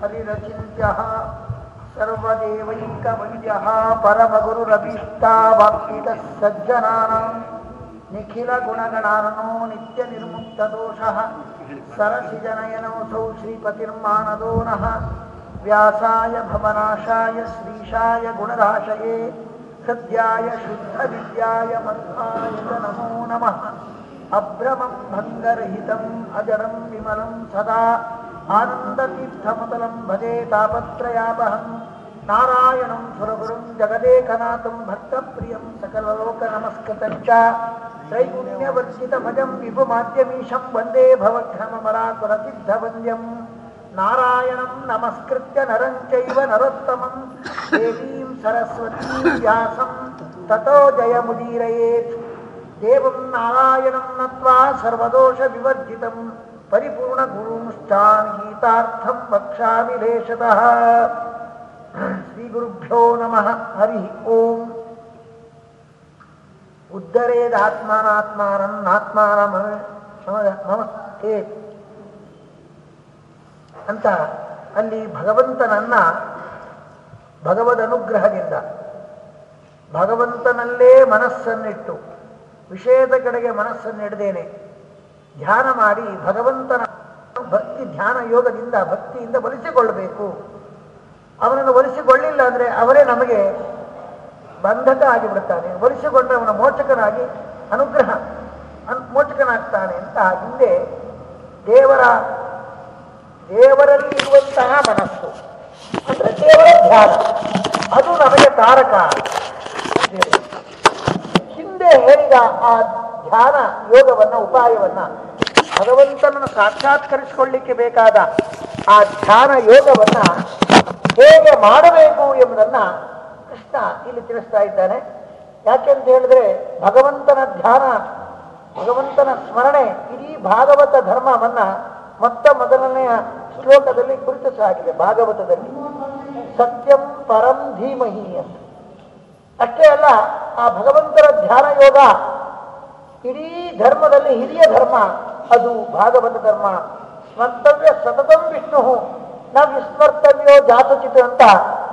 ಹರಿರಚಿಂತ್ಯಃ ಸರ್ವದೇವೈಕವೈದ್ಯಃ ಪರಮಗುರುರಭೀಷ್ಟಾವಾಪ್ತಿತಃ ಸಜ್ಜನಾನಾಂ ನಿಖಿಲಗುಣಗಣಾನನೋ ನಿತ್ಯನಿರ್ಮುಕ್ತದೋಷಃ ಸರಸಿಜನಯನೋऽಸौ ಶ್ರೀಪತಿರ್ಮಾನದೋ ನಃ ವ್ಯಾಸಾಯ ಭವನಾಶಾಯ ಶ್ರೀಶಾಯ ಗುಣರಾಶಯೇ ಸದ್ಯಾಯ ಶುದ್ಧ ವಿದ್ಯಾಯ ಮಧ್ವಾಯ ನಮೋ ನಮಃ ಅಭ್ರಮಂ ಭಂಗರಹಿತಂ ಅಜರಂ ವಿಮಲಂ ಸದಾ ಆನಂದತೀರ್ಥಮತಲಂ ಭಜೆ ತಾಪತ್ರಯಾಪಹಂ ನಾರಾಯಣಂ ಸುರಗುರುಂ ಜಗದೇಕನಾಥಂ ಭಕ್ತಪ್ರಿಯಂ सकललोकनमस्कृतञ्च ಚ विभुमाद्यमीशं वन्दे ನಾರಾಯಣಂ ನಮಸ್ಕೃತ್ಯ ನರಂ ಚೈವ ನರೋತ್ತಮಂ. ದೇವೀಂ ಸರಸ್ವತೀಂ ವ್ಯಾಸಂ ತಥೋ ಜಯಮುದೀರಯೇತ್ ದೇವಂ ನಾರಾಯಣಂ ನತ್ವಾ ಸರ್ವದೋಷ ವಿವರ್ಜಿತಂ ಪರಿಪೂರ್ಣ ಗುರುಂಶ್ಚಾನ್ ಗೀತಾರ್ಥಂ ವಕ್ಷ್ಯಾಮಿ ಲೇಷತಃ ಶ್ರೀ ಗುರುಭ್ಯೋ ನಮಃ. ಹರಿ ಓಂ. ಉದ್ಧರೇದಾತ್ಮಾನಾತ್ಮಾನನ್ನಾತ್ಮಾನ ನಮಸ್ತೆ. ಅಂತ ಅಲ್ಲಿ ಭಗವಂತನನ್ನ ಭಗವದ್ ಅನುಗ್ರಹದಿಂದ, ಭಗವಂತನಲ್ಲೇ ಮನಸ್ಸನ್ನಿಟ್ಟು, ವಿಷಯದ ಕಡೆಗೆ ಮನಸ್ಸನ್ನಿಡದೇನೆ. ಧ್ಯಾನ ಮಾಡಿ ಭಗವಂತನ ಭಕ್ತಿ ಧ್ಯಾನ ಯೋಗದಿಂದ ಭಕ್ತಿಯಿಂದ ಒಲಿಸಿಕೊಳ್ಳಬೇಕು. ಅವನನ್ನು ಒಲಿಸಿಕೊಳ್ಳಿಲ್ಲ ಅಂದರೆ ಅವರೇ ನಮಗೆ ಬಂಧಕ ಆಗಿಬಿಡುತ್ತಾನೆ. ಒಲಿಸಿಕೊಂಡ್ರೆ ಅವನ ಮೋಚಕನಾಗಿ ಅನುಗ್ರಹ, ಅನ್, ಮೋಚಕನಾಗ್ತಾನೆ ಅಂತ ಹಿಂದೆ ದೇವರ, ದೇವರಲ್ಲಿ ಇರುವಂತಹ ಮನಸ್ಸು. ಅಂದರೆ ದೇವರ ಧ್ಯಾನ. ಅದು ನಮಗೆ ತಾರಕ. ಹಿಂದೆ ಹೇಳಿದ ಆ ಧ್ಯಾನ, ಯೋಗವನ್ನ, ಉಪಾಯವನ್ನ. ಭಗವಂತನನ್ನು ಸಾಕ್ಷಾತ್ಕರಿಸಿಕೊಳ್ಳಿಕ್ಕೆ ಬೇಕಾದ ಆ ಧ್ಯಾನ, ಯೋಗವನ್ನ ಹೇಗೆ ಮಾಡಬೇಕು ಎಂಬುದನ್ನ ಕೃಷ್ಣ ಇಲ್ಲಿ ತಿಳಿಸ್ತಾ ಇದ್ದಾನೆ. ಯಾಕೆಂತ ಹೇಳಿದ್ರೆ ಭಗವಂತನ ಧ್ಯಾನ, ಭಗವಂತನ ಸ್ಮರಣೆ ಇಡೀ ಭಾಗವತ ಧರ್ಮವನ್ನ ಮೊತ್ತ ಮೊದಲನೆಯ ಶ್ಲೋಕದಲ್ಲಿ ಗುರುತಿಸಲಾಗಿದೆ, ಭಾಗವತದಲ್ಲಿ. ಸತ್ಯಂ ಪರಂ ಧೀಮಹಿ ಅಂತ. ಅಷ್ಟೇ ಅಲ್ಲ, ಆ ಭಗವಂತನ ಧ್ಯಾನ ಯೋಗ ಇಡೀ ಧರ್ಮದಲ್ಲಿ ಹಿರಿಯ ಧರ್ಮ, ಅದು ಭಾಗವತ ಧರ್ಮ. ಸ್ಮರ್ತವ್ಯ ಸತತಂ ವಿಷ್ಣು. ನ ವಿಸ್ಮರ್ತವ್ಯೋ ಜಾತಚಿತ ಅಂತ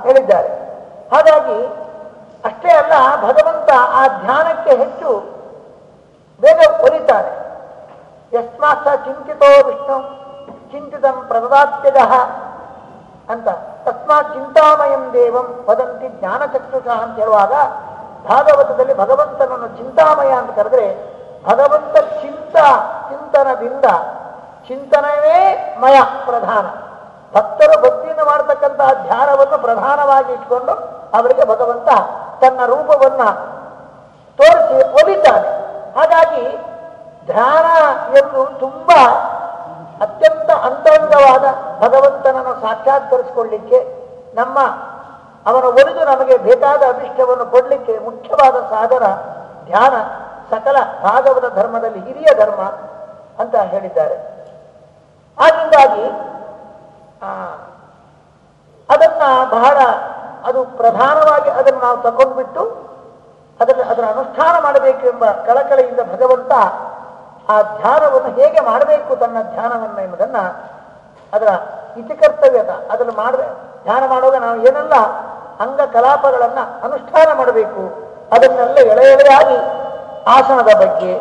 ಹೇಳಿದ್ದಾರೆ. ಹಾಗಾಗಿ ಅಷ್ಟೇ ಅಲ್ಲ, ಭಗವಂತ ಆ ಧ್ಯಾನಕ್ಕೆ ಹೆಚ್ಚು ಬೇಗ ಒಲಿತಾನೆ. ಯಸ್ಮಾತ್ ಚಿಂತಿತೋ ವಿಷ್ಣು, ಚಿಂತಿತಂ ಪ್ರದದಾತ್ಯಜ ಅಂತ. ತಸ್ಮಾತ್ ಚಿಂತಾಮಯಂ ದೇವಂ ವದಂತಿ ಜ್ಞಾನಚಕ್ಷುಷ ಅಂತ ಹೇಳುವಾಗ ಭಾಗವತದಲ್ಲಿ ಭಗವಂತನನ್ನು ಚಿಂತಾಮಯ ಅಂತ ಕರೆದ್ರೆ ಭಗವಂತ ಚಿಂತ ಚಿಂತನದಿಂದ ಚಿಂತನವೇ ಮಯ ಪ್ರಧಾನ. ಭಕ್ತರು ಭಕ್ತಿಯನ್ನು ಮಾಡತಕ್ಕಂತಹ ಧ್ಯಾನವನ್ನು ಪ್ರಧಾನವಾಗಿ ಇಟ್ಕೊಂಡು ಅವರಿಗೆ ಭಗವಂತ ತನ್ನ ರೂಪವನ್ನ ತೋರಿಸಿ ಒಲಿತಾನೆ. ಹಾಗಾಗಿ ಧ್ಯಾನ ಎಂದು ತುಂಬ ಅತ್ಯಂತ ಅಂತರಂಗವಾದ ಭಗವಂತನನ್ನು ಸಾಕ್ಷಾತ್ಕರಿಸಿಕೊಳ್ಳಿಕ್ಕೆ ನಮ್ಮ ಅವನ ಒಲಿದು ನಮಗೆ ಬೇಕಾದ ಅಭಿಷ್ಟವನ್ನು ಕೊಡಲಿಕ್ಕೆ ಮುಖ್ಯವಾದ ಸಾಧನ ಧ್ಯಾನ. ಸಕಲ ಭಾಗವತ ಧರ್ಮದಲ್ಲಿ ಹಿರಿಯ ಧರ್ಮ ಅಂತ ಹೇಳಿದ್ದಾರೆ. ಆದ್ದರಿಂದಾಗಿ ಅದನ್ನ ಬಹಳ, ಅದು ಪ್ರಧಾನವಾಗಿ ಅದನ್ನು ನಾವು ತಗೊಂಡ್ಬಿಟ್ಟು ಅದನ್ನು ಅದರ ಅನುಷ್ಠಾನ ಮಾಡಬೇಕು ಎಂಬ ಕಳಕಳಿಯಿಂದ ಭಗವಂತ ಆ ಧ್ಯಾನವನ್ನು ಹೇಗೆ ಮಾಡಬೇಕು ತನ್ನ ಧ್ಯಾನವನ್ನು ಎಂಬುದನ್ನ ಅದರ ಇತಿಕರ್ತವ್ಯತ ಅದನ್ನು ಮಾಡಬೇಕು ಧ್ಯಾನ ಮಾಡುವಾಗ ನಾವು ಏನೆಲ್ಲ ಅಂಗ ಕಲಾಪಗಳನ್ನ ಅನುಷ್ಠಾನ ಮಾಡಬೇಕು. ಅದನ್ನೆಲ್ಲ ಎಳೆ ಎಳೆಯಾಗಿ ಆಸನದ ಬಗ್ಗೆ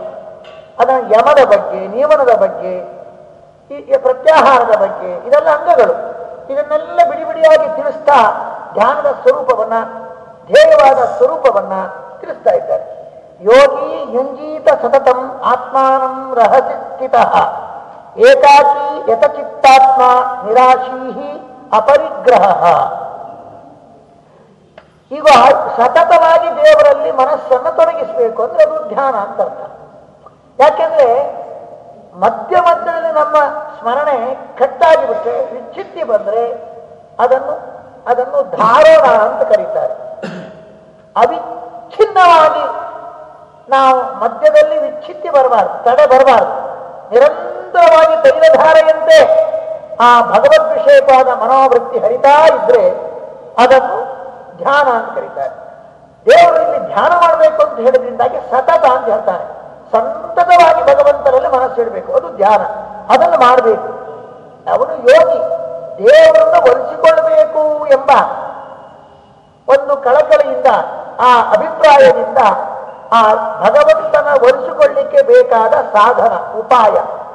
ಅದರ ಯಮದ ಬಗ್ಗೆ, ನಿಯಮನದ ಬಗ್ಗೆ ಪ್ರತ್ಯಾಹಾರದ ಬಗ್ಗೆ, ಇದೆಲ್ಲ ಅಂಗಗಳು. ಇದನ್ನೆಲ್ಲ ಬಿಡಿ ಬಿಡಿಯಾಗಿ ತಿಳಿಸ್ತಾ ಧ್ಯಾನದ ಸ್ವರೂಪವನ್ನ, ಧ್ಯೇಯವಾದ ಸ್ವರೂಪವನ್ನ ತಿಳಿಸ್ತಾ ಇದ್ದಾರೆ. ಯೋಗಿ ಯುಂಜೀತ ಸತತಂ ಆತ್ಮಾನಂ ರಹಸಿ ಸ್ಥಿತ. ಏಕಾಕಿ ಯತಚಿತ್ತಾತ್ಮ ನಿರಾಶೀಹಿ ಅಪರಿಗ್ರಹ. ಈಗ ಸತತವಾಗಿ ದೇವರಲ್ಲಿ ಮನಸ್ಸನ್ನು ತೊಡಗಿಸಬೇಕು ಅಂದ್ರೆ ಅದು ಧ್ಯಾನ ಅಂತ ಅರ್ಥ. ಯಾಕೆಂದ್ರೆ ಮಧ್ಯ ಮಧ್ಯದಲ್ಲಿ ನಮ್ಮ ಸ್ಮರಣೆ ಕಟ್ಟಾಗಿ ಬಿಟ್ಟರೆ ವಿಚ್ಛಿತ್ತಿ ಬಂದ್ರೆ ಅದನ್ನು ಅದನ್ನು ಧಾರೋಣ ಅಂತ ಕರೀತಾರೆ. ಅವಿಚ್ಛಿನ್ನವಾಗಿ ನಾವು ಮಧ್ಯದಲ್ಲಿ ವಿಚ್ಛಿತ್ತಿ ಬರಬಾರ್ದು, ತಡೆ ಬರಬಾರ್ದು. ನಿರಂತರವಾಗಿ ತೈಲಧಾರೆಯಂತೆ ಆ ಭಗವದ್ ವಿಷಯವಾದ ಮನೋವೃತ್ತಿ ಹರಿತಾ ಇದ್ರೆ ಅದನ್ನು ಧ್ಯಾನ ಅಂತ ಕರೀತಾರೆ. ದೇವರು ಇಲ್ಲಿ ಧ್ಯಾನ ಮಾಡಬೇಕು ಅಂತ ಹೇಳಿದ್ರಿಂದಾಗಿ ಸತತ ಅಂತ ಹೇಳ್ತಾನೆ. ಸಂತತವಾಗಿ ಭಗವಂತನಲ್ಲಿ ಮನಸ್ಸಿಡಬೇಕು ಅದು ಧ್ಯಾನ. ಅದನ್ನು ಮಾಡಬೇಕು. ಅವನು ಯೋಗಿ. ದೇವರನ್ನು ಒಲಿಸಿಕೊಳ್ಳಬೇಕು ಎಂಬ ಒಂದು ಕಳಕಳಿಯಿಂದ, ಆ ಅಭಿಪ್ರಾಯದಿಂದ, ಆ ಭಗವಂತನ ಒಲಿಸಿಕೊಳ್ಳಿಕ್ಕೆ ಬೇಕಾದ ಸಾಧನ, ಉಪಾಯ,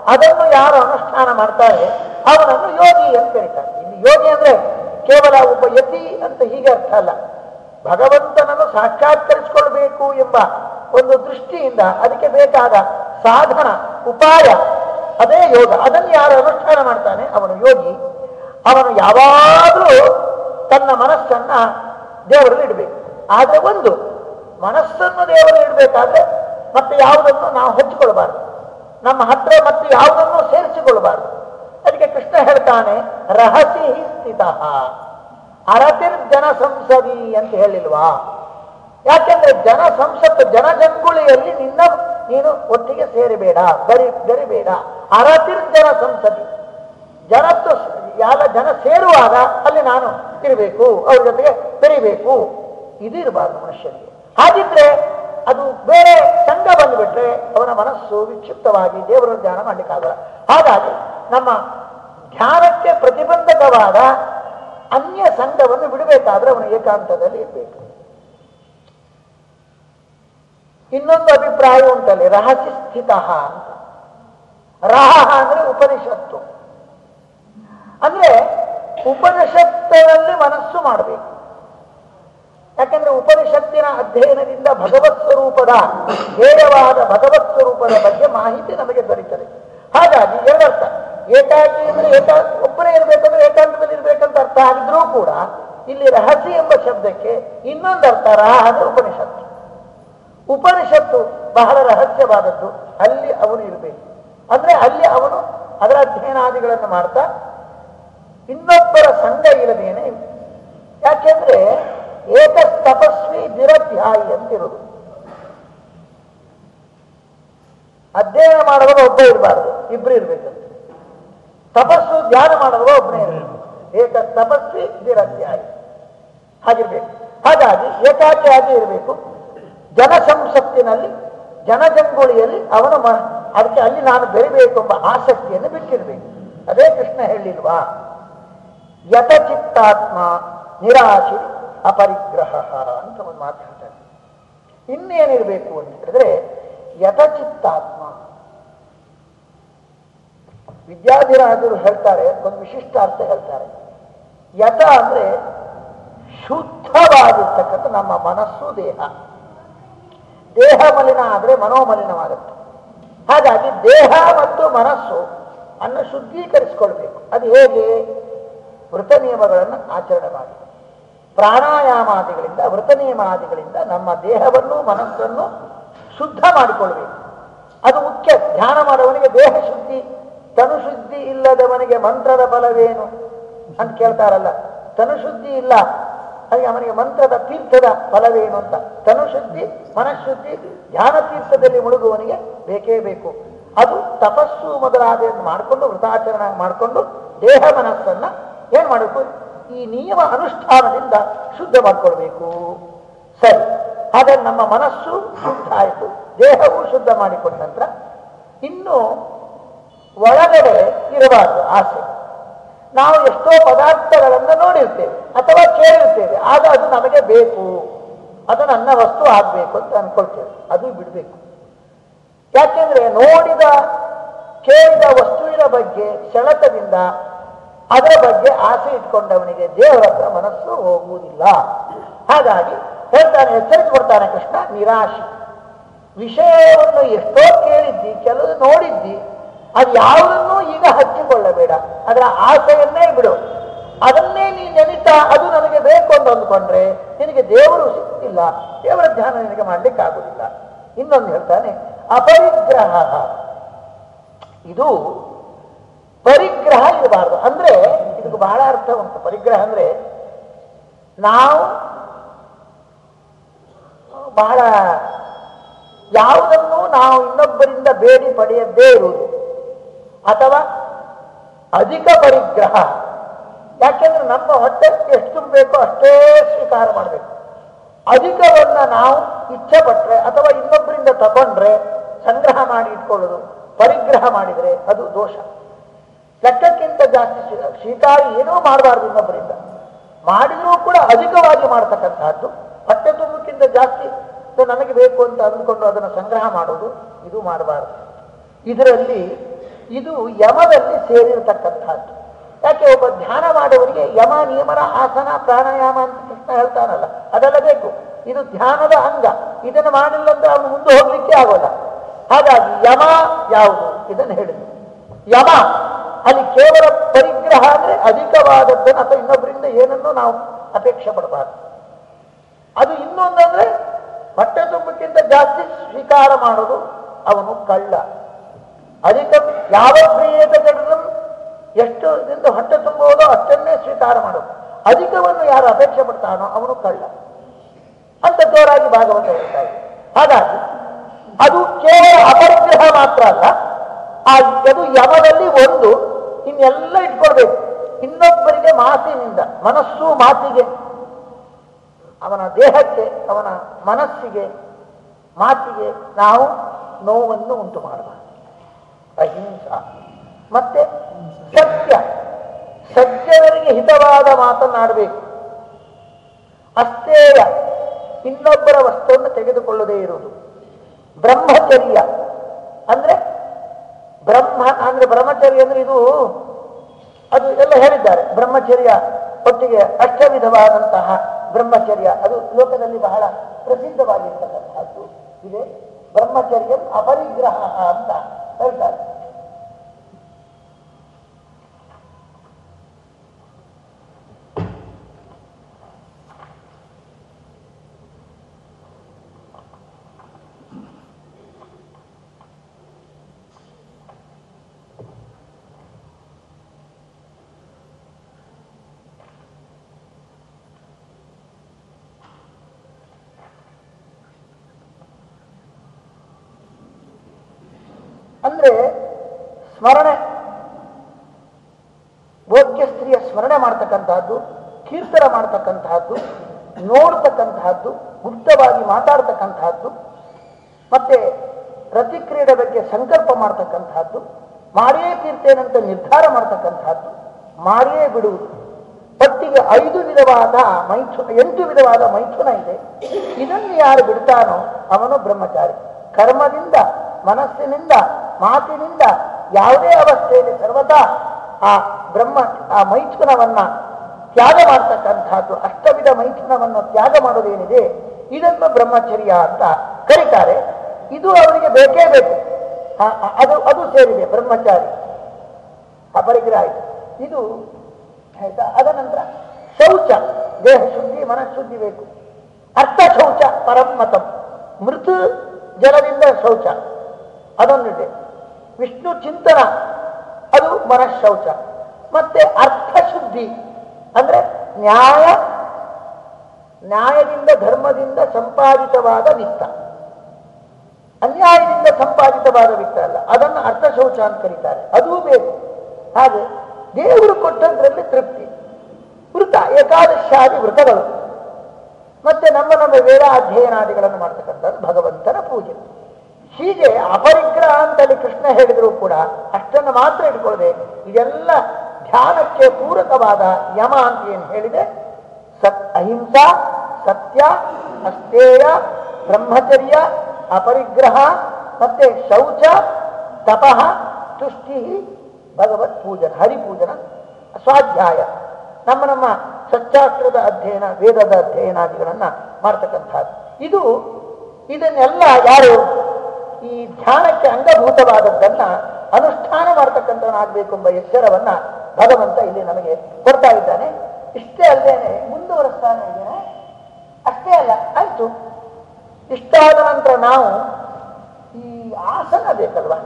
ಅದನ್ನು ಯಾರು ಅನುಷ್ಠಾನ ಮಾಡ್ತಾರೆ? ಅವನನ್ನು ಯೋಗಿ ಅಂತ ಕರೀತಾರೆ. ಇಲ್ಲಿ ಯೋಗಿ ಅಂದ್ರೆ ಕೇವಲ ಒಬ್ಬ ಯತಿ ಅಂತ ಹೀಗೆ ಅರ್ಥ ಅಲ್ಲ. ಭಗವಂತನನ್ನು ಸಾಕ್ಷಾತ್ಕರಿಸಿಕೊಳ್ಬೇಕು ಎಂಬ ಒಂದು ದೃಷ್ಟಿಯಿಂದ ಅದಕ್ಕೆ ಬೇಕಾದ ಸಾಧನ, ಉಪಾಯ, ಅದೇ ಯೋಗ. ಅದನ್ನು ಯಾರು ಅನುಷ್ಠಾನ ಮಾಡ್ತಾನೆ? ಅವನು ಯೋಗಿ. ಅವನು ಯಾವಾಗಲೂ ತನ್ನ ಮನಸ್ಸನ್ನ ದೇವರಲ್ಲಿ ಇಡಬೇಕು. ಆದರೆ ಒಂದು, ಮನಸ್ಸನ್ನು ದೇವರಲ್ಲಿ ಇಡಬೇಕಾದ್ರೆ ಮತ್ತೆ ಯಾವುದನ್ನು ನಾವು ಹಂಚಿಕೊಳ್ಬಾರ್ದು. ನಮ್ಮ ಹತ್ರ ಮತ್ತೆ ಯಾವುದನ್ನು ಸೇರಿಸಿಕೊಳ್ಬಾರ್ದು. ಅದಕ್ಕೆ ಕೃಷ್ಣ ಹೇಳ್ತಾನೆ, ರಹಸಿ ಸ್ಥಿತ. ಅರತಿರ್ ಜನ ಸಂಸದಿ ಅಂತ ಹೇಳಿಲ್ವಾ? ಯಾಕೆಂದ್ರೆ ಜನ ಸಂಸತ್ತು ಜನಜಂಗುಳಿಯಲ್ಲಿ ನಿನ್ನ, ನೀನು ಒಟ್ಟಿಗೆ ಸೇರಿಬೇಡ, ಬರಿ, ಬರಿಬೇಡ. ಅರತಿರ್ ಜನ ಸಂಸದಿ ಜನತ್ತು ಯಾವ ಜನ ಸೇರುವಾಗ ಅಲ್ಲಿ ನಾನು ಇರಬೇಕು, ಅವ್ರ ಜೊತೆಗೆ ಬೆರಿಬೇಕು. ಇದು ಇರಬಾರ್ದು ಮನುಷ್ಯನಿಗೆ. ಹಾಗಿದ್ರೆ ಅದು ಬೇರೆ ಸಂಘ ಬಂದುಬಿಟ್ರೆ ಅವನ ಮನಸ್ಸು ವಿಕ್ಷಿಪ್ತವಾಗಿ ದೇವರನ್ನು ಧ್ಯಾನ ಮಾಡಲಿಕ್ಕಾಗಲ್ಲ. ಹಾಗಾಗಿ ನಮ್ಮ ಧ್ಯಾನಕ್ಕೆ ಪ್ರತಿಬಂಧಕವಾದ ಅನ್ಯ ಸಂಘವನ್ನು ಬಿಡಬೇಕಾದ್ರೆ ಅವನು ಏಕಾಂತದಲ್ಲಿ ಇರಬೇಕು. ಇನ್ನೊಂದು ಅಭಿಪ್ರಾಯ ಉಂಟಲ್ಲಿ ರಹಸ್ಯ ಸ್ಥಿತ ಅಂತ. ರಹ ಅಂದ್ರೆ ಉಪನಿಷತ್ತು. ಅಂದ್ರೆ ಉಪನಿಷತ್ತಿನಲ್ಲಿ ಮನಸ್ಸು ಮಾಡಬೇಕು. ಯಾಕಂದ್ರೆ ಉಪನಿಷತ್ತಿನ ಅಧ್ಯಯನದಿಂದ ಭಗವತ್ ಸ್ವರೂಪದ, ಧ್ಯೇಯವಾದ ಭಗವತ್ ಸ್ವರೂಪದ ಬಗ್ಗೆ ಮಾಹಿತಿ ನಮಗೆ ದೊರೀತದೆ. ಹಾಗಾಗಿ ಎರಡರ್ಥ ಏಕಾಕಿ ಅಂದ್ರೆ ಏಕಾ ಒಬ್ಬರೇ ಇರಬೇಕಂದ್ರೆ ಏಕಾಂತದಲ್ಲಿ ಇರ್ಬೇಕಂತ ಅರ್ಥ ಆಗಿದ್ರೂ ಕೂಡ ಇಲ್ಲಿ ರಹಸ್ಯ ಎಂಬ ಶಬ್ದಕ್ಕೆ ಇನ್ನೊಂದು ಅರ್ಥ ರಹ ಉಪನಿಷತ್ತು. ಉಪನಿಷತ್ತು ಬಹಳ ರಹಸ್ಯವಾದದ್ದು, ಅಲ್ಲಿ ಅವನು ಇರಬೇಕು. ಅಂದ್ರೆ ಅಲ್ಲಿ ಅವನು ಅದರ ಅಧ್ಯಯನಾದಿಗಳನ್ನು ಮಾಡ್ತಾ, ಇನ್ನೊಬ್ಬರ ಸಂಘ ಇಲ್ಲದೇನೆ ಯಾಕೆಂದ್ರೆ ಏಕ ತಪಸ್ವಿ ನಿರಧ್ಯಾಯಿ ಅಂತಿರೋದು ಅಧ್ಯಯನ ಮಾಡುವಾಗ ಒಬ್ಬ ಇರಬಾರ್ದು, ಇಬ್ರು ಇರ್ಬೇಕಂತ. ತಪಸ್ಸು ಧ್ಯಾನ ಮಾಡುವ ಒಬ್ಬನೇ ಇರಬೇಕು. ಏಕ ತಪಸ್ವಿ ನಿರಧ್ಯಾಯ ಹಾಗಿರ್ಬೇಕು. ಹಾಗಾಗಿ ಏಕಾಕಿಯಾಗಿ ಇರಬೇಕು. ಜನಸಂಸತ್ತಿನಲ್ಲಿ ಜನಜಂಗುಳಿಯಲ್ಲಿ ಅವನ ಮ ಅದಕ್ಕೆ ಅಲ್ಲಿ ನಾನು ಬೆರಿಬೇಕು ಎಂಬ ಆಸಕ್ತಿಯನ್ನು ಬಿಟ್ಟಿರಬೇಕು. ಅದೇ ಕೃಷ್ಣ ಹೇಳಿಲ್ವಾ? ಯಥಚಿತ್ತಾತ್ಮ ನಿರಾಶಿ ಅಪರಿಗ್ರಹ ಅಂತ ಒಂದು ಮಾತಾಡ್ತಾರೆ ಹೇಳ್ತಾರೆ ಇನ್ನೇನಿರಬೇಕು ಅಂತ ಹೇಳಿದ್ರೆ ಯಥಚಿತ್ತಾತ್ಮ ವಿದ್ಯಾಧಿರಾಜರು ಹೇಳ್ತಾರೆ, ಒಂದು ವಿಶಿಷ್ಟ ಅರ್ಥ ಹೇಳ್ತಾರೆ. ಯಥ ಅಂದ್ರೆ ಶುದ್ಧವಾಗಿರ್ತಕ್ಕಂಥ ನಮ್ಮ ಮನಸ್ಸು ದೇಹ. ದೇಹ ಮಲಿನ ಆದರೆ ಮನೋಮಲಿನವಾಗುತ್ತೆ. ಹಾಗಾಗಿ ದೇಹ ಮತ್ತು ಮನಸ್ಸು ಅನ್ನು ಶುದ್ಧೀಕರಿಸಿಕೊಳ್ಬೇಕು. ಅದು ಹೇಗೆ? ವೃತ ನಿಯಮಗಳನ್ನು ಆಚರಣೆ ಮಾಡಿ ಪ್ರಾಣಾಯಾಮಾದಿಗಳಿಂದ, ವೃತ ನಿಯಮಾದಿಗಳಿಂದ ನಮ್ಮ ದೇಹವನ್ನು, ಮನಸ್ಸನ್ನು ಶುದ್ಧ ಮಾಡಿಕೊಳ್ಬೇಕು. ಅದು ಮುಖ್ಯ. ಧ್ಯಾನ ಮಾಡುವವನಿಗೆ ದೇಹ ಶುದ್ಧಿ ತನು ಶುದ್ಧಿ ಇಲ್ಲದವನಿಗೆ ಮಂತ್ರದ ಫಲವೇನು ಅಂತ ಕೇಳ್ತಾರಲ್ಲ. ತನು ಶುದ್ಧಿ ಇಲ್ಲ, ಹಾಗೆ ಅವನಿಗೆ ಮಂತ್ರದ ತೀರ್ಥದ ಫಲವೇನು ಅಂತ. ತನುಶುದ್ಧಿ ಮನಃಶುದ್ಧಿ ಧ್ಯಾನ ತೀರ್ಥದಲ್ಲಿ ಮುಳುಗುವವನಿಗೆ ಬೇಕೇ ಬೇಕು. ಅದು ತಪಸ್ಸು ಮೊದಲಾದೆಯನ್ನು ಮಾಡಿಕೊಂಡು ವೃತಾಚರಣೆ ಮಾಡಿಕೊಂಡು, ದೇಹ ಮನಸ್ಸನ್ನ ಏನ್ ಮಾಡಬೇಕು ಈ ನಿಯಮ ಅನುಷ್ಠಾನದಿಂದ ಶುದ್ಧ ಮಾಡಿಕೊಳ್ಬೇಕು. ಸರಿ ಹಾಗಾಗಿ ನಮ್ಮ ಮನಸ್ಸು ಶುದ್ಧ ಆಯಿತು, ದೇಹವು ಶುದ್ಧ ಮಾಡಿಕೊಂಡ ನಂತರ ಇನ್ನು ಒಳಗಡೆ ಇರಬಾರ್ದು ಆಸೆ. ನಾವು ಎಷ್ಟೋ ಪದಾರ್ಥಗಳನ್ನು ನೋಡಿರ್ತೇವೆ ಅಥವಾ ಕೇಳಿರ್ತೇವೆ, ಆಗ ಅದು ನಮಗೆ ಬೇಕು, ಅದು ನನ್ನ ವಸ್ತು ಆಗಬೇಕು ಅಂತ ಅನ್ಕೊಳ್ತೇವೆ, ಅದು ಬಿಡಬೇಕು. ಯಾಕೆಂದ್ರೆ ನೋಡಿದ, ಕೇಳಿದ ವಸ್ತುವಿನ ಬಗ್ಗೆ, ಸೆಳೆತದಿಂದ ಅದರ ಬಗ್ಗೆ ಆಸೆ ಇಟ್ಕೊಂಡವನಿಗೆ ದೇವರ ಮನಸ್ಸು ಹೋಗುವುದಿಲ್ಲ. ಹಾಗಾಗಿ ಹೇಳ್ತಾನೆ, ಎಚ್ಚರಿಕೆ ಕೊಡ್ತಾನೆ ಕೃಷ್ಣ, ನಿರಾಶೆ. ವಿಷಯವನ್ನು ಎಷ್ಟೋ ಕೇಳಿದ್ದಿ, ಕೆಲವು ನೋಡಿದ್ದಿ ಅದು ಯಾವುದನ್ನೂ ಈಗ ಹಚ್ಚಿಕೊಳ್ಳಬೇಡ. ಅದರ ಆಸೆಯನ್ನೇ ಬಿಡು. ಅದನ್ನೇ ನೀ ನೆನಿತ, ಅದು ನನಗೆ ಬೇಕು ಅಂತ ಅಂದ್ಕೊಂಡ್ರೆ ನಿನಗೆ ದೇವರು ಸಿಕ್ತಿಲ್ಲ ದೇವರ ಧ್ಯಾನ ನಿನಗೆ ಮಾಡ್ಲಿಕ್ಕೆ ಆಗುದಿಲ್ಲ ಇನ್ನೊಂದು ಹೇಳ್ತಾನೆ ಅಪರಿಗ್ರಹ ಇದು ಪರಿಗ್ರಹ ಇರಬಾರದು. ಅಂದ್ರೆ, ಇದಕ್ಕೆ ಬಹಳ ಅರ್ಥ ಉಂಟು. ಪರಿಗ್ರಹ ಅಂದ್ರೆ ನಾವು ಬಹಳ ಯಾವುದನ್ನು ನಾವು ಇನ್ನೊಬ್ಬರಿಂದ ಬೇಡಿ ಪಡೆಯದೇ ಇರುವುದು. ಅಥವಾ ಅಧಿಕ ಪರಿಗ್ರಹ. ಯಾಕೆಂದ್ರೆ ನಮ್ಮ ಹೊಟ್ಟೆ ಎಷ್ಟು ಬೇಕೋ ಅಷ್ಟೇ ಸ್ವೀಕಾರ ಮಾಡಬೇಕು. ಅಧಿಕವನ್ನ ನಾವು ಇಚ್ಛೆ ಪಟ್ಟರೆ ಅಥವಾ ಇನ್ನೊಬ್ಬರಿಂದ ತಗೊಂಡ್ರೆ ಸಂಗ್ರಹ ಮಾಡಿ ಇಟ್ಕೊಳ್ಳೋದು, ಪರಿಗ್ರಹ ಮಾಡಿದರೆ ಅದು ದೋಷ. ಲೆಕ್ಕಕ್ಕಿಂತ ಜಾಸ್ತಿ ಸ್ವೀ- ಸ್ವೀಕಾರ ಏನೂ ಮಾಡಬಾರ್ದು ಇನ್ನೊಬ್ಬರಿಂದ. ಮಾಡಿದರೂ ಕೂಡ ಅಧಿಕವಾಗಿ ಮಾಡ್ತಕ್ಕಂಥದ್ದು ಹೊಟ್ಟೆ ತುಂಬಕ್ಕಿಂತ ಜಾಸ್ತಿ ನನಗೆ ಬೇಕು ಅಂತ ಅಂದುಕೊಂಡು ಅದನ್ನು ಸಂಗ್ರಹ ಮಾಡೋದು ಇದು ಮಾಡಬಾರದು. ಇದರಲ್ಲಿ ಇದು ಯಮದಲ್ಲಿ ಸೇರಿರತಕ್ಕಂಥದ್ದು. ಯಾಕೆ ಒಬ್ಬ ಧ್ಯಾನ ಮಾಡುವವರಿಗೆ ಯಮ ನಿಯಮರ ಆಸನ, ಪ್ರಾಣಾಯಾಮ ಅಂತ ಕೃಷ್ಣ ಹೇಳ್ತಾನಲ್ಲ ಅದೆಲ್ಲ ಬೇಕು ಇದು ಧ್ಯಾನದ ಅಂಗ. ಇದನ್ನು ಮಾಡಿಲ್ಲ ಅಂದ್ರೆ ಅವನು ಮುಂದೆ ಹೋಗ್ಲಿಕ್ಕೆ ಆಗೋಲ್ಲ. ಹಾಗಾಗಿ ಯಮ ಯಾವುದು? ಇದನ್ನು ಹೇಳಿದ್ರು ಯಮ, ಅಲ್ಲಿ ಕೇವಲ ಪರಿಗ್ರಹ ಅಂದ್ರೆ ಅಧಿಕವಾದದ್ದನ್ನು ಅಥವಾ ಇನ್ನೊಬ್ಬರಿಂದ ಏನನ್ನು ನಾವು ಅಪೇಕ್ಷೆ ಪಡಬಾರ್ದು. ಅದು ಇನ್ನೊಂದಂದ್ರೆ ಹೊಟ್ಟೆ ತುಂಬಕ್ಕಿಂತ ಜಾಸ್ತಿ ಸ್ವೀಕಾರ ಮಾಡೋದು ಅವನು ಕಳ್ಳ. ಅಧಿಕ ಯಾವ ಕ್ರಿಯೆಯ ಜನರು ಎಷ್ಟು ಇದರಿಂದ ಹೊಟ್ಟೆ ತುಂಬುವುದೋ ಅಷ್ಟನ್ನೇ ಸ್ವೀಕಾರ ಮಾಡೋದು ಅಧಿಕವನ್ನು ಯಾರು ಅಪೇಕ್ಷೆ ಪಡ್ತಾನೋ ಅವನು ಕಳ್ಳ. ಅಂತ ಜೋರಾಗಿ ಭಾಗವತ ಹೇಳ್ತಾ ಇದೆ. ಹಾಗಾಗಿ, ಅದು ಕೇವಲ ಅಪರಿಗ್ರಹ ಮಾತ್ರ ಅಲ್ಲ ಅದು ಯಮದಲ್ಲಿ ಒಂದು, ಇನ್ನೆಲ್ಲ ಇಟ್ಕೊಳ್ಬೇಕು. ಇನ್ನೊಬ್ಬರಿಗೆ ಮಾತಿನಿಂದ, ಮನಸ್ಸು ಮಾತಿಗೆ, ಅವನ ದೇಹಕ್ಕೆ, ಅವನ ಮನಸ್ಸಿಗೆ ಮಾತಿಗೆ ನಾವು ನೋವನ್ನು ಉಂಟು ಮಾಡಬಾರದು. ಅಹಿಂಸ. ಮತ್ತೆ ಸತ್ಯ. ಸಜ್ಜನರಿಗೆ ಹಿತವಾದ ಮಾತನ್ನಾಡಬೇಕು. ಅಸ್ತೇಯ ಇನ್ನೊಬ್ಬರ ವಸ್ತುವನ್ನು ತೆಗೆದುಕೊಳ್ಳದೇ ಇರುವುದು. ಬ್ರಹ್ಮಚರ್ಯ. ಅಂದ್ರೆ ಬ್ರಹ್ಮ ಅಂದ್ರೆ ಬ್ರಹ್ಮಚರ್ಯ ಅಂದ್ರೆ ಇದು ಅದು ಎಲ್ಲ ಹೇಳಿದ್ದಾರೆ. ಬ್ರಹ್ಮಚರ್ಯ ಒಟ್ಟಿಗೆ ಅಷ್ಟವಿಧವಾದಂತಹ ಬ್ರಹ್ಮಚರ್ಯ. ಅದು ಲೋಕದಲ್ಲಿ ಬಹಳ ಪ್ರಸಿದ್ಧವಾಗಿರ್ತಕ್ಕಂಥದ್ದು. ಇದೆ ಬ್ರಹ್ಮಚರ್ಯ ಅಪರಿಗ್ರಹ ಅಂತ. ಹೇಳ್ತಾರೆ ಅಂದ್ರೆ ಸ್ಮರಣೆ. ಭೋಗ್ಯ ಸ್ತ್ರೀಯ ಸ್ಮರಣೆ ಮಾಡ್ತಕ್ಕಂತಹದ್ದು, ಕೀರ್ತನ ಮಾಡ್ತಕ್ಕಂತಹದ್ದು, ನೋಡ್ತಕ್ಕಂತಹದ್ದು ಗುಪ್ತವಾಗಿ ಮಾತಾಡ್ತಕ್ಕಂತಹದ್ದು, ಮತ್ತೆ ಪ್ರತಿಕ್ರಿಯೆಯ ಬಗ್ಗೆ ಸಂಕಲ್ಪ ಮಾಡ್ತಕ್ಕಂತಹದ್ದು, ಮಾಡಿಯೇ ತೀರ್ತೇನಂತ ನಿರ್ಧಾರ ಮಾಡ್ತಕ್ಕಂತಹದ್ದು, ಮಾಡಿಯೇ ಬಿಡುವುದು. ಪಟ್ಟಿಗೆ ಐದು ವಿಧವಾದ ಮೈಥು ಎಂಟು ವಿಧವಾದ ಮೈಥುನ ಇದೆ. ಇದನ್ನು ಯಾರು ಬಿಡ್ತಾನೋ ಅವನು ಬ್ರಹ್ಮಚಾರಿ. ಕರ್ಮದಿಂದ, ಮನಸ್ಸಿನಿಂದ, ಮಾತಿನಿಂದ ಯಾವುದೇ ಅವಸ್ಥೆಯಲ್ಲಿ ಸರ್ವತಾ ಆ ಬ್ರಹ್ಮ, ಆ ಮೈಥುನವನ್ನ ತ್ಯಾಗ ಮಾಡ್ತಕ್ಕಂಥದ್ದು, ಅಷ್ಟವಿಧ ಮೈಥುನವನ್ನು ತ್ಯಾಗ ಮಾಡೋದೇನಿದೆ ಇದನ್ನು ಬ್ರಹ್ಮಚರ್ಯ ಅಂತ ಕರೀತಾರೆ. ಇದು ಅವರಿಗೆ ಬೇಕೇ ಬೇಕು. ಅದು ಅದು ಸೇರಿದೆ, ಬ್ರಹ್ಮಚಾರಿ. ಅಪರಿಗ್ರಹ ಆಯಿತು. ಇದು ಆಯ್ತಾ? ಅದ ನಂತರ ಶೌಚ, ದೇಹ ಶುದ್ಧಿ, ಮನಃಶುದ್ಧಿ ಬೇಕು. ಅರ್ಥ ಶೌಚ ಪರಮತಂ ಮೃತ ಜಲದಿಂದ ಶೌಚ. ಅದೊಂದಿದೆ. ವಿಷ್ಣು ಚಿಂತನ. ಅದು ಮನಃಶೌಚ. ಮತ್ತೆ ಅರ್ಥ ಶುದ್ಧಿ ಅಂದ್ರೆ ನ್ಯಾಯ, ನ್ಯಾಯದಿಂದ, ಧರ್ಮದಿಂದ ಸಂಪಾದಿತವಾದ ವಿತ್ತ. ಅನ್ಯಾಯದಿಂದ ಸಂಪಾದಿತವಾದ ವಿತ್ತ ಅಲ್ಲ, ಅದನ್ನು ಅರ್ಥ ಶೌಚ ಅಂತ ಕರೀತಾರೆ. ಅದೂ ಬೇಕು. ಹಾಗೆ ದೇವರು ಕೊಟ್ಟದ್ರಲ್ಲಿ ತೃಪ್ತಿ. ವೃತ ಏಕಾದಶಾದಿ ವೃತಗಳು ಮತ್ತೆ ನಮ್ಮ ನಮ್ಮ ವೇದ ಅಧ್ಯಯನಾದಿಗಳನ್ನು ಮಾಡ್ತಕ್ಕಂಥದ್ದು ಭಗವಂತನ ಪೂಜೆ. ಹೀಗೆ ಅಪರಿಗ್ರಹ ಅಂತಲ್ಲಿ ಕೃಷ್ಣ ಹೇಳಿದರೂ ಕೂಡ ಅಷ್ಟನ್ನು ಮಾತ್ರ ಇಟ್ಕೊಳ್ಳದೆ ಇದೆಲ್ಲ ಧ್ಯಾನಕ್ಕೆ ಪೂರಕವಾದ ಯಮ ಅಂತ ಏನು ಹೇಳಿದೆ? ಸತ್ ಅಹಿಂಸಾ, ಸತ್ಯ ಅಸ್ತೇಯ ಬ್ರಹ್ಮಚರ್ಯ, ಅಪರಿಗ್ರಹ, ಮತ್ತೆ ಶೌಚ, ತಪಃ, ತುಷ್ಟಿ, ಭಗವತ್ ಪೂಜನ, ಹರಿಪೂಜನ ಸ್ವಾಧ್ಯಾಯ. ನಮ್ಮ ನಮ್ಮ ಸಚ್ಚಾಸ್ತ್ರದ ಅಧ್ಯಯನ, ವೇದದ ಅಧ್ಯಯನಾದಿಗಳನ್ನ ಮಾಡ್ತಕ್ಕಂಥದ್ದು. ಇದು ಇದನ್ನೆಲ್ಲ ಯಾರು ಈ ಧ್ಯಾನಕ್ಕೆ ಅಂಗಭೂತವಾದದ್ದನ್ನ ಅನುಷ್ಠಾನ ಮಾಡ್ತಕ್ಕಂಥವನಾಗಬೇಕು ಎಂಬ ಎಚ್ಚರವನ್ನ ಭಗವಂತ ಇಲ್ಲಿ ನಮಗೆ ಕೊಡ್ತಾ ಇದ್ದಾನೆ. ಇಷ್ಟೇ ಅಲ್ಲದೇನೆ ಮುಂದುವರೆಸ್ತಾನೆ ಇದ್ದೇನೆ. ಅಷ್ಟೇ ಅಲ್ಲ, ಆಯ್ತು. ಇಷ್ಟಾದ ನಂತರ ನಾವು ಈ ಆಸನ ಬೇಕಲ್ವಾ?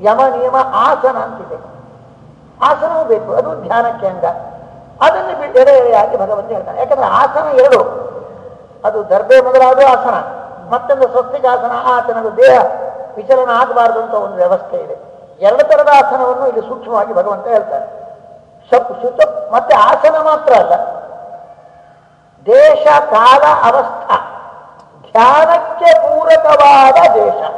ಯಮ ನಿಯಮ ಆಸನ ಅಂತಿದೆ. ಆಸನವೂ ಬೇಕು, ಅದು ಧ್ಯಾನಕ್ಕೆ ಅಂಗ. ಅದನ್ನು ಎಡೆ ಎಡೆಯಾಗಿ ಭಗವಂತ ಹೇಳ್ತಾನೆ. ಯಾಕಂದ್ರೆ ಆಸನ ಎರಡು. ಅದು ದರ್ಬೆ ಮೊದಲಾದ ಆಸನ. ಮತ್ತೊಂದು ಸ್ವಸ್ತಿಕಾಸನ ಆಸನದ ದೇಹ ವಿಚಲನ ಆಗಬಾರದು ಅಂತ ಒಂದು ವ್ಯವಸ್ಥೆ ಇದೆ. ಎರಡು ತರದ ಆಸನವನ್ನು ಇಲ್ಲಿ ಸೂಕ್ಷ್ಮವಾಗಿ ಭಗವಂತ ಹೇಳ್ತಾರೆ. ಶಪ್ ಶುತ ಮತ್ತೆ ಆಸನ ಮಾತ್ರ ಅಲ್ಲ. ದೇಶ, ಕಾಲ, ಅವಸ್ಥ, ಧ್ಯಾನಕ್ಕೆ ಪೂರಕವಾದ ದೇಶ.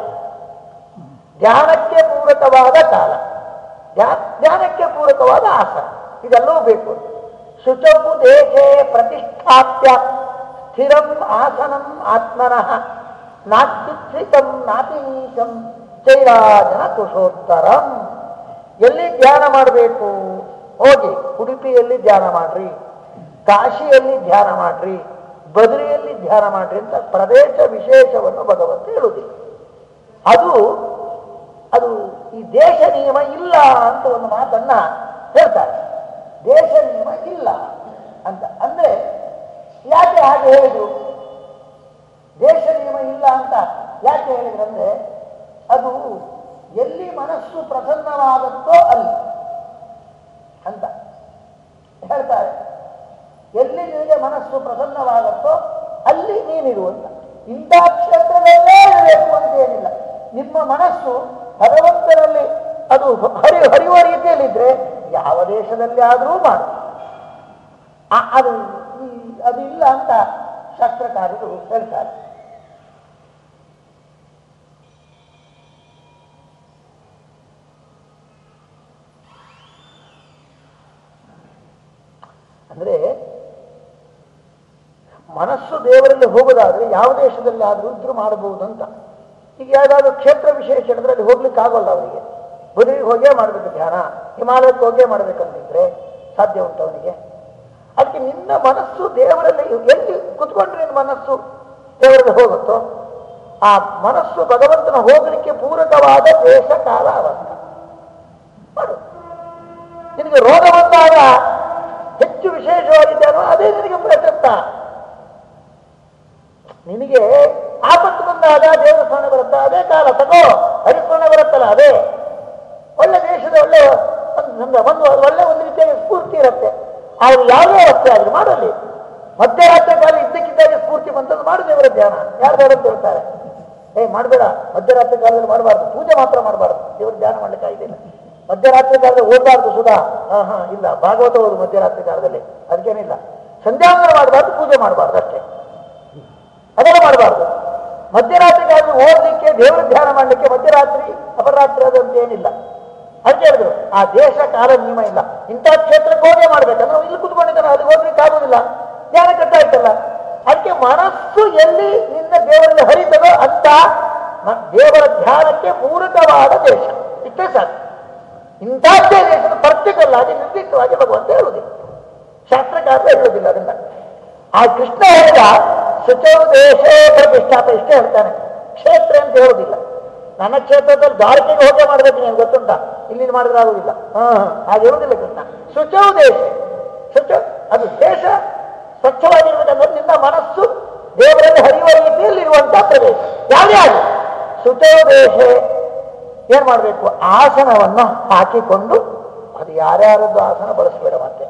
ಧ್ಯಾನಕ್ಕೆ ಪೂರಕವಾದ ಕಾಲ. ಧ್ಯಾನ ಧ್ಯಾನಕ್ಕೆ ಪೂರಕವಾದ ಆಸನ. ಇದೆಲ್ಲವೂ ಬೇಕು. ಶುಚವು ದೇಶೇ ಪ್ರತಿಷ್ಠಾಪ್ಯ. ಸ್ಥಿರಂ ಆಸನಂ ಆತ್ಮನಃ. ನಾತ್ಯುಚ್ಛ್ರಿತಂ ನಾತಿನೀಚಂ ಚೈರಾಜನ ಕುಶೋತ್ತರಂ ಎಲ್ಲಿ ಧ್ಯಾನ ಮಾಡಬೇಕು? ಹೋಗಿ ಉಡುಪಿಯಲ್ಲಿ ಧ್ಯಾನ ಮಾಡ್ರಿ, ಕಾಶಿಯಲ್ಲಿ ಧ್ಯಾನ ಮಾಡ್ರಿ, ಬದರಿಯಲ್ಲಿ ಧ್ಯಾನ ಮಾಡ್ರಿ ಅಂತ ಪ್ರದೇಶ ವಿಶೇಷವನ್ನು ಭಗವಂತ ಹೇಳುವುದಿಲ್ಲ. ಅದು ಅದು ಈ ದೇಶ ನಿಯಮ ಇಲ್ಲ ಅಂತ ಒಂದು ಮಾತನ್ನ ಹೇಳ್ತಾರೆ. ದೇಶ ನಿಯಮ ಇಲ್ಲ ಅಂತ. ಅಂದ್ರೆ ಯಾಕೆ ಹಾಗೆ ಹೇಳಿದ್ರು ದೇಶ ನಿಯಮ ಇಲ್ಲ ಅಂತ ಯಾಕೆ ಹೇಳಿದ್ರಂದ್ರೆ ಅದು ಎಲ್ಲಿ ಮನಸ್ಸು ಪ್ರಸನ್ನವಾಗುತ್ತೋ ಅಲ್ಲಿ ಅಂತ ಹೇಳ್ತಾರೆ. ಎಲ್ಲಿ ನಿನಗೆ ಮನಸ್ಸು ಪ್ರಸನ್ನವಾಗುತ್ತೋ ಅಲ್ಲಿ ನೀನಿರುವಂತ ಇಂಥ ಕ್ಷೇತ್ರದಲ್ಲೇ ಇರಬೇಕು ಅಂತ ಏನಿಲ್ಲ. ನಿಮ್ಮ ಮನಸ್ಸು ಭಗವಂತನಲ್ಲಿ ಅದು ಹರಿ ಹರಿಯುವ ರೀತಿಯಲ್ಲಿದ್ರೆ ಯಾವ ದೇಶದಲ್ಲಿ ಆದರೂ ಮಾಡ. ಅದು ಅದಿಲ್ಲ ಅಂತ ಶಾಸ್ತ್ರಕಾರರು ಹೇಳ್ತಾರೆ. ಅಂದ್ರೆ ಮನಸ್ಸು ದೇವರಲ್ಲಿ ಹೋಗೋದಾದ್ರೆ ಯಾವ ದೇಶದಲ್ಲಿ ಆದ್ರೂ ಇದ್ರೂ ಮಾಡಬಹುದು ಅಂತ ಈಗ ಯಾವ್ದಾದ್ರು ಕ್ಷೇತ್ರ ವಿಶೇಷ ಹೇಳಿದ್ರೆ ಅಲ್ಲಿ ಹೋಗ್ಲಿಕ್ಕೆ ಆಗೋಲ್ಲ ಅವರಿಗೆ. ಬದುಕಿಗೆ ಹೋಗೇ ಮಾಡ್ಬೇಕು ಧ್ಯಾನ, ಹಿಮಾಲಯಕ್ಕೆ ಹೋಗೇ ಮಾಡ್ಬೇಕಂತಿದ್ರೆ ಸಾಧ್ಯ ಉಂಟು ಅವನಿಗೆ. ಅದಕ್ಕೆ ನಿನ್ನ ಮನಸ್ಸು ದೇವರಲ್ಲಿ ಎಲ್ಲಿ ಕುತ್ಕೊಂಡ್ರೆ ನಿನ್ನ ಮನಸ್ಸು? ದೇವರಲ್ಲಿ ಹೋಗುತ್ತೋ? ಆ ಮನಸ್ಸು ಭಗವಂತನ ಹೋಗಲಿಕ್ಕೆ ಪೂರಕವಾದ ದೇಶ ಕಾಲ ಅವಸ್ಥೆ ನಿನಗೆ ರೋಗ ಬಂದಾಗ ಹೆಚ್ಚು ವಿಶೇಷವಾಗಿದ್ದಾನೋ ಅದೇ ನಿನಗೆ ಪ್ರಶಸ್ತ ನಿನಗೆ ಆಪತ್ತು ಬಂದಾಗ ದೇವರ ಸ್ಮರಣೆ ಬರುತ್ತಾ? ಅದೇ ಕಾಲ, ತಗೋ. ಹರಿಸ್ಮರಣೆ ಬರುತ್ತಲ್ಲ, ಅದೇ. ಒಳ್ಳೆ ದೇಶದ ಒಳ್ಳೆ ಒಂದು ಒಂದು ಒಳ್ಳೆ ಒಂದು ರೀತಿಯ ಸ್ಫೂರ್ತಿ ಇರುತ್ತೆ. ಆದ್ರೆ ಯಾವುದೇ ರಸ್ತೆ ಮಾಡಲಿ. ಮಧ್ಯರಾತ್ರಿ ಕಾಲ ಇದ್ದಕ್ಕಿದ್ದಾಗೆ ಸ್ಫೂರ್ತಿ ಬಂತದ್ದು ಮಾಡು ದೇವರ ಧ್ಯಾನ. ಯಾರು ಬೇಡ ಅಂತ ಹೇಳ್ತಾರೆ? ಏ, ಮಾಡಬೇಡ. ಮಧ್ಯರಾತ್ರಿ ಕಾಲದಲ್ಲಿ ಮಾಡಬಾರ್ದು. ಪೂಜೆ ಮಾತ್ರ ಮಾಡಬಾರ್ದು. ದೇವರ ಧ್ಯಾನ ಮಾಡ್ಲಿಕ್ಕೆ ಆಗಿದೆ ಮಧ್ಯರಾತ್ರಿ ಕಾಲದಲ್ಲಿ ಓದಬಾರ್ದು ಸುಧಾ. ಹಾ ಹಾ, ಇಲ್ಲ. ಭಾಗವತ ಓದು ಮಧ್ಯರಾತ್ರಿ ಕಾಲದಲ್ಲಿ. ಅದಕ್ಕೇನಿಲ್ಲ. ಸಂಧ್ಯಾವಂದನ ಮಾಡಬಾರ್ದು, ಪೂಜೆ ಮಾಡಬಾರ್ದು ಅಷ್ಟೇ. ಅದೆಲ್ಲ ಮಾಡಬಾರ್ದು. ಮಧ್ಯರಾತ್ರಿ ಕಾಲದಲ್ಲಿ ಓದಲಿಕ್ಕೆ, ದೇವರ ಧ್ಯಾನ ಮಾಡಲಿಕ್ಕೆ ಮಧ್ಯರಾತ್ರಿ, ಅಪರಾತ್ರಿ ಅದಂತ ಏನಿಲ್ಲ. ಅದಕ್ಕೆ ಹೇಳಿದ್ರು. ಆ ದೇಶ ಕಾಲ ನಿಯಮ ಇಲ್ಲ. ಇಂಥ ಕ್ಷೇತ್ರಕ್ಕೆ ಹೋಗೇ ಮಾಡ್ಬೇಕಂದ್ರೆ ಇಲ್ಲಿ ಕುತ್ಕೊಂಡಿದ್ದಾನೆ ಅಲ್ಲಿ ಹೋಗ್ಲಿಕ್ಕೆ ಆಗುದಿಲ್ಲ. ಧ್ಯಾನ ಕಟ್ಟಾಯ್ತಲ್ಲ ಅದಕ್ಕೆ ಮನಸ್ಸು ಎಲ್ಲಿ ನಿನ್ನ ದೇವರಲ್ಲಿ ಹರಿತದೋ ಅಂತ ದೇವರ ಧ್ಯಾನಕ್ಕೆ ಪೂರಕವಾದ ದೇಶ. ಇಷ್ಟೇ ಸರ್ ಇಂಥದ್ದೇ ದೇಶದ ಪರ್ಟಿಕಲ್ ಆಗಿ ನಿರ್ದಿಷ್ಟವಾಗಿ ಭಗವಂತ ಹೇಳುವುದಿಲ್ಲ. ಶಾಸ್ತ್ರಕಾರರು ಹೇಳುವುದಿಲ್ಲ ಅದನ್ನ. ಆ ಕೃಷ್ಣ ಹೇಳಿದ ಶುಚೌ ದೇಶ ಪ್ರತಿಷ್ಠಾಪ ಇಷ್ಟೇ ಹೇಳ್ತಾನೆ. ಕ್ಷೇತ್ರ ಅಂತ ಹೇಳುವುದಿಲ್ಲ. ನನ್ನ ಕ್ಷೇತ್ರದಲ್ಲಿ ದ್ವಾರಕೆಗೆ ಹೋಗಿ ಮಾಡ್ಬೇಕು ನೀನು, ಗೊತ್ತುಂಟ? ಇಲ್ಲಿ ಮಾಡಿದ್ರೆ ಆಗುದಿಲ್ಲ. ಹಾ ಹಾಗೆ ಇರುವುದಿಲ್ಲ ಕೃಷ್ಣ. ಶುಚೌ ದೇಶ. ಶುಚ, ಅದು ದೇಶ ಸ್ವಚ್ಛವಾಗಿರ್ಬೇಕಂದ್ರೆ ನಿನ್ನ ಮನಸ್ಸು. ದೇವರಲ್ಲಿ ಹರಿಯುವ ರೀತಿಯಲ್ಲಿ ಇರುವಂತಹ ಪ್ರದೇಶ ಆಗಲಿ ಶುಚೌ ದೇಶ. ಏನ್ ಮಾಡಬೇಕು? ಆಸನವನ್ನು ಹಾಕಿಕೊಂಡು ಅದು ಯಾರ್ಯಾರದ್ದು ಆಸನ ಬಳಸಬೇಡ ಮತ್ತೆ.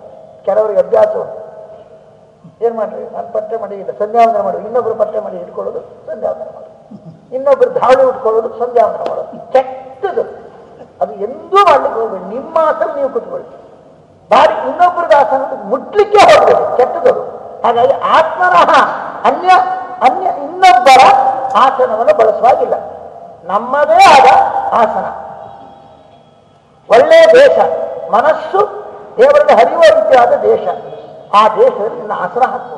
ಕೆಲವರಿಗೆ ಅಭ್ಯಾಸ ಏನ್ ಮಾಡ್ರಿ ನಾನು ಪಟ್ಟೆ ಮಾಡಿ ಇಲ್ಲ ಸಂಧ್ಯಾವಂದನ ಮಾಡಿ ಇನ್ನೊಬ್ರು ಪಟ್ಟೆ ಮಾಡಿ ಇಟ್ಕೊಳ್ಳೋದು ಸಂಧ್ಯಾವಂದನ ಮಾಡೋದು. ಇನ್ನೊಬ್ರು ಧಾವಳಿ ಉಟ್ಕೊಳ್ಳೋದು ಸಂಧ್ಯಾವಂದನ ಮಾಡೋದು. ಕೆಟ್ಟದು ಅದು ಎಂದೂ ಮಾಡ್ಲಿಕ್ಕೆ ಹೋಗ್ಬೇಡಿ. ನಿಮ್ಮ ಆಸನ ನೀವು ಕುತ್ಕೊಳ್ಳಿ. ಬಾರಿ ಇನ್ನೊಬ್ಬರ ಆಸನ ಮುಟ್ಲಿಕ್ಕೆ ಹೋಗ್ಬೇಕು ಕೆಟ್ಟದು ಹಾಗಾಗಿ ಆತ್ಮನಃ ಅನ್ಯ ಅನ್ಯ ಇನ್ನೊಬ್ಬರ ಆಸನವನ್ನು ಬಳಸುವಾಗಿಲ್ಲ ನಮ್ಮದೇ ಆದ ಆಸನ. ಒಳ್ಳೆಯ ದೇಶ. ಮನಸ್ಸು ದೇವರಲ್ಲಿ ಹರಿಯುವ ರೀತಿಯಾದ ದೇಶ. ಆ ದೇಶದಲ್ಲಿ ನಿನ್ನ ಆಸನ ಹಾಕು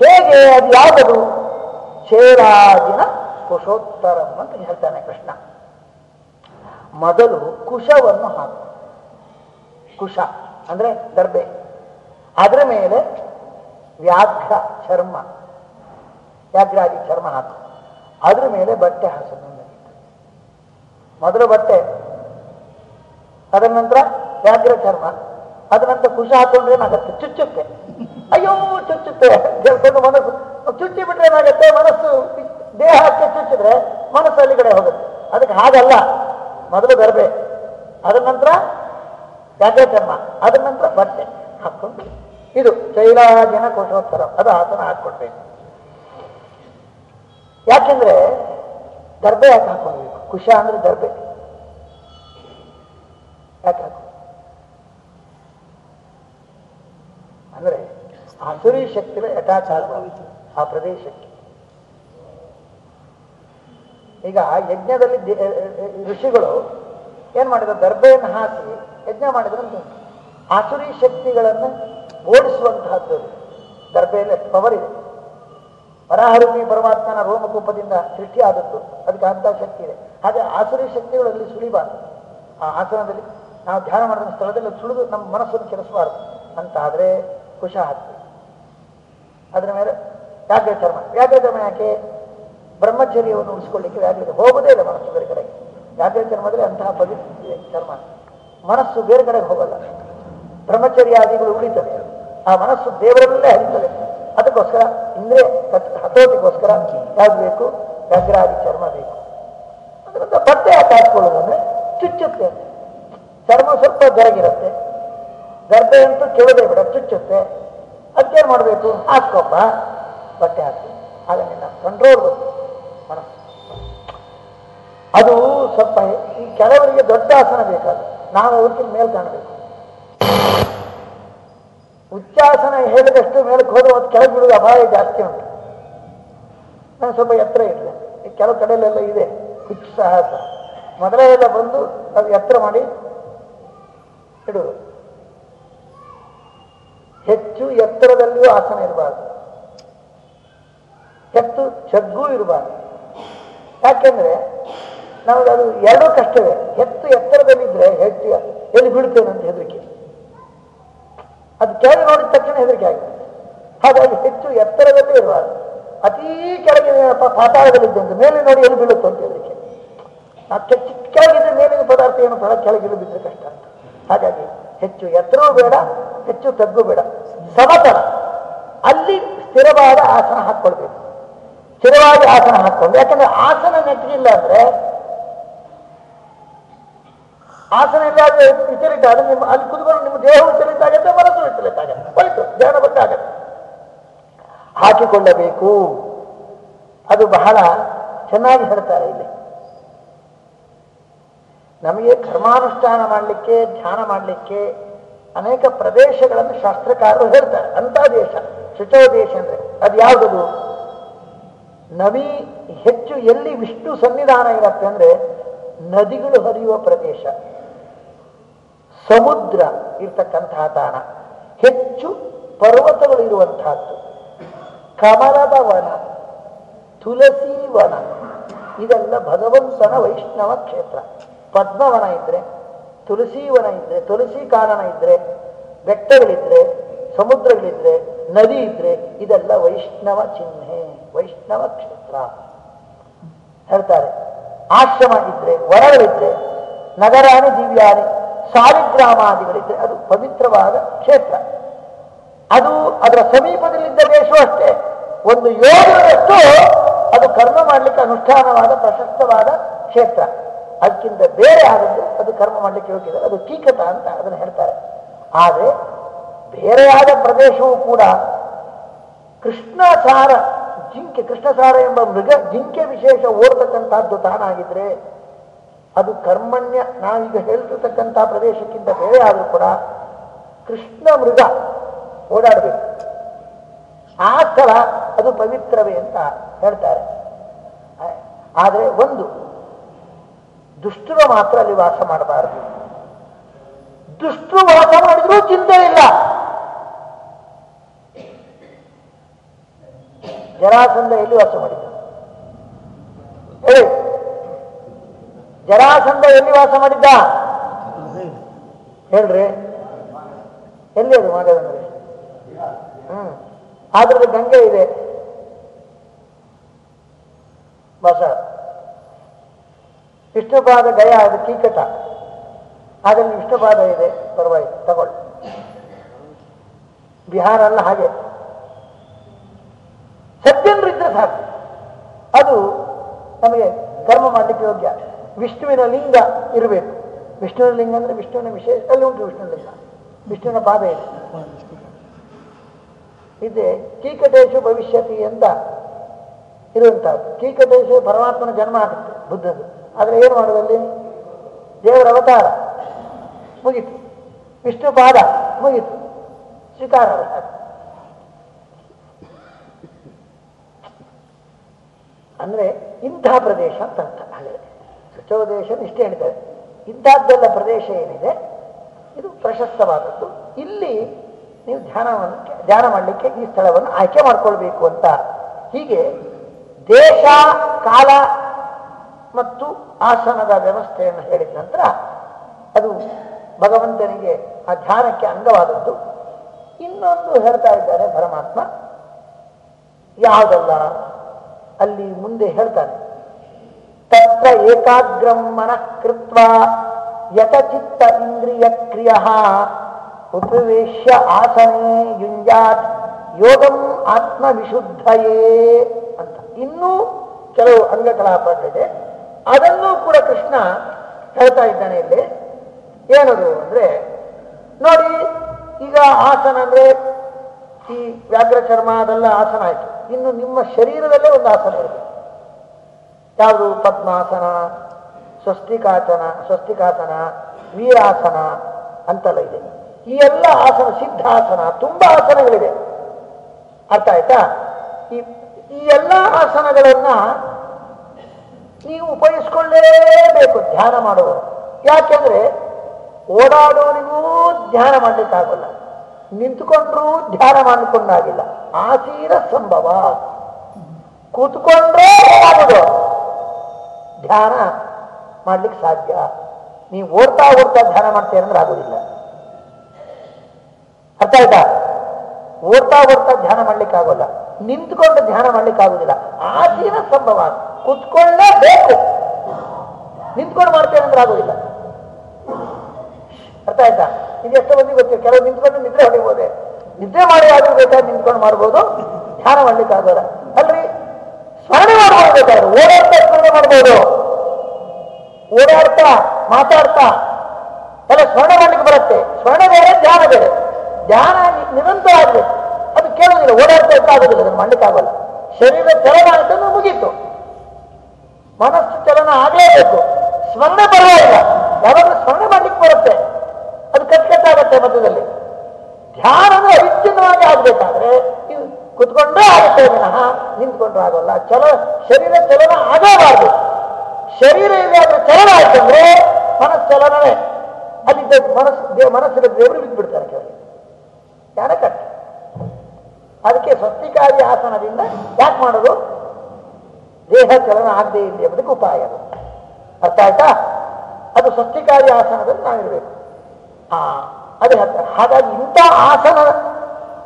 ಹೇಗೆ? ಅದು ಯಾವುದದು ಚೇರಾಜಿನ ಕುಶೋತ್ತರಂ ಅಂತ ಹೇಳ್ತಾನೆ ಕೃಷ್ಣ. ಮೊದಲು ಕುಶವನ್ನು ಹಾಕು. ಕುಶ ಅಂದ್ರೆ ದರ್ಬೆ ಅದರ ಮೇಲೆ ವ್ಯಾಘ್ರ, ಚರ್ಮ. ವ್ಯಾಘ್ರಾದಿ ಚರ್ಮ ಹಾಕು. ಅದ್ರ ಮೇಲೆ ಬಟ್ಟೆ ಹಾಸನ್ನು ಮೊದಲು ಬಟ್ಟೆ, ಅದರ ನಂತರ ವ್ಯಾಘ್ರ, ಚರ್ಮ. ಅದ ನಂತರ ಕುಶ ಹಾಕೊಂಡ್ರೆ ಏನಾಗುತ್ತೆ? ಚುಚ್ಚುತ್ತೆ. ಅಯ್ಯೋ, ಚುಚ್ಚುತ್ತೆ. ಕೇಳ್ಕೊಂಡು ಮನಸ್ಸು, ಚುಚ್ಚಿ ಬಿಟ್ರೆ ಏನಾಗುತ್ತೆ? ಮನಸ್ಸು ದೇಹಕ್ಕೆ ಚುಚ್ಚಿದ್ರೆ ಮನಸ್ಸು ಅಲ್ಲಿ ಕಡೆ ಹೋಗುತ್ತೆ. ಅದಕ್ಕೆ ಹಾಗಲ್ಲ. ಮೊದಲು ಗರ್ಭೆ. ಅದರ ನಂತರ ಗದ್ದೆ ಚರ್ಮ ಅದ ನಂತರ ಬಟ್ಟೆ ಹಾಕೊಂಡು ಇದು ಚೈಲಾಜಿನ ಕೋಶೋತ್ತರ. ಅದು ಆತನ ಹಾಕೊಡ್ಬೇಕು ಯಾಕೆಂದ್ರೆ ದರ್ಬೆ ಯಾಕೆ ಹಾಕೊಳ್ಬೇಕು ಕುಶ ಅಂದ್ರೆ ದರ್ಬೆ ಯಾಕೆ ಹಾಕೋ ಅಂದ್ರೆ ಆಸುರಿ ಶಕ್ತಿಗಳ ಯಥಾಚಾರ ಆ ಪ್ರದೇಶಕ್ಕೆ. ಈಗ ಯಜ್ಞದಲ್ಲಿ ಋಷಿಗಳು ಏನ್ ಮಾಡಿದ್ರು? ದರ್ಬೆಯನ್ನು ಹಾಕಿ ಯಜ್ಞ ಮಾಡಿದ್ರಂತೆ ಆಸುರಿ ಶಕ್ತಿಗಳನ್ನು ಓಡಿಸುವಂತಹದ್ದು ದರ್ಭೆಯಲ್ಲಿ ಪವರ್ ಇದೆ. ವರಾಹರೂಪಿ ಪರಮಾತ್ಮನ ರೋಮಕೂಪದಿಂದ ಸೃಷ್ಟಿಯಾದದ್ದು. ಅದಕ್ಕೆ ಅಂತ ಶಕ್ತಿ ಇದೆ. ಹಾಗೆ ಆಸುರಿ ಶಕ್ತಿಗಳಲ್ಲಿ ಸುಳಿಬಾರ್ದು ಆ ಆಸನದಲ್ಲಿ ನಾವು ಧ್ಯಾನ ಮಾಡಿದ ಸ್ಥಳದಲ್ಲಿ ಸುಳಿದು ನಮ್ಮ ಮನಸ್ಸನ್ನು ಕೆಡಿಸಬಾರ್ದು. ಅಂತ ಆದ್ರೆ ಖುಷ ಹಾಕ್ತೀವಿ ಅದರ ಮೇಲೆ ವ್ಯಾಘ್ರ ಚರ್ಮ. ವ್ಯಾಘ್ರ ಚರ್ಮ ಯಾಕೆ? ಬ್ರಹ್ಮಚರ್ಯವನ್ನು ಉಳಿಸ್ಕೊಳ್ಳಿಕ್ಕೆ ವ್ಯಾಘ್ರ ಹೋಗೋದೇ ಇಲ್ಲ ಮನಸ್ಸು ಬೇರೆ ಕಡೆಗೆ ವ್ಯಾಘ್ರ ಚರ್ಮದಲ್ಲಿ ಅಂತಹ ಪವಿತ್ರ ಚರ್ಮ. ಮನಸ್ಸು ಬೇರೆ ಕಡೆಗೆ ಹೋಗಲ್ಲ. ಬ್ರಹ್ಮಚರ್ಯಾದಿಗಳು ಉಳಿತದೆ ಆ ಮನಸ್ಸು ದೇವರಲ್ಲೇ ಹರಿತದೆ ಅದಕ್ಕೋಸ್ಕರ ಇಂದ್ರೆ ಹತೋಟಿಗೋಸ್ಕರ ಯಾವ್ದು ಬೇಕು? ವ್ಯಾಘ್ರಾದಿ ಚರ್ಮ ಬೇಕು. ಅದರಿಂದ ಬಟ್ಟೆ ಯಾಕೆ ಹಾಕೊಳ್ಳೋದು ಚುಚ್ಚುತ್ತೆ. ಚರ್ಮ ಸ್ವಲ್ಪ ಬೆರಗಿರುತ್ತೆ. ಗರ್ಭೆ ಅಂತೂ ಕೇಳದೆ ಬಿಡ, ಚುಚ್ಚುತ್ತೆ. ಅದಕ್ಕೇನು ಮಾಡಬೇಕು? ಹಾಕೋಪ್ಪ ಬಟ್ಟೆ ಹಾಕಿ ಆಗ ನಿನ್ನ ಕಂಟ್ರೋಲ್ ಅದು ಸ್ವಲ್ಪ ಈ ಕೆಲವರಿಗೆ ದೊಡ್ಡ ಆಸನ ಬೇಕಾದ ನಾವು ಅವ್ರಿಗಿಂತ ಮೇಲೆ ಕಾಣಬೇಕು. ಉಚ್ಚಾಸನ ಹೇಳಿದಷ್ಟು ಮೇಲಕ್ಕೆ ಹೋದ್ರೆ ಅದು ಕೆಳಗೆ ಬಿಡುವ ಅಪಾಯ ಜಾಸ್ತಿ ಉಂಟು. ನಾನು ಸ್ವಲ್ಪ ಎತ್ತರ ಇರಲಿ. ಈ ಕೆಲವು ಕಡೆಯಲ್ಲೆಲ್ಲ ಇದೆ. ಹುಚ್ಚು ಸಾಹಸ. ಮೊದಲೇ ಎಲ್ಲ ಬಂದು ಅದು ಎತ್ತರ ಮಾಡಿ ಇಡುವುದು. ಹೆಚ್ಚು ಎತ್ತರದಲ್ಲಿಯೂ ಆಸನ ಇರಬಾರ್ದು. ಹೆಚ್ಚು ಚಗ್ಗೂ ಇರಬಾರ್ದು. ಯಾಕೆಂದ್ರೆ ನಮಗೆ ಅದು ಎರಡೂ ಕಷ್ಟವೇ ಹೆಚ್ಚು ಎತ್ತರದಲ್ಲಿದ್ದರೆ ಹೆಚ್ಚು ಎಲ್ಲಿ ಬೀಳ್ತೇನೆ ಅಂತ ಹೆದರಿಕೆ. ಅದು ಕೆಳಗೆ ನೋಡಿದ ತಕ್ಷಣ ಹೆದರಿಕೆ ಆಗಿದೆ ಹಾಗಾಗಿ ಹೆಚ್ಚು ಎತ್ತರದಲ್ಲಿ ಇರಬಾರ್ದು ಅತೀ ಕೆಳಗೆ ಪ- ಪಾತಾಳದಲ್ಲಿದ್ದಂತೆ ಮೇಲೆ ನೋಡಿ ಎಲ್ಲಿ ಬೀಳುತ್ತೆ ಅಂತ ಹೆದರಿಕೆ. ಆ ಕೆ- ಚಿಕ್ಕ ಕೆಳಗಿದ್ರೆ ಮೇಲಿನ ಪದಾರ್ಥ ಏನು ತಳ ಕೆಳಗೆ ಇಳಿದು ಬಿದ್ದರೆ ಕಷ್ಟ ಅಂತ. ಹಾಗಾಗಿ ಹೆಚ್ಚು ಎತ್ತರವೂ ಬೇಡ, ಹೆಚ್ಚು ತಗ್ಗು ಬೇಡ. ಸಮತಲ. ಅಲ್ಲಿ ಸ್ಥಿರವಾದ ಆಸನ ಹಾಕ್ಕೊಳ್ಬೇಕು. ಸ್ಥಿರವಾಗಿ ಆಸನ ಹಾಕೊಂಡು ಯಾಕಂದ್ರೆ ಆಸನ ನೆಟ್ಟಿಲ್ಲ ಅಂದ್ರೆ ಆಸನ ಇಲ್ಲಾದ್ರೆ ವಿಚಲಿತ ಆದ್ರೆ ನಿಮ್ಮ ಅಲ್ಲಿ ಕುತ್ಕೊಂಡು ನಿಮ್ಮ ದೇಹ ವಿಚಲಿತ ಆಗತ್ತೆ, ಮನಸ್ಸು ವಿಚಲಿತ ಆಗತ್ತೆ. ಹೋಯ್ತು, ಧ್ಯಾನ ಬಂದ ಆಗತ್ತೆ ಹಾಕಿಕೊಳ್ಳಬೇಕು. ಅದು ಬಹಳ ಚೆನ್ನಾಗಿ ಹೇಳ್ತಾರೆ ಇಲ್ಲಿ. ನಮಗೆ ಕರ್ಮಾನುಷ್ಠಾನ ಮಾಡಲಿಕ್ಕೆ, ಧ್ಯಾನ ಮಾಡಲಿಕ್ಕೆ ಅನೇಕ ಪ್ರದೇಶಗಳನ್ನು ಶಾಸ್ತ್ರಕಾರರು ಹೇಳ್ತಾರೆ. ಅಂತ ದೇಶ, ಶುಚೋ ದೇಶ ಅಂದ್ರೆ ಅದು ಯಾವುದದು? ನವಿ ಹೆಚ್ಚು ಎಲ್ಲಿ ವಿಷ್ಣು ಸನ್ನಿಧಾನ ಇರುತ್ತೆ ಅಂದ್ರೆ ನದಿಗಳು ಹರಿಯುವ ಪ್ರದೇಶ. ಸಮುದ್ರ ಇರ್ತಕ್ಕಂತಹ ತಾಣ. ಹೆಚ್ಚು ಪರ್ವತಗಳು ಇರುವಂತಹದ್ದು. ಕಮಲದ ವನ ತುಳಸಿ ವನ, ಇದೆಲ್ಲ ಭಗವಂತನ ವೈಷ್ಣವ ಕ್ಷೇತ್ರ. ಪದ್ಮವನ ಇದ್ರೆ ತುಳಸಿ ವನ ಇದ್ರೆ ತುಳಸಿ ಕಾರಣ ಇದ್ರೆ, ಬೆಟ್ಟಗಳಿದ್ರೆ ಸಮುದ್ರಗಳಿದ್ರೆ ನದಿ ಇದ್ರೆ ಇದೆಲ್ಲ ವೈಷ್ಣವ ಚಿಹ್ನೆ, ವೈಷ್ಣವ ಕ್ಷೇತ್ರ. ಹೇಳ್ತಾರೆ. ಆಶ್ರಮ ಇದ್ರೆ, ವರಗಳಿದ್ರೆ ನಗರಾಣಿ ದಿವ್ಯಾನಿ ಸಾಲಿಗ್ರಾಮಾದಿಗಳಿದ್ರೆ ಅದು ಪವಿತ್ರವಾದ ಕ್ಷೇತ್ರ. ಅದು ಅದರ ಸಮೀಪದಲ್ಲಿದ್ದ ದೇಶ ಅಷ್ಟೇ. ಒಂದು ಯೋಜನೆಯಷ್ಟು ಅದು ಕರ್ಮ ಮಾಡಲಿಕ್ಕೆ ಅನುಷ್ಠಾನವಾದ, ಪ್ರಶಸ್ತವಾದ ಕ್ಷೇತ್ರ. ಅದಕ್ಕಿಂತ ಬೇರೆ ಆದದ್ದು ಅದು ಕರ್ಮ ಮಾಡಲಿಕ್ಕೆ ಹೋಗಿದ್ದಾರೆ ಅದು ಕೀಕತ ಅಂತ ಅದನ್ನು ಹೇಳ್ತಾರೆ. ಆದರೆ ಬೇರೆಯಾದ ಪ್ರದೇಶವೂ ಕೂಡ ಕೃಷ್ಣಸಾರ ಜಿಂಕೆ ಕೃಷ್ಣಸಾರ ಎಂಬ ಮೃಗ, ಜಿಂಕೆ ವಿಶೇಷ ಓಡ್ತಕ್ಕಂಥದ್ದು ತಾನಾಗಿದ್ರೆ ಅದು ಕರ್ಮಣ್ಯ, ನಾವೀಗ ಹೇಳ್ತಿರ್ತಕ್ಕಂಥ ಪ್ರದೇಶಕ್ಕಿಂತ ಬೇರೆ ಆದರೂ ಕೂಡ ಕೃಷ್ಣ ಮೃಗ ಓಡಾಡಬೇಕು. ಆ ಸ್ಥಳ ಅದು ಪವಿತ್ರವೇ ಅಂತ ಹೇಳ್ತಾರೆ. ಆದರೆ ಒಂದು, ದುಷ್ಟರು ಮಾತ್ರ ಅಲ್ಲಿ ವಾಸ ಮಾಡಬಾರದು. ದುಷ್ಟರು ವಾಸ ಮಾಡಿದ್ರೂ ಚಿಂತೆ ಇಲ್ಲ. ಜರಾಸಂಧ ಎಲ್ಲಿ ವಾಸ ಮಾಡಿದ್ದ ಹೇಳಿ. ಜರಾಸಂಧ ಎಲ್ಲಿ ವಾಸ ಮಾಡಿದ್ದ? ಹೇಳ್ರಿ. ಎಲ್ಲಿ ಅದು ಮಾಗದಂದ್ರೆ ಹ್ಮ್. ಆದ್ರದ್ದು ಗಂಗೆ ಇದೆ. ಬಸ. ವಿಷ್ಣುಪಾದ ಗಯ ಅದು ಕೀಕಟ. ಅದರಲ್ಲಿ ವಿಷ್ಣುಪಾದ ಇದೆ. ಪರವಾಗಿ ತಗೊಳ್ಳಿ. ಬಿಹಾರ ಅಲ್ಲ ಹಾಗೆ. ಇದ್ರೆ ಸಾಕು ಅದು ನಮಗೆ ಕರ್ಮ ಮಾಡಲಿಕ್ಕೆ ಯೋಗ್ಯ. ವಿಷ್ಣುವಿನ ಲಿಂಗ ಇರಬೇಕು. ವಿಷ್ಣುವಿನ ಲಿಂಗ ಅಂದ್ರೆ ವಿಷ್ಣುವಿನ ವಿಶೇಷ, ಅಲ್ಲಿ ಉಂಟು ವಿಷ್ಣುವಿನ ಲಿಂಗ. ವಿಷ್ಣುವಿನ ಪಾದ ಇದೆ. ಇದೆ ಕೀಕಟೇಶು ಭವಿಷ್ಯತಿ ಅಂತ ಇರುವಂಥದ್ದು ಕೀಕಟೇಶ ಪರಮಾತ್ಮನ ಜನ್ಮ ಆಗುತ್ತೆ ಬುದ್ಧದು ಆದರೆ ಏನು ಮಾಡೋದಲ್ಲಿ ದೇವರ ಅವತಾರ. ಮುಗಿತು. ವಿಷ್ಣು ಪಾದ ಮುಗಿತು. ಸ್ವೀಕಾರ. ಅಂದ್ರೆ ಇಂಥ ಪ್ರದೇಶ ಅಂತ ಅರ್ಥ. ಹಾಗೆ ಶುಚೋ ದೇಶ ಇಷ್ಟೇ ಹೇಳ್ತಾರೆ. ಇಂಥದ್ದೆಲ್ಲ ಪ್ರದೇಶ ಏನಿದೆ? ಇದು ಪ್ರಶಸ್ತವಾದದ್ದು. ಇಲ್ಲಿ ನೀವು ಧ್ಯಾನವನ್ನು ಧ್ಯಾನ ಮಾಡಲಿಕ್ಕೆ ಈ ಸ್ಥಳವನ್ನು ಆಯ್ಕೆ ಮಾಡಿಕೊಳ್ಬೇಕು ಅಂತ. ಹೀಗೆ ದೇಶ, ಕಾಲ ಮತ್ತು ಆಸನದ ವ್ಯವಸ್ಥೆಯನ್ನು ಹೇಳಿದ ನಂತರ ಅದು ಭಗವಂತನಿಗೆ ಆ ಧ್ಯಾನಕ್ಕೆ ಅಂಗವಾದದ್ದು. ಇನ್ನೊಂದು ಹೇಳ್ತಾ ಇದ್ದಾರೆ ಪರಮಾತ್ಮ, ಯಾವುದಲ್ಲ? ಅಲ್ಲಿ ಮುಂದೆ ಹೇಳ್ತಾನೆ. ತತ್ರ ಏಕಾಗ್ರಂ ಮನಃ ಕೃತ್ವ ಯತಚಿತ್ತ ಇಂದ್ರಿಯ ಕ್ರಿಯ ಉಪವೇಶ್ಯ ಆಸನೆ ಯುಂಜಾತ್ ಯೋಗಂ ಆತ್ಮವಿಶುದ್ಧಯೇ ಅಂತ. ಇನ್ನೂ ಕೆಲವು ಅಂಗಕಲಾಪಗಳಿದೆ ಅದನ್ನೂ ಕೂಡ ಕೃಷ್ಣ ಹೇಳ್ತಾ ಇದ್ದಾನೆ ಇಲ್ಲಿ. ಏನದು ಅಂದ್ರೆ, ನೋಡಿ, ಈಗ ಆಸನ ಅಂದ್ರೆ ಈ ವ್ಯಾಘ್ರ ಚರ್ಮ ಅದೆಲ್ಲ ಆಸನ ಆಯಿತು. ಇನ್ನು ನಿಮ್ಮ ಶರೀರದಲ್ಲೇ ಒಂದು ಆಸನ ಇರಬೇಕು ಯಾವುದು? ಪದ್ಮಾಸನ ಸ್ವಸ್ತಿಕಾಸನ ಸ್ವಸ್ತಿಕಾಸನ, ವೀರಾಸನ ಅಂತೆಲ್ಲ ಇದೆ. ಈ ಎಲ್ಲ ಆಸನ ಸಿದ್ಧಾಸನ, ತುಂಬ ಆಸನಗಳಿವೆ ಅರ್ಥ ಆಯ್ತಾ? ಈ ಈ ಎಲ್ಲ ಆಸನಗಳನ್ನ ನೀವು ಉಪಯೋಗಿಸ್ಕೊಳ್ಳೇಬೇಕು ಧ್ಯಾನ ಮಾಡುವವರು. ಯಾಕೆಂದ್ರೆ ಓಡಾಡೋರಿಗೂ ಧ್ಯಾನ ಮಾಡ್ಲಿಕ್ಕಾಗಲ್ಲ. ನಿಂತುಕೊಂಡ್ರೂ ಧ್ಯಾನ ಮಾಡಿಕೊಂಡಾಗಿಲ್ಲ ಆಸೀನ ಸಂಭವ. ಕೂತ್ಕೊಂಡ್ರೆ ಆಗೋದು. ಧ್ಯಾನ ಮಾಡ್ಲಿಕ್ಕೆ ಸಾಧ್ಯ. ನೀವು ಓಡ್ತಾ ಓಡ್ತಾ ಧ್ಯಾನ ಮಾಡ್ತೀರ ಅಂದ್ರೆ ಆಗೋದಿಲ್ಲ. ಅರ್ಥ ಆಯ್ತಾ? ಓಡ್ತಾ ಓಡ್ತಾ ಧ್ಯಾನ ಮಾಡ್ಲಿಕ್ಕೆ ಆಗೋಲ್ಲ. ನಿಂತ್ಕೊಂಡು ಧ್ಯಾನ ಮಾಡ್ಲಿಕ್ಕೆ ಆಗೋದಿಲ್ಲ. ಆಸೀನ ಸಂಭವ. ಕೂತ್ಕೊಳ್ಳೇಬೇಕು. ನಿಂತ್ಕೊಂಡು ಮಾಡ್ತೇನೆ ಅಂದ್ರೆ ಆಗೋದಿಲ್ಲ. ಅರ್ಥ ಆಯ್ತಾ? ಇದು ಎಷ್ಟೋ ಮಂದಿ ಗೊತ್ತಿಲ್ಲ ಕೆಲವು ನಿಂತ್ಕೊಂಡು ನಿದ್ರೆ ಹೊಡಿಬೋದೆ ನಿದ್ರೆ ಮಾಡಿ ಆದ್ರೂ ಬೇಕಾದ್ರೆ ನಿಂತ್ಕೊಂಡು ಮಾಡ್ಬೋದು. ಧ್ಯಾನ ಮಾಡ್ಲಿಕ್ಕಾಗೋಲ್ಲ ಅಲ್ರಿ? ಸ್ಮರಣೆ ಮಾಡ್ಬೋದು ಬೇಕಾದ್ರೆ ಓಡಾಡ್ತಾ ಸ್ಮರಣೆ ಮಾಡ್ಬೋದು. ಓಡಾಡ್ತಾ, ಮಾತಾಡ್ತಾ, ಎಲ್ಲ ಸ್ಮರಣೆ ಮಾಡ್ಲಿಕ್ಕೆ ಬರುತ್ತೆ. ಸ್ಮರಣೆ ಬೇರೆ, ಧ್ಯಾನ ಬೇರೆ. ಧ್ಯಾನ ನಿರಂತರ ಆಗ್ಬೇಕು. ಅದು ಕೇಳೋದಿಲ್ಲ ಓಡಾಡ್ತಾ ಇರ್ತಾ ಆಗೋದಿಲ್ಲ, ಅದನ್ನು ಮಾಡ್ಲಿಕ್ಕೆ ಆಗೋಲ್ಲ. ಶರೀರ ಚಲನ ಅಂತಂದ್ರೆ ಮುಗೀತು. ಮನಸ್ಸು ಚಲನ ಆಗಲೇಬೇಕು. ಸ್ಮರಣೆ ಬರೋದಿಲ್ಲ ಯಾವಾಗಲೂ ಸ್ಮರಣೆ ಮಾಡ್ಲಿಕ್ಕೆ ಬರುತ್ತೆ. ಅದು ಕಟ್ಕಟ್ಟಾಗತ್ತೆ ಮಧ್ಯದಲ್ಲಿ ಧ್ಯಾನ ಅಂದ್ರೆ ಅವಿಚ್ಛಿನ್ನವಾಗಿ ಆಗ್ಬೇಕಾದ್ರೆ ಇದು ಕುತ್ಕೊಂಡೇ ಆಗುತ್ತೆ ವಿನಃ, ನಿಂತ್ಕೊಂಡ್ರೆ ಆಗೋಲ್ಲ. ಚಲ, ಶರೀರ ಚಲನ ಆಗಬಾರ್ದು. ಶರೀರ ಏನಾದ್ರೂ ಚಲನ ಆಯ್ತಂದ್ರೆ ಮನಸ್ಸು ಚಲನವೇ. ಅಲ್ಲಿ ಮನಸ್ಸು ಮನಸ್ಸಿನ ದೇವರು ಬಿದ್ದುಬಿಡ್ತಾರೆ ಕೆಲವರು ಧ್ಯಾನ ಕಟ್ಟ ಅದಕ್ಕೆ ಸ್ವಸ್ತಿಕಾರಿ ಆಸನದಿಂದ ಯಾಕೆ ಮಾಡೋದು? ದೇಹ ಚಲನ ಆಗದೆ ಇಲ್ಲಿ ಎಂಬುದಕ್ಕೆ ಉಪಾಯ ಅದು. ಅರ್ಥ ಆಯ್ತಾ ಅದು ಸ್ವಸ್ತಿಕಾರಿ ಆಸನದಲ್ಲಿ ನಾವಿರಬೇಕು. ಹಾ, ಅದೇ ಹೇಳ್ತಾರೆ ಹಾಗಾಗಿ ಇಂಥ ಆಸನ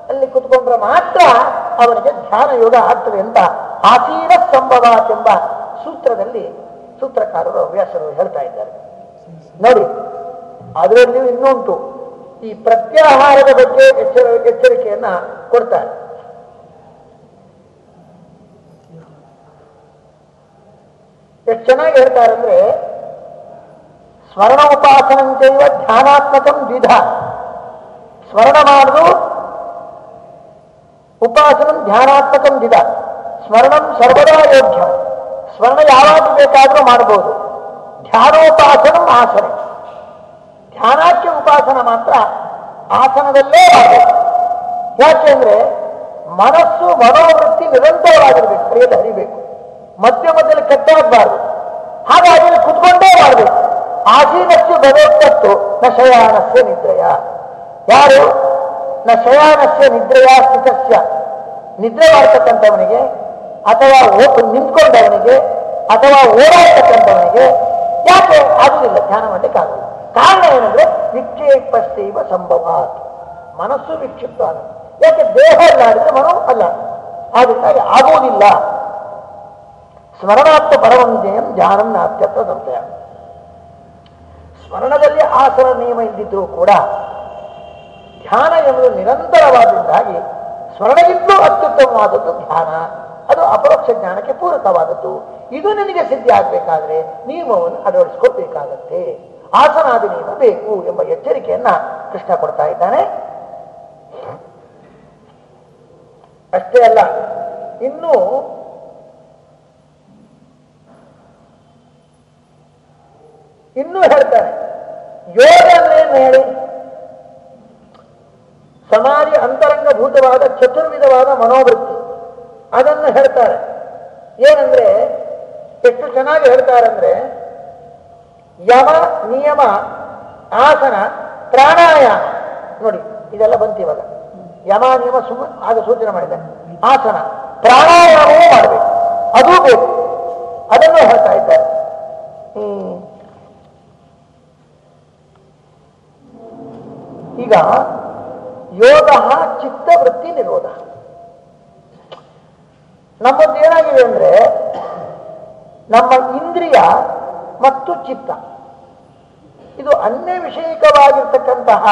ಅಲ್ಲಿ ಕುತ್ಕೊಂಡ್ರೆ ಮಾತ್ರ ಅವನಿಗೆ ಧ್ಯಾನ ಯೋಗ ಆಗ್ತದೆ ಅಂತ ಆಸೀನ ಸಂಭವ ಎಂಬ ಸೂತ್ರದಲ್ಲಿ ಸೂತ್ರಕಾರರು, ವ್ಯಾಸರು ಹೇಳ್ತಾ ಇದ್ದಾರೆ. ನೋಡಿ ಅದರಲ್ಲಿ ಇನ್ನೊಂದು ಈ ಪ್ರತ್ಯಾಹಾರದ ಬಗ್ಗೆ ಎಚ್ಚರ, ಎಚ್ಚರಿಕೆಯನ್ನ ಕೊಡ್ತಾರೆ. ಎಷ್ಟು ಚೆನ್ನಾಗಿ ಹೇಳ್ತಾರೆ ಅಂದ್ರೆ ಸ್ವರ್ಣ ಉಪಾಸನಂಚೈವ ಧ್ಯಾನಾತ್ಮಕಂ ದ್ವಿಧ. ಸ್ವರ್ಣ ಮಾಡುದು ಉಪಾಸನಂ ಧ್ಯಾನಾತ್ಮಕಂ ದ್ವಿಧ. ಸ್ಮರಣಂ ಸರ್ವದಾ ಯೋಗ್ಯ. ಸ್ವರ್ಣ ಯಾವಾಗ ಬೇಕಾದರೂ ಮಾಡಬಹುದು. ಧ್ಯಾನೋಪಾಸನಂ ಆಸನ ಧ್ಯಾನಕ್ಕೆ ಉಪಾಸನ ಮಾತ್ರ ಆಸನದಲ್ಲೇ ಮಾಡಬೇಕು ಯಾಕೆಂದ್ರೆ ಮನಸ್ಸು ಮನೋವೃತ್ತಿ ನಿರಂತರವಾಗಿರ್ಬೇಕು ಕೈಯಲ್ಲಿ ಹರಿಬೇಕು. ಮಧ್ಯ ಮಧ್ಯದಲ್ಲಿ ಕಟ್ಟಾಗಬಾರ್ದು ಹಾಗಾಗಿ ಕುತ್ಕೊಂಡೇ ಮಾಡಬೇಕು. ಆಸೀನಸ್ಸು ಭಗವತ್ತತ್ತು ನ ಶಯಾನಸ್ಯ ನಿದ್ರೆಯ. ಯಾರು? ನ ಶಯಾನಸ್ಯ ನಿದ್ರೆಯ ಸ್ಥಿತಸ್ಯ ನಿದ್ರೆ ಮಾಡ್ತಕ್ಕಂಥವನಿಗೆ, ಅಥವಾ ನಿಂತ್ಕೊಂಡವನಿಗೆ, ಅಥವಾ ಓಡಾಡ್ತಕ್ಕಂಥವನಿಗೆ ಯಾಕೆ ಆಗುದಿಲ್ಲ? ಧ್ಯಾನ ಮಾಡಲಿಕ್ಕೆ ಆಗುದಿಲ್ಲ ಕಾರಣ ಏನಂದ್ರೆ ವಿಕ್ಷೇಪಸ್ತೀವ ಸಂಭವ ಮನಸ್ಸು ವಿಕ್ಷಿಪ್ತ. ಯಾಕೆ? ದೇಹ ಅಲ್ಲಾಡಿದ್ರೆ ಮನೋ ಅಲ್ಲ. ಆದ್ದರಿಂದಾಗಿ ಆಗುವುದಿಲ್ಲ. ಸ್ಮರಣಾರ್ಥ ಪರವಂಜಯಂ ಧ್ಯಾನಂ ನಾತ್ಯತ್ವ ಸಂಶಯ. ಸ್ಮರಣದಲ್ಲಿ ಆಸನ ನಿಯಮ ಇದ್ದಿದ್ರೂ ಕೂಡ ಧ್ಯಾನ ಎಂಬುದು ನಿರಂತರವಾದದ್ದಾಗಿ ಸ್ಮರಣಗಿಂತಲೂ ಅತ್ಯುತ್ತಮವಾದದ್ದು ಧ್ಯಾನ. ಅದು ಅಪರೋಕ್ಷ ಜ್ಞಾನಕ್ಕೆ ಪೂರಕವಾದದ್ದು. ಇದು ನಿನಗೆ ಸಿದ್ಧಿ ಆಗಬೇಕಾದ್ರೆ ನಿಯಮವನ್ನು ಅಳವಡಿಸ್ಕೋಬೇಕಾಗತ್ತೆ ಆಸನಾದಿ ನಿಯಮ ಬೇಕು ಎಂಬ ಎಚ್ಚರಿಕೆಯನ್ನ ಕೃಷ್ಣ ಕೊಡ್ತಾ ಇದ್ದಾನೆ. ಅಷ್ಟೇ ಅಲ್ಲ, ಇನ್ನು ಇನ್ನೂ ಹೇಳ್ತಾರೆ ಯೋಗ ಏನು ಹೇಳಿ ಸಮಾಧಿ ಅಂತರಂಗಭೂತವಾದ ಚತುರ್ವಿಧವಾದ ಮನೋವೃತ್ತಿ. ಅದನ್ನು ಹೇಳ್ತಾರೆ. ಏನಂದ್ರೆ, ಎಷ್ಟು ಚೆನ್ನಾಗಿ ಹೇಳ್ತಾರೆ ಅಂದ್ರೆ ಯಮ, ನಿಯಮ, ಆಸನ, ಪ್ರಾಣಾಯಾಮ. ನೋಡಿ, ಇದೆಲ್ಲ ಬಂತಿ ಇವಾಗ ಯಮ, ನಿಯಮ ಸುಮ್ಮ ಆಗ ಸೂಚನೆ ಮಾಡಿದೆ. ಆಸನ, ಪ್ರಾಣಾಯಾಮವೂ ಮಾಡಬೇಕು. ಅದೂ ಬೇಕು. ಅದನ್ನು ಹೇಳ್ತಾ ಇದ್ದಾರೆ. ಈಗ ಯೋಗ ಚಿತ್ತವೃತ್ತಿ ನಿರೋಧ. ನಮ್ಮದು ಏನಾಗಿದೆ ಅಂದ್ರೆ ನಮ್ಮ ಇಂದ್ರಿಯ ಮತ್ತು ಚಿತ್ತ. ಇದು ಅನ್ಯ ವಿಷಯಿಕವಾಗಿರ್ತಕ್ಕಂತಹ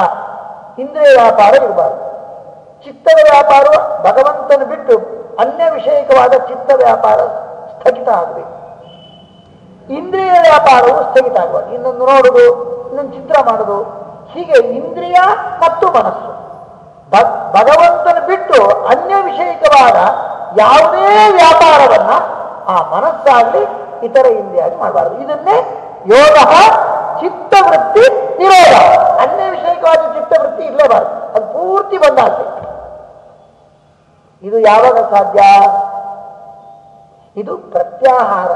ಇಂದ್ರಿಯ ವ್ಯಾಪಾರ ಇರಬಾರದು. ಚಿತ್ತದ ವ್ಯಾಪಾರ ಭಗವಂತನ ಬಿಟ್ಟು ಅನ್ಯ ವಿಷಯಿಕವಾದ ಚಿತ್ತ ವ್ಯಾಪಾರ ಸ್ಥಗಿತ ಆಗಬೇಕು. ಇಂದ್ರಿಯ ವ್ಯಾಪಾರವು ಸ್ಥಗಿತ ಆಗಬಾರ್ದು ಇನ್ನೊಂದು ನೋಡುದು, ಇನ್ನೊಂದು ಚಿತ್ರ ಮಾಡುದು ಹೀಗೆ ಇಂದ್ರಿಯ ಮತ್ತು ಮನಸ್ಸು. ಭಗವಂತನ ಬಿಟ್ಟು ಅನ್ಯ ವಿಷಯಿಕವಾದ ಯಾವುದೇ ವ್ಯಾಪಾರವನ್ನ ಆ ಮನಸ್ಸಾಗಲಿ ಇತರ ಇಂದ್ರಿಯಾಗಿ ಮಾಡಬಾರದು. ಇದನ್ನೇ ಯೋಗ ಚಿತ್ತವೃತ್ತಿ ನಿರೋಧ. ಅನ್ಯ ವಿಷಯಕವಾದ ಚಿತ್ತವೃತ್ತಿ ಇರಲೇಬಾರದು. ಅದು ಪೂರ್ತಿ ಬಂದಾಗಬೇಕು ಇದು ಯಾವಾಗ ಸಾಧ್ಯ? ಇದು ಪ್ರತ್ಯಾಹಾರ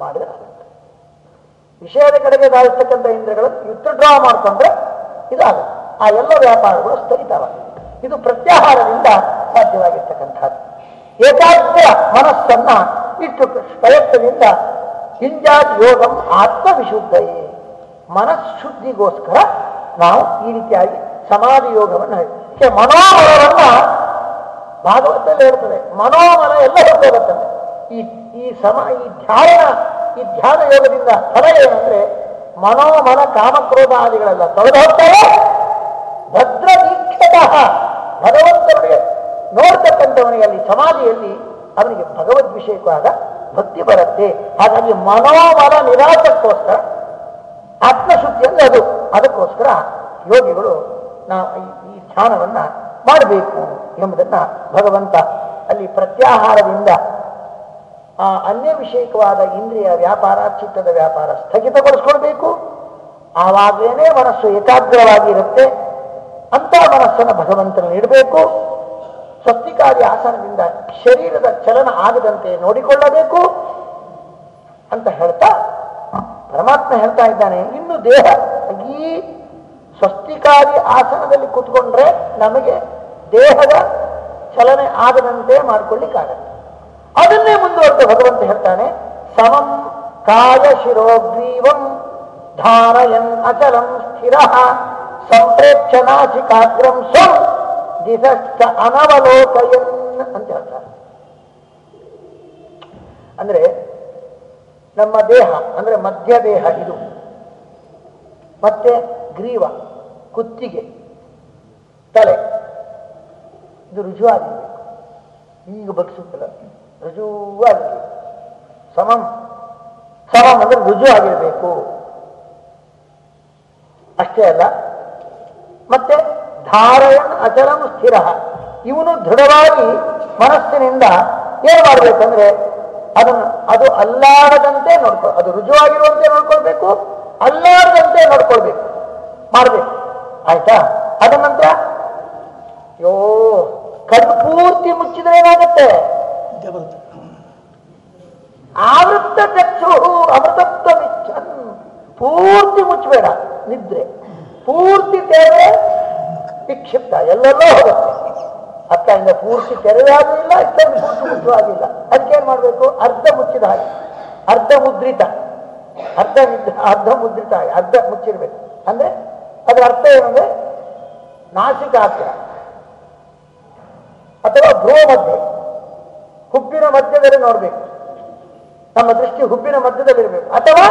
ಮಾಡಿದರೆ ವಿಷಯದ ಕಡೆಗೆ ಧಾವಿಸ್ತಕ್ಕಂಥ ಇಂದ್ರಗಳನ್ನು ವಿತ್ಡ್ರಾ ಮಾಡಿಕೊಂಡ್ರೆ ಇದಾಗುತ್ತೆ ಆ ಎಲ್ಲ ವ್ಯಾಪಾರಗಳು ಸ್ಥಗಿತವ. ಇದು ಪ್ರತ್ಯಾಹಾರದಿಂದ ಸಾಧ್ಯವಾಗಿರ್ತಕ್ಕಂಥದ್ದು. ಏಕಾಗ್ರ ಮನಸ್ಸನ್ನ ಇಟ್ಟು ಪ್ರಯತ್ನದಿಂದ ಹಿಂಜಾದ್ ಯೋಗಂ ಆತ್ಮವಿಶುದ್ಧಯೇ. ಮನಃಶುದ್ಧಿಗೋಸ್ಕರ ನಾವು ಈ ರೀತಿಯಾಗಿ ಸಮಾಧಿ ಯೋಗವನ್ನು ಹೇಳಿ ಮನೋಬಲವನ್ನ ಭಾಗವತದಲ್ಲಿ ಹೇಳ್ತದೆ. ಮನೋಮನ ಎಲ್ಲ ಹೊರಟೋಗುತ್ತಂತೆ ಈ ಈ ಸಮ, ಈ ಧ್ಯಾನ ಈ ಧ್ಯಾನ ಯೋಗದಿಂದ ಫಲ ಏನಂದ್ರೆ ಮನೋಮನ ಕಾಮಕ್ರೋಧಾದಿಗಳೆಲ್ಲ ತೊಳೆದು ಹೋಗ್ತಾರೆ. ಭದ್ರ ದೀಕ್ಷತಃ ಭಗವಂತನಿಗೆ ನೋಡ್ತಕ್ಕಂಥವನಿಗೆ ಅಲ್ಲಿ ಸಮಾಧಿಯಲ್ಲಿ ಅವನಿಗೆ ಭಗವದ್ ವಿಷಯವಾದ ಭಕ್ತಿ ಬರುತ್ತೆ. ಹಾಗಾಗಿ ಮನೋಮನ ನಿರಾಸಕ್ಕೋಸ್ಕರ ಆತ್ಮಶುದ್ಧಿ ಅಂದ್ರೆ ಅದು, ಅದಕ್ಕೋಸ್ಕರ ಯೋಗಿಗಳು ನಾವು ಈ- ಧ್ಯಾನವನ್ನು ಮಾಡಬೇಕು ಎಂಬುದನ್ನ ಭಗವಂತ ಅಲ್ಲಿ ಪ್ರತ್ಯಾಹಾರದಿಂದ ಆ ಅನ್ಯ ವಿಷಯಕವಾದ ಇಂದ್ರಿಯ ವ್ಯಾಪಾರ, ಚಿತ್ತದ ವ್ಯಾಪಾರ ಸ್ಥಗಿತಗೊಳಿಸ್ಕೊಳ್ಬೇಕು. ಆವಾಗಲೇ ಮನಸ್ಸು ಏಕಾಗ್ರವಾಗಿ ಇರುತ್ತೆ ಅಂತ ಮನಸ್ಸನ್ನು ಭಗವಂತನ ನೀಡಬೇಕು ಸ್ವಸ್ತಿಕಾರಿ ಆಸನದಿಂದ ಶರೀರದ ಚಲನ ಆಗದಂತೆ ನೋಡಿಕೊಳ್ಳಬೇಕು. ಅಂತ ಹೇಳ್ತಾ ಪರಮಾತ್ಮ ಹೇಳ್ತಾ ಇದ್ದಾನೆ, ಇನ್ನು ದೇಹ ಈ ಸ್ವಸ್ತಿಕಾರಿ ಆಸನದಲ್ಲಿ ಕೂತ್ಕೊಂಡ್ರೆ ನಮಗೆ ದೇಹದ ಚಲನೆ ಆಗದಂತೆ ಮಾಡ್ಕೊಳ್ಳಿಕ್ಕಾಗತ್ತೆ. ಅದನ್ನೇ ಮುಂದುವರೆದು ಭಗವಂತ ಹೇಳ್ತಾನೆ, ಸಮಂ ಕಾಯ ಶಿರೋಗ್ರೀವಂ ಧಾರಯನ್ ಅಚಲಂ ಸ್ಥಿರ ಸಂಪ್ರೇಕ್ಷ ನಾಚಿಕಾಗ್ರಂ ಸಂ ದಿಶಶ್ಚ ಅನವಲೋಕಯನ್ ಅಂತ ಹೇಳ್ತಾರೆ. ಅಂದ್ರೆ ನಮ್ಮ ದೇಹ, ಅಂದ್ರೆ ಮಧ್ಯ ದೇಹ ಇದು. ಮತ್ತೆ ಗ್ರೀವ, ಕುತ್ತಿಗೆ, ತಲೆ. ಇದು ರುಜುವಾಗಿರಬೇಕು ಈಗ ಬಗ್ಸುತ್ತಲ್ಲ. ರುಜುವಾಗಿರ್ಬೇಕು ಸಮಂ. ಸಮಂ ಅಂದ್ರೆ ರುಜು ಆಗಿರಬೇಕು. ಅಷ್ಟೇ ಅಲ್ಲ. ಮತ್ತೆ ಧಾರಯನ್ ಅಚಲಂ ಸ್ಥಿರ. ಇವನು ದೃಢವಾಗಿ ಮನಸ್ಸಿನಿಂದ ಏನು ಮಾಡಬೇಕಂದ್ರೆ ಅದನ್ನು, ಅದು ಅಲ್ಲಾಡದಂತೆ ನೋಡ್ಕೊ, ಅದು ರುಜುವಾಗಿರುವಂತೆ ನೋಡ್ಕೊಳ್ಬೇಕು ಅಲ್ಲಾಡದಂತೆ ನೋಡ್ಕೊಳ್ಬೇಕು. ಮಾಡ್ಬೇಕು. ಆಯ್ತಾ? ಅದ ನಂತರ ಯೋ ಪೂರ್ತಿ ಮುಚ್ಚಿದ್ರೆ ಏನಾಗುತ್ತೆ? ಬರುತ್ತೆ. ಆವೃತ್ತ ಚಕ್ಷು ಮಿಚ್ಚನ್. ಪೂರ್ತಿ ಮುಚ್ಚಬೇಡ, ನಿದ್ರೆ. ಪೂರ್ತಿ ತೆರೆ, ವಿಕ್ಷಿಪ್ತ, ಎಲ್ಲೆಲ್ಲೋ ಹೋಗುತ್ತೆ. ಅತ್ತದಿಂದ ಪೂರ್ತಿ ತೆರೆಯಾಗಲಿಲ್ಲ ಅಕ್ಕ ಪೂರ್ತಿ ಮುಚ್ಚುವಾಗಿಲ್ಲ ಏನ್ ಮಾಡ್ಬೇಕು? ಅರ್ಧ ಮುಚ್ಚಿದ ಹಾಗೆ. ಅರ್ಧ ಮುದ್ರಿತ. ಅರ್ಧ ಅರ್ಧ ಮುದ್ರಿತ ಹಾಗೆ. ಅರ್ಧ ಮುಚ್ಚಿರ್ಬೇಕು. ಅಂದ್ರೆ, ಅದರ ಅರ್ಥ ಏನಂದ್ರೆ, ನಾಸಿಕಾಗ್ರ ಅಥವಾ ಭ್ರೂ ಮಧ್ಯೆ ಹುಬ್ಬಿನ ಮಧ್ಯದಲ್ಲಿ ನೋಡ್ಬೇಕು. ನಮ್ಮ ದೃಷ್ಟಿ ಹುಬ್ಬಿನ ಮಧ್ಯದಲ್ಲಿರಬೇಕು ಅಥವಾ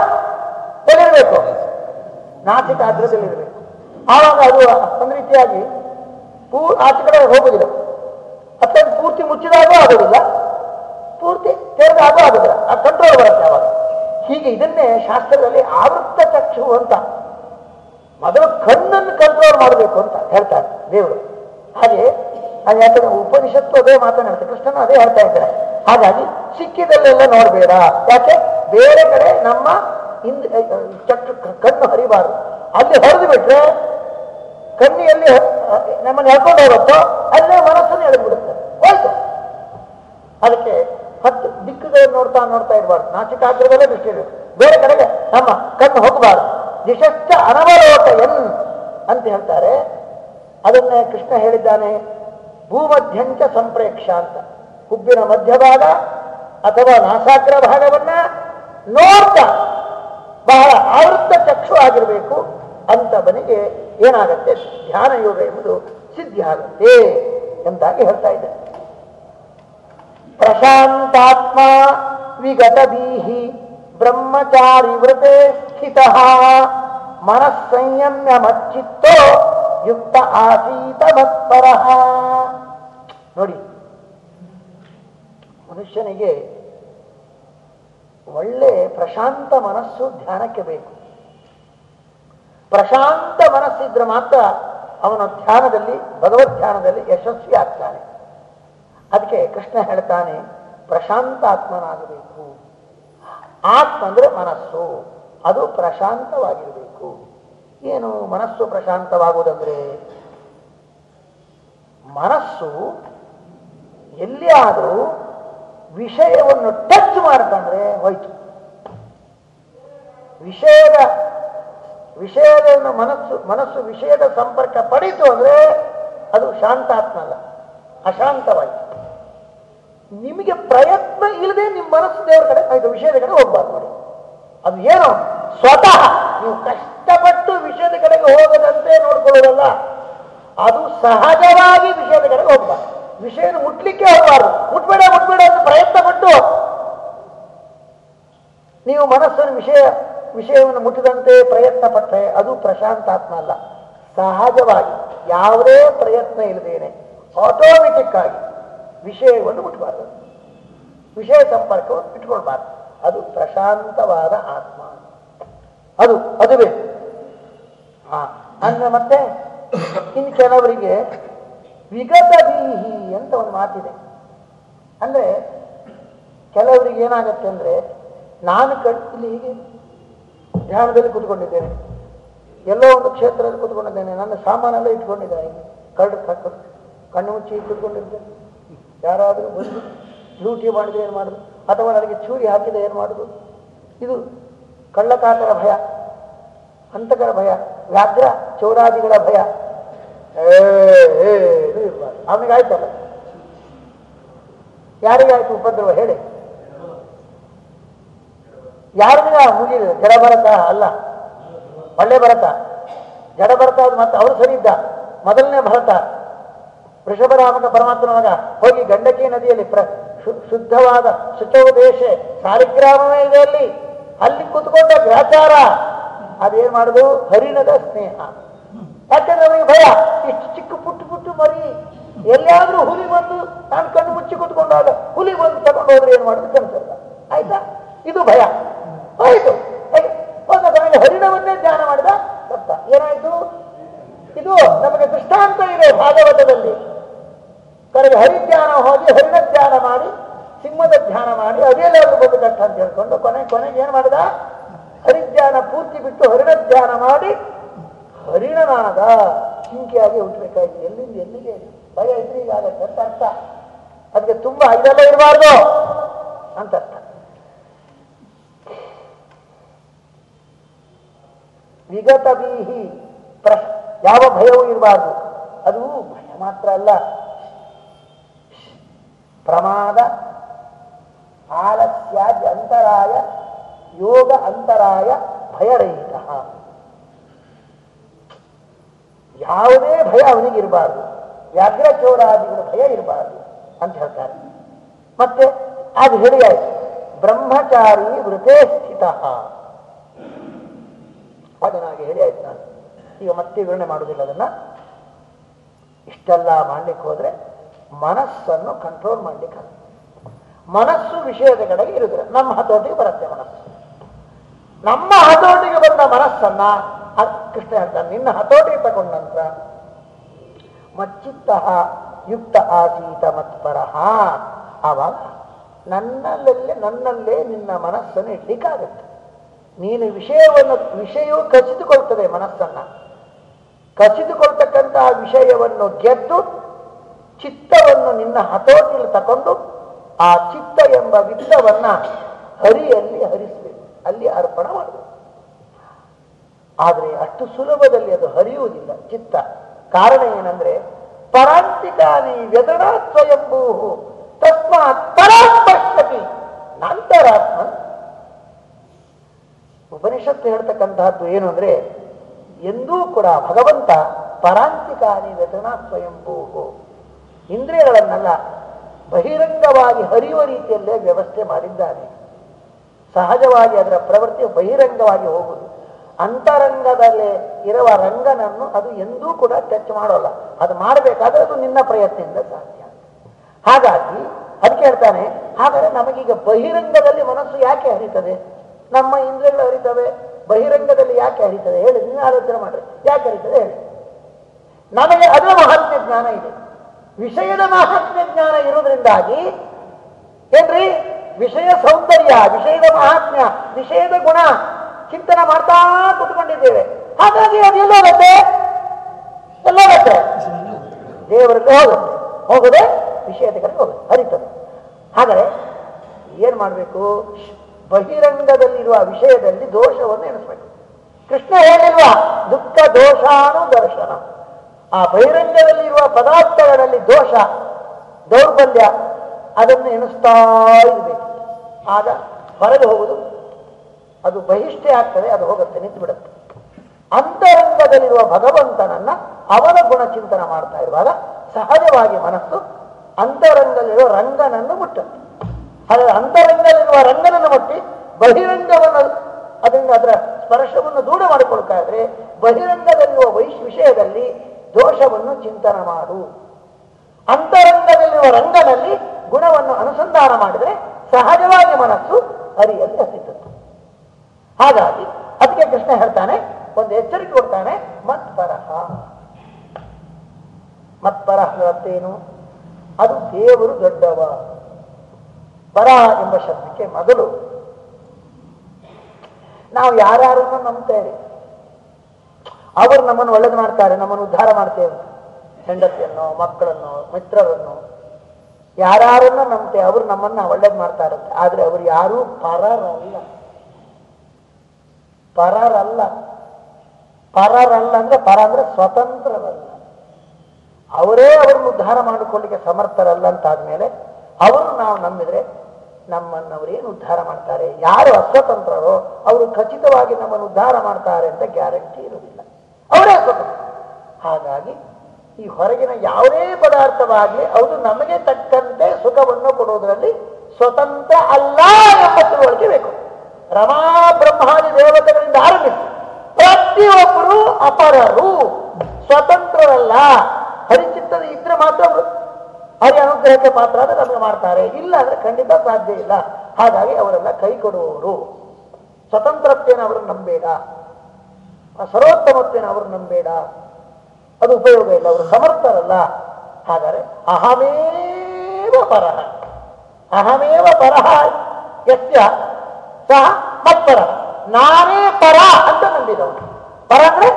ಎಲ್ಲಿರಬೇಕು ನಾಸಿಕ ಅಗ್ರದಲ್ಲಿರಬೇಕು ಆವಾಗ ಅದು ಒಂದು ರೀತಿಯಾಗಿ ಪೂ ಆಚೆ ಕಡೆ ಹೋಗುದಿಲ್ಲ ಅಥವಾ ಪೂರ್ತಿ ಮುಚ್ಚಿದಾಗೂ ಆಗೋದಿಲ್ಲ ಪೂರ್ತಿ ತೆರೆದಾಗೂ ಆಗೋದಿಲ್ಲ ಆ ಕಂಟ್ರೋಲ್ ಬರುತ್ತೆ ಅವಾಗ ಹೀಗೆ ಇದನ್ನೇ ಶಾಸ್ತ್ರದಲ್ಲಿ ಆವೃತ್ತ ಚಕ್ಷು ಅಂತ ಮೊದಲು ಕಣ್ಣನ್ನು ಕಂಟ್ರೋಲ್ ಮಾಡಬೇಕು ಅಂತ ಹೇಳ್ತಾರೆ ದೇವರು. ಹಾಗೆ ಯಾಕಂದ್ರೆ ಉಪನಿಷತ್ತು ಅದೇ ಮಾತನಾಡುತ್ತೆ. ಕೃಷ್ಣನು ಅದೇ ಹೇಳ್ತಾ ಇದ್ದಾರೆ ಹಾಗಾಗಿ ಸಿಕ್ಕಿದಲ್ಲೆಲ್ಲ ನೋಡಬೇಡ. ಯಾಕೆ? ಬೇರೆ ಕಡೆ ನಮ್ಮ ಹಿಂದೆ ಚಕ್ರ ಕಣ್ಣು ಹರಿಬಾರದು. ಅಲ್ಲಿ ಹರಿದು ಬಿಟ್ರೆ ಕಣ್ಣಿಯಲ್ಲಿ ನಮ್ಮನ್ನು ಹೇಳ್ಕೊಂಡು ಹೋಗುತ್ತೋ ಅಲ್ಲೇ ಮನಸ್ಸನ್ನು ಎಳೆದ್ಬಿಡುತ್ತೆ. ಹೋಯ್ತು. ಅದಕ್ಕೆ ಹತ್ತು ದಿಕ್ಕುಗಳನ್ನು ನೋಡ್ತಾ ನೋಡ್ತಾ ಇರಬಾರ್ದು. ನಾಚಿಕಾಗ್ರದಲ್ಲೇ ದೃಷ್ಟಿ ಇರಬೇಕು. ಬೇರೆ ಕಡೆಗೆ ನಮ್ಮ ಕಣ್ಣು ಹೋಗಬಾರದು. ದಿಶಶ್ಚ ಅನವಲೋಕಯನ್ ಅಂತ ಹೇಳ್ತಾರೆ. ಅದನ್ನೇ ಕೃಷ್ಣ ಹೇಳಿದ್ದಾನೆ. ಭೂಮಧ್ಯಂಚ ಸಂಪ್ರೇಕ್ಷ ಅಂತ. ಹುಬ್ಬಿನ ಮಧ್ಯಭಾಗ ಅಥವಾ ನಾಸಾಗ್ರ ಭಾಗವನ್ನ ನೋಡ್ತಾ ಬಹಳ ಆವೃತ್ತ ಚಕ್ಷು ಆಗಿರಬೇಕು ಅಂತವನಿಗೆ ಏನಾಗತ್ತೆ? ಧ್ಯಾನ ಯೋಗ ಎಂಬುದು ಸಿದ್ಧಿ ಆಗುತ್ತೆ ಎಂದಾಗಿ ಹೇಳ್ತಾ ಇದ್ದಾರೆ ಪ್ರಶಾಂತಾತ್ಮ ವಿಗತ ಬೀಹಿ ಬ್ರಹ್ಮಚಾರಿ ವೃತೆ ಸ್ಥಿತ. ಮನಸ್ಸಂಯಮ್ಯ ಮಚ್ಚಿತ್ತೋ ಯುಕ್ತ ಆಸೀತ ಮತ್ಪರ ನೋಡಿ, ಮನುಷ್ಯನಿಗೆ ಒಳ್ಳೆ ಪ್ರಶಾಂತ ಮನಸ್ಸು ಧ್ಯಾನಕ್ಕೆ ಬೇಕು. ಪ್ರಶಾಂತ ಮನಸ್ಸಿದ್ರೆ ಮಾತ್ರ ಅವನ ಧ್ಯಾನದಲ್ಲಿ ಭಗವದ್ ಧ್ಯಾನದಲ್ಲಿ ಯಶಸ್ವಿ ಆಗ್ತಾನೆ. ಅದಕ್ಕೆ ಕೃಷ್ಣ ಹೇಳ್ತಾನೆ, ಪ್ರಶಾಂತ ಆತ್ಮನಾಗಬೇಕು. ಆತ್ಮ ಅಂದ್ರೆ ಮನಸ್ಸು, ಅದು ಪ್ರಶಾಂತವಾಗಿರಬೇಕು. ಏನು ಮನಸ್ಸು ಪ್ರಶಾಂತವಾಗುವುದಂದ್ರೆ ಮನಸ್ಸು ಎಲ್ಲಿ ಆದರೂ ವಿಷಯವನ್ನು ಟಚ್ ಮಾಡ್ತಂದ್ರೆ ಹೋಯ್ತು. ವಿಷಯದ ವಿಷಯದ ಮನಸ್ಸು ಮನಸ್ಸು ವಿಷಯದ ಸಂಪರ್ಕ ಪಡೀತು ಅಂದ್ರೆ ಅದು ಶಾಂತಾತ್ಮ ಅಲ್ಲ ಅಶಾಂತವಾಯಿತು. ನಿಮಗೆ ಪ್ರಯತ್ನ ಇಲ್ಲದೆ ನಿಮ್ಮ ಮನಸ್ಸು ದೇವರ ಕಡೆ ಆಯ್ತು ವಿಷಯದ ಕಡೆ ಹೋಗ್ಬಾರ್ದು ಅದು ಏನು? ಸ್ವತಃ ನೀವು ಕಷ್ಟಪಟ್ಟು ವಿಷಯದ ಕಡೆಗೆ ಹೋಗದಂತೆ ನೋಡ್ಕೊಳ್ಳೋದಲ್ಲ. ಅದು ಸಹಜವಾಗಿ ವಿಷಯದ ಕಡೆಗೆ ಹೋಗ್ಬಾರ್ದು. ವಿಷಯ ಮುಟ್ಲಿಕ್ಕೆ ಹೋಗಬಾರ್ದು. ಮುಟ್ಬೇಡ ಮುಟ್ಬೇಡ ಅಂತ ಪ್ರಯತ್ನ ಪಟ್ಟು ನೀವು ಮನಸ್ಸನ್ನು ವಿಷಯ, ವಿಷಯವನ್ನು ಮುಟ್ಟದಂತೆ ಪ್ರಯತ್ನ ಪಟ್ಟರೆ ಅದು ಪ್ರಶಾಂತಾತ್ಮ ಅಲ್ಲ. ಸಹಜವಾಗಿ ಯಾವುದೇ ಪ್ರಯತ್ನ ಇಲ್ಲದೇನೆ ಆಟೋಮೆಟಿಕ್ ಆಗಿ ವಿಷಯವನ್ನು ಮುಟ್ಬಾರ್ದು. ವಿಷಯ ಸಂಪರ್ಕವನ್ನು ಇಟ್ಕೊಳ್ಬಾರ್ದು. ಅದು ಪ್ರಶಾಂತವಾದ ಆತ್ಮ. ಅದು ಅದುವೇ ಅಂದ್ರೆ ಮತ್ತೆ, ಇನ್ನು ಕೆಲವರಿಗೆ ವಿಗತ ಬೀಹಿ ಅಂತ ಒಂದು ಮಾತಿದೆ. ಅಂದ್ರೆ, ಕೆಲವರಿಗೆ ಏನಾಗತ್ತೆ ಅಂದ್ರೆ, ನಾನು ಕಣ್, ಇಲ್ಲಿ ಹೀಗೆ ಧ್ಯಾನದಲ್ಲಿ ಕೂತ್ಕೊಂಡಿದ್ದೇನೆ. ಎಲ್ಲೋ ಒಂದು ಕ್ಷೇತ್ರದಲ್ಲಿ ಕೂತ್ಕೊಂಡಿದ್ದೇನೆ. ನನ್ನ ಸಾಮಾನೆಲ್ಲ ಇಟ್ಕೊಂಡಿದ್ದಾನೆ ಕರ್ಡ್ ಕಟ್ಟು ಕಣ್ಣು ಮುಚ್ಚಿ ಇಟ್ಕೊಂಡಿದ್ದೇನೆ ಯಾರಾದರೂ ಬಂದು ಲೂಟಿ ಮಾಡಿದ್ರೆ ಏನು ಮಾಡುದು? ಅಥವಾ ನನಗೆ ಚೂರಿ ಹಾಕಿದ್ರೆ ಏನು ಮಾಡುದು? ಇದು ಕಳ್ಳಕಾಕರ ಭಯ. ಹಂತಕರ ಭಯ, ವ್ಯಾಘ್ರ ಚೌರಾದಿಗಳ ಭಯ. ಇರ್ಬಾರ್ದು. ಅವನಿಗೆ ಆಯ್ತಲ್ಲ? ಯಾರಿಗಾಯ್ತು ಉಪದ್ರವ? ಹೇಳಿ. ಯಾರಿಗ ಮುಗಿದು ಜಡ ಭರತ ಅಲ್ಲ. ಒಳ್ಳೆ ಭರತ. ಜಡ ಭರತ ಅದು ಮತ್ತೆ ಅವರು ಸರಿ ಇದ್ದ. ಮೊದಲನೇ ಭರತ. ವೃಷಭರಾಮಕ ಪರಮಾತ್ಮನ ಮಗ. ಹೋಗಿ ಗಂಡಕಿ ನದಿಯಲ್ಲಿ ಪ್ರ ಶುದ್ಧವಾದ ಶುಚೋದೇಶ ಸಾರಿಗ್ರಾಮವೇ ಇದೆ ಅಲ್ಲಿ. ಅಲ್ಲಿ ಕೂತ್ಕೊಂಡ ಗ್ರಾಚಾರ. ಅದೇನ್ ಮಾಡುದು? ಹರಿಣದ ಸ್ನೇಹ. ಯಾಕಂದ್ರೆ ನಮಗೆ ಭಯ. ಇಷ್ಟು ಚಿಕ್ಕ ಪುಟ್ಟು ಪುಟ್ಟು ಮರಿ. ಎಲ್ಲಿಯಾದ್ರೂ ಹುಲಿ ಬಂದು ನಾನು ಕಣ್ಣು ಮುಚ್ಚಿ ಕುತ್ಕೊಂಡಾಗ ಹುಲಿ ಬಂದು ತಗೊಂಡು ಹೋದ್ರೆ ಏನ್ ಮಾಡುದು ಕನಸಲ್ಲ. ಆಯ್ತಾ? ಇದು ಭಯ. ಆಯ್ತು ಒಂದು ತನಗೆ ಹರಿಣವನ್ನೇ ಧ್ಯಾನ ಮಾಡಿದ. ತಪ್ಪ ಏನಾಯ್ತು? ಇದು ನಮಗೆ ದೃಷ್ಟಾಂತ ಇದೆ ಭಾಗವತದಲ್ಲಿ. ಕಡೆಗೆ ಹರಿಧ್ಯಾನ ಹೋಗಿ ಹರಿಣ ಧ್ಯಾನ ಮಾಡಿ, ಸಿಂಹದ ಧ್ಯಾನ ಮಾಡಿ ಅದೇ ಕಟ್ಟ ಅಂತ ಹೇಳ್ಕೊಂಡು ಕೊನೆ ಕೊನೆಗೆ ಏನ್ ಮಾಡಿದ? ಹರಿಧ್ಯಾನ ಪೂರ್ತಿ ಬಿಟ್ಟು ಹರಿಣ ಧ್ಯಾನ ಮಾಡಿ ಹರಿಣನಾದ ಚಿಂಕೆಯಾಗಿ ಹುಟ್ಟಬೇಕಾಯ್ತು. ಎಲ್ಲಿಂದ, ಎಲ್ಲಿಗೆ? ಭಯ ಇದ್ರೆ ಈಗ ಆಗತ್ತೆ ಅಂತ ಅರ್ಥ. ಅದಕ್ಕೆ ತುಂಬಾ ಇದೆಲ್ಲ ಇರಬಾರ್ದು ಅಂತ ಅರ್ಥ. ವಿಗತ ಬೀಹಿ ಯಾವ ಭಯವೂ ಇರಬಾರ್ದು. ಅದು ಭಯ ಮಾತ್ರ ಅಲ್ಲ. ಪ್ರಮಾದ ಆಲಸ್ಯಾಜ್ ಅಂತರಾಯ ಯೋಗ ಅಂತರಾಯ ಭಯರಹಿತ. ಯಾವುದೇ ಭಯ ಅವನಿಗೆ ಇರಬಾರ್ದು ವ್ಯಾಘ್ರ ಚೋರಾದಿಗಳ ಭಯ ಇರಬಾರ್ದು ಅಂತ ಹೇಳ್ತಾರೆ. ಮತ್ತೆ ಅದು ಹೇಳಿ ಆಯ್ತು. ಬ್ರಹ್ಮಚಾರಿ ವೃತೇ ಸ್ಥಿತ. ಅದನ್ನಾಗಿ ಹೇಳಿ ಆಯ್ತು ನಾನು. ಈಗ ಮತ್ತೆ ವಿವರಣೆ ಮಾಡುವುದಿಲ್ಲ ಅದನ್ನ. ಇಷ್ಟೆಲ್ಲ ಮಾಡ್ಲಿಕ್ಕೆ ಹೋದ್ರೆ ಮನಸ್ಸನ್ನು ಕಂಟ್ರೋಲ್ ಮಾಡ್ಲಿಕ್ಕೆ ಮನಸ್ಸು ವಿಷಯದ ಕಡೆಗೆ ಇರುದ್ರೆ ನಮ್ಮ ಹತೋಟಿಗೆ ಬರುತ್ತೆ ಮನಸ್ಸು. ನಮ್ಮ ಹತೋಟಿಗೆ ಬಂದ ಮನಸ್ಸನ್ನ ಕೃಷ್ಣ ಹೇಳ್ತಾನೆ, ನಿನ್ನ ಹತೋಟಿಗೆ ತಗೊಂಡ ನಂತರ ಮಚ್ಚಿತ್ತ, ಯುಕ್ತ ಆಸೀತ ಮತ್ಪರ ಆವಾಗ ನನ್ನಲ್ಲೇ ನನ್ನಲ್ಲೇ ನಿನ್ನ ಮನಸ್ಸನ್ನು ಇಡ್ಲಿಕ್ಕಾಗತ್ತೆ. ನೀನು ವಿಷಯವನ್ನು, ವಿಷಯವು ಕಸಿದುಕೊಳ್ತದೆ ಮನಸ್ಸನ್ನ. ಕಸಿದುಕೊಳ್ತಕ್ಕಂತಹ ವಿಷಯವನ್ನು ಗೆದ್ದು, ಚಿತ್ತವನ್ನು ನಿನ್ನ ಹತೋಟಿಯಲ್ಲಿ ತಕೊಂಡು, ಆ ಚಿತ್ತ ಎಂಬ ವಿತ್ತವನ್ನ ಹರಿಯಲ್ಲಿ ಹರಿಸಬೇಕು. ಅಲ್ಲಿ ಅರ್ಪಣ ಮಾಡಬೇಕು ಆದರೆ ಅಷ್ಟು ಸುಲಭದಲ್ಲಿ ಅದು ಹರಿಯುವುದಿಲ್ಲ, ಚಿತ್ತ. ಕಾರಣ ಏನಂದ್ರೆ, ಪರಾಂತಿಕಾನಿ ವ್ಯದನ ಎಂಬುವು ತಸ್ಮಾತ್ ಪರಾತ್ಮಿ ನಂತರಾತ್ಮ ಉಪನಿಷತ್ತು ಹೇಳ್ತಕ್ಕಂತಹದ್ದು ಏನು ಅಂದ್ರೆ, ಎಂದೂ ಕೂಡ ಭಗವಂತ ಪರಾಂತಿಕಾನಿ ವ್ಯದನಾತ್ವ ಎಂಬುವು ಇಂದ್ರಿಯಗಳನ್ನೆಲ್ಲ ಬಹಿರಂಗವಾಗಿ ಹರಿಯುವ ರೀತಿಯಲ್ಲೇ ವ್ಯವಸ್ಥೆ ಮಾಡಿದ್ದಾನೆ. ಸಹಜವಾಗಿ ಅದರ ಪ್ರವೃತ್ತಿ ಬಹಿರಂಗವಾಗಿ ಹೋಗುವುದು. ಅಂತರಂಗದಲ್ಲಿ ಇರುವ ರಂಗನನ್ನು ಅದು ಎಂದೂ ಕೂಡ ಟಚ್ ಮಾಡೋಲ್ಲ. ಅದು ಮಾಡಬೇಕಾದ್ರೆ ಅದು ನಿನ್ನ ಪ್ರಯತ್ನದಿಂದ ಸಾಧ್ಯ. ಹಾಗಾಗಿ ಅದಕ್ಕೆ ಹೇಳ್ತಾನೆ, ಹಾಗಾದ್ರೆ ನಮಗೀಗ ಬಹಿರಂಗದಲ್ಲಿ ಮನಸ್ಸು ಯಾಕೆ ಹರಿತದೆ? ನಮ್ಮ ಇಂದ್ರಿಯಗಳು ಹರಿತವೆ, ಬಹಿರಂಗದಲ್ಲಿ ಯಾಕೆ ಹರಿತದೆ? ಹೇಳಿ ನೀವು ಆಲೋಚನೆ ಮಾಡ್ರಿ. ಯಾಕೆ ಹರಿತದೆ ಹೇಳಿ. ನಮಗೆ ಅದರ ಮಹಾತ್ಮ್ಯ ಜ್ಞಾನ ಇದೆ. ವಿಷಯದ ಮಹಾತ್ಮ್ಯ ಜ್ಞಾನ ಇರುವುದರಿಂದಾಗಿ ಏನ್ರಿ? ವಿಷಯ ಸೌಂದರ್ಯ, ವಿಷಯದ ಮಹಾತ್ಮ್ಯ, ವಿಷಯದ ಗುಣ ಚಿಂತನೆ ಮಾಡ್ತಾ ಕುತ್ಕೊಂಡಿದ್ದೇವೆ. ಹಾಗಾಗಿ ಅದು ಎಲ್ಲೋಗತ್ತೆ ಎಲ್ಲೋಗತ್ತೆ ದೇವರಲ್ಲಿ ಹೋಗುತ್ತೆ ಹೋಗದೆ ವಿಷಯದ ಕಡೆ ಹೋಗುತ್ತೆ ಹರಿತದೆ. ಹಾಗಾದ್ರೆ ಏನ್ ಮಾಡಬೇಕು? ಬಹಿರಂಗದಲ್ಲಿರುವ ವಿಷಯದಲ್ಲಿ ದೋಷವನ್ನು ಎಣಿಸ್ಬೇಕು. ಕೃಷ್ಣ ಹೇಳಿಲ್ವಾ, ದುಃಖ ದೋಷಾನು ದರ್ಶನ. ಆ ಬಹಿರಂಗದಲ್ಲಿರುವ ಪದಾರ್ಥಗಳಲ್ಲಿ ದೋಷ, ದೌರ್ಬಲ್ಯ, ಅದನ್ನು ಎಣಿಸ್ತಾ ಇರಬೇಕು. ಆಗ ಹೊರಗೆ ಹೋಗುದು ಅದು ಬಹಿಷ್ಠೆ ಆಗ್ತದೆ, ಅದು ಹೋಗುತ್ತೆ, ನಿಂತು ಬಿಡುತ್ತೆ. ಅಂತರಂಗದಲ್ಲಿರುವ ಭಗವಂತನನ್ನ ಅವನ ಗುಣ ಚಿಂತನ ಮಾಡ್ತಾ ಇರುವಾಗ ಸಹಜವಾಗಿ ಮನಸ್ಸು ಅಂತರಂಗದಲ್ಲಿರುವ ರಂಗನನ್ನು ಮುಟ್ಟುತ್ತೆ. ಹಾಗಾದ್ರೆ ಅಂತರಂಗದಲ್ಲಿರುವ ರಂಗನನ್ನು ಮುಟ್ಟಿ ಬಹಿರಂಗವನ್ನು ಅದರಿಂದ ಅದರ ಸ್ಪರ್ಶವನ್ನು ದೂರ ಮಾಡಿಕೊಳ್ತಾ ಇದ್ರೆ ಬಹಿರಂಗದಲ್ಲಿರುವ ವೈಶ್ ವಿಷಯದಲ್ಲಿ ದೋಷವನ್ನು ಚಿಂತನೆ ಮಾಡು. ಅಂತರಂಗದಲ್ಲಿರುವ ರಂಗನಲ್ಲಿ ಗುಣವನ್ನು ಅನುಸಂಧಾನ ಮಾಡಿದರೆ ಸಹಜವಾಗಿ ಮನಸ್ಸು ಹರಿಯಲ್ಲಿ ಹಸಿಸುತ್ತೆ ಹಾಗಾಗಿ ಅದಕ್ಕೆ ಕೃಷ್ಣ ಹೇಳ್ತಾನೆ, ಒಂದು ಎಚ್ಚರಿಕೆ ಕೊಡ್ತಾನೆ, ಮತ್ಪರಹ. ಮತ್ಪರಹ ಅರ್ಥೇನು ಅದು ದೇವರು ದೊಡ್ಡವ. ಪರ ಎಂಬ ಶಬ್ದಕ್ಕೆ ಮೊದಲು. ನಾವು ಯಾರ್ಯಾರನ್ನು ನಂಬ್ತೇವೆ ಅವರು ನಮ್ಮನ್ನು ಒಳ್ಳೇದು ಮಾಡ್ತಾರೆ, ನಮ್ಮನ್ನು ಉದ್ಧಾರ ಮಾಡ್ತೇವೆ. ಹೆಂಡತಿಯನ್ನು, ಮಕ್ಕಳನ್ನು, ಮಿತ್ರರನ್ನು ಯಾರ್ಯಾರನ್ನ ನಂಬ್ತೇವೆ ಅವರು ನಮ್ಮನ್ನ ಒಳ್ಳೇದು ಮಾಡ್ತಾರಂತೆ. ಆದ್ರೆ ಅವರು ಯಾರೂ ಪರರಲ್ಲ. ಪರರಲ್ಲ. ಪರರಲ್ಲ ಅಂದ್ರೆ ಪರ ಅಂದ್ರೆ ಸ್ವತಂತ್ರರಲ್ಲ. ಅವರೇ ಅವರನ್ನು ಉದ್ಧಾರ ಮಾಡಿಕೊಳ್ಳಿಕ್ಕೆ ಸಮರ್ಥರಲ್ಲ ಅಂತಾದ್ಮೇಲೆ ಅವರು ನಾವು ನಂಬಿದ್ರೆ ನಮ್ಮನ್ನು ಏನು ಉದ್ಧಾರ ಮಾಡ್ತಾರೆ? ಯಾರು ಅಸ್ವತಂತ್ರರೋ ಅವರು ಖಚಿತವಾಗಿ ನಮ್ಮನ್ನು ಉದ್ಧಾರ ಮಾಡ್ತಾರೆ ಅಂತ ಗ್ಯಾರಂಟಿ ಇರುವುದಿಲ್ಲ. ಅವರೇ ಸ್ವತಂತ್ರ ಹಾಗಾಗಿ ಈ ಹೊರಗಿನ ಯಾವುದೇ ಪದಾರ್ಥವಾಗಲಿ ಅದು ನಮಗೆ ತಕ್ಕಂತೆ ಸುಖವನ್ನು ಕೊಡುವುದರಲ್ಲಿ ಸ್ವತಂತ್ರ ಅಲ್ಲ ಎಂಬ ತಿಳುವಳಿಕೆ ಬೇಕು. ರಮಾ ಬ್ರಹ್ಮಾದಿ ದೇವತೆಗಳಿಂದ ಆರಂಭಿಸಿ. ಪ್ರತಿಯೊಬ್ಬರು ಅಪರರು. ಸ್ವತಂತ್ರರಲ್ಲ. ಹರಿಚಿತ್ತದ ಇದ್ರೆ ಮಾತ್ರ ಅವರು ಹರಿ ಅನುಗ್ರಹಕ್ಕೆ ಪಾತ್ರ ಆದರೆ ನಮಗೆ ಮಾಡ್ತಾರೆ. ಇಲ್ಲ ಅಂದ್ರೆ ಖಂಡಿತ ಸಾಧ್ಯ ಇಲ್ಲ. ಹಾಗಾಗಿ ಅವರೆಲ್ಲ ಕೈ ಕೊಡುವವರು. ಸ್ವತಂತ್ರತ್ವೇನ ಅವರು ನಂಬೇಡ. ಸರ್ವೋತ್ತಮತ್ವೇನ ಅವರು ನಂಬೇಡ. ಅದು ಉಪಯೋಗ ಇಲ್ಲ. ಅವರು ಸಮರ್ಥರಲ್ಲ. ಹಾಗಾದರೆ ಅಹಮೇವ ಪರಹ. ಅಹಮೇವ ಪರಹ ಯಸ್ಯ ಸಹ ಮತ್ಪರ ನಾನೇ ಪರ ಅಂತ ನಂಬಿದವರು ಪರ ಅಂದ್ರೆ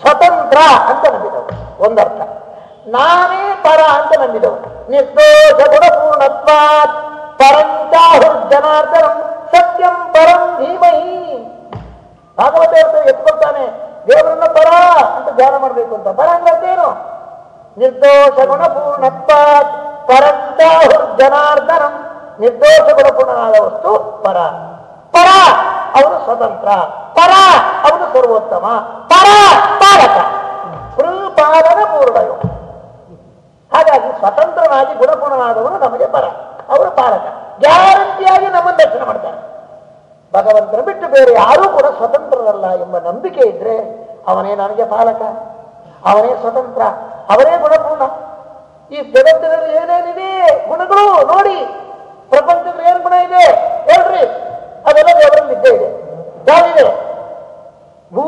ಸ್ವತಂತ್ರ ಅಂತ ನಂಬಿದವರು ಒಂದರ್ಥ. ನಾನೇ ಪರ ಅಂತ ನಂಬಿದವನು. ನಿರ್ದೋಷ ಗುಣಪೂರ್ಣತ್ವಾತ್ ಪರಂಚಾಹುರ್ ಜನಾರ್ದನಂ ಸತ್ಯಂ ಪರಂ ಧೀಮಹಿ. ಭಾಗವತ ಎತ್ಕೊಳ್ತಾನೆ, ದೇವರನ್ನ ಪರ ಅಂತ ಧ್ಯಾನ ಮಾಡಬೇಕು ಅಂತ. ಬರ ಅಂದ್ರೆ ಏನು ನಿರ್ದೋಷ ಗುಣಪೂರ್ಣತ್ವ ಪರಂತ ಜನಾರ್ದನಂ ನಿರ್ದೋಷ ಗುಣಪೂರ್ಣನಾದ ವಸ್ತು ಪರ. ಪರ, ಅವನು ಸ್ವತಂತ್ರ. ಪರ, ಅವನು ಸರ್ವೋತ್ತಮ. ಪರ, ಪಾಲಕ. ಪಾಲನ ಪೂರ್ಣಯು. ಹಾಗಾಗಿ ಸ್ವತಂತ್ರನಾಗಿ ಗುಣಪೂರ್ಣನಾದವನು ನಮಗೆ ಪರ. ಅವರು ಪಾಲಕ. ಗ್ಯಾರಂಟಿಯಾಗಿ ನಮ್ಮನ್ನು ದರ್ಶನ ಮಾಡ್ತಾರೆ. ಭಗವಂತನ ಬಿಟ್ಟು ಬೇರೆ ಯಾರೂ ಕೂಡ ಸ್ವತಂತ್ರರಲ್ಲ ಎಂಬ ನಂಬಿಕೆ ಇದ್ರೆ ಅವನೇ ನನಗೆ ಪಾಲಕ, ಅವನೇ ಸ್ವತಂತ್ರ, ಅವನೇ ಗುಣಪೂರ್ಣ. ಈ ಜಗತ್ತಿನಲ್ಲಿ ಏನೇನಿದೆ? ಗುಣಗಳು ನೋಡಿ. ಪ್ರಪಂಚದಲ್ಲಿ ಏನ್ ಗುಣ ಇದೆ? ಹೇಳ್ರಿ. ಅದೆಲ್ಲ ದೇವರಲ್ಲಿ ಇದ್ದೇ ಇದೆ. ಯಾವಿದೆ ಭೂ,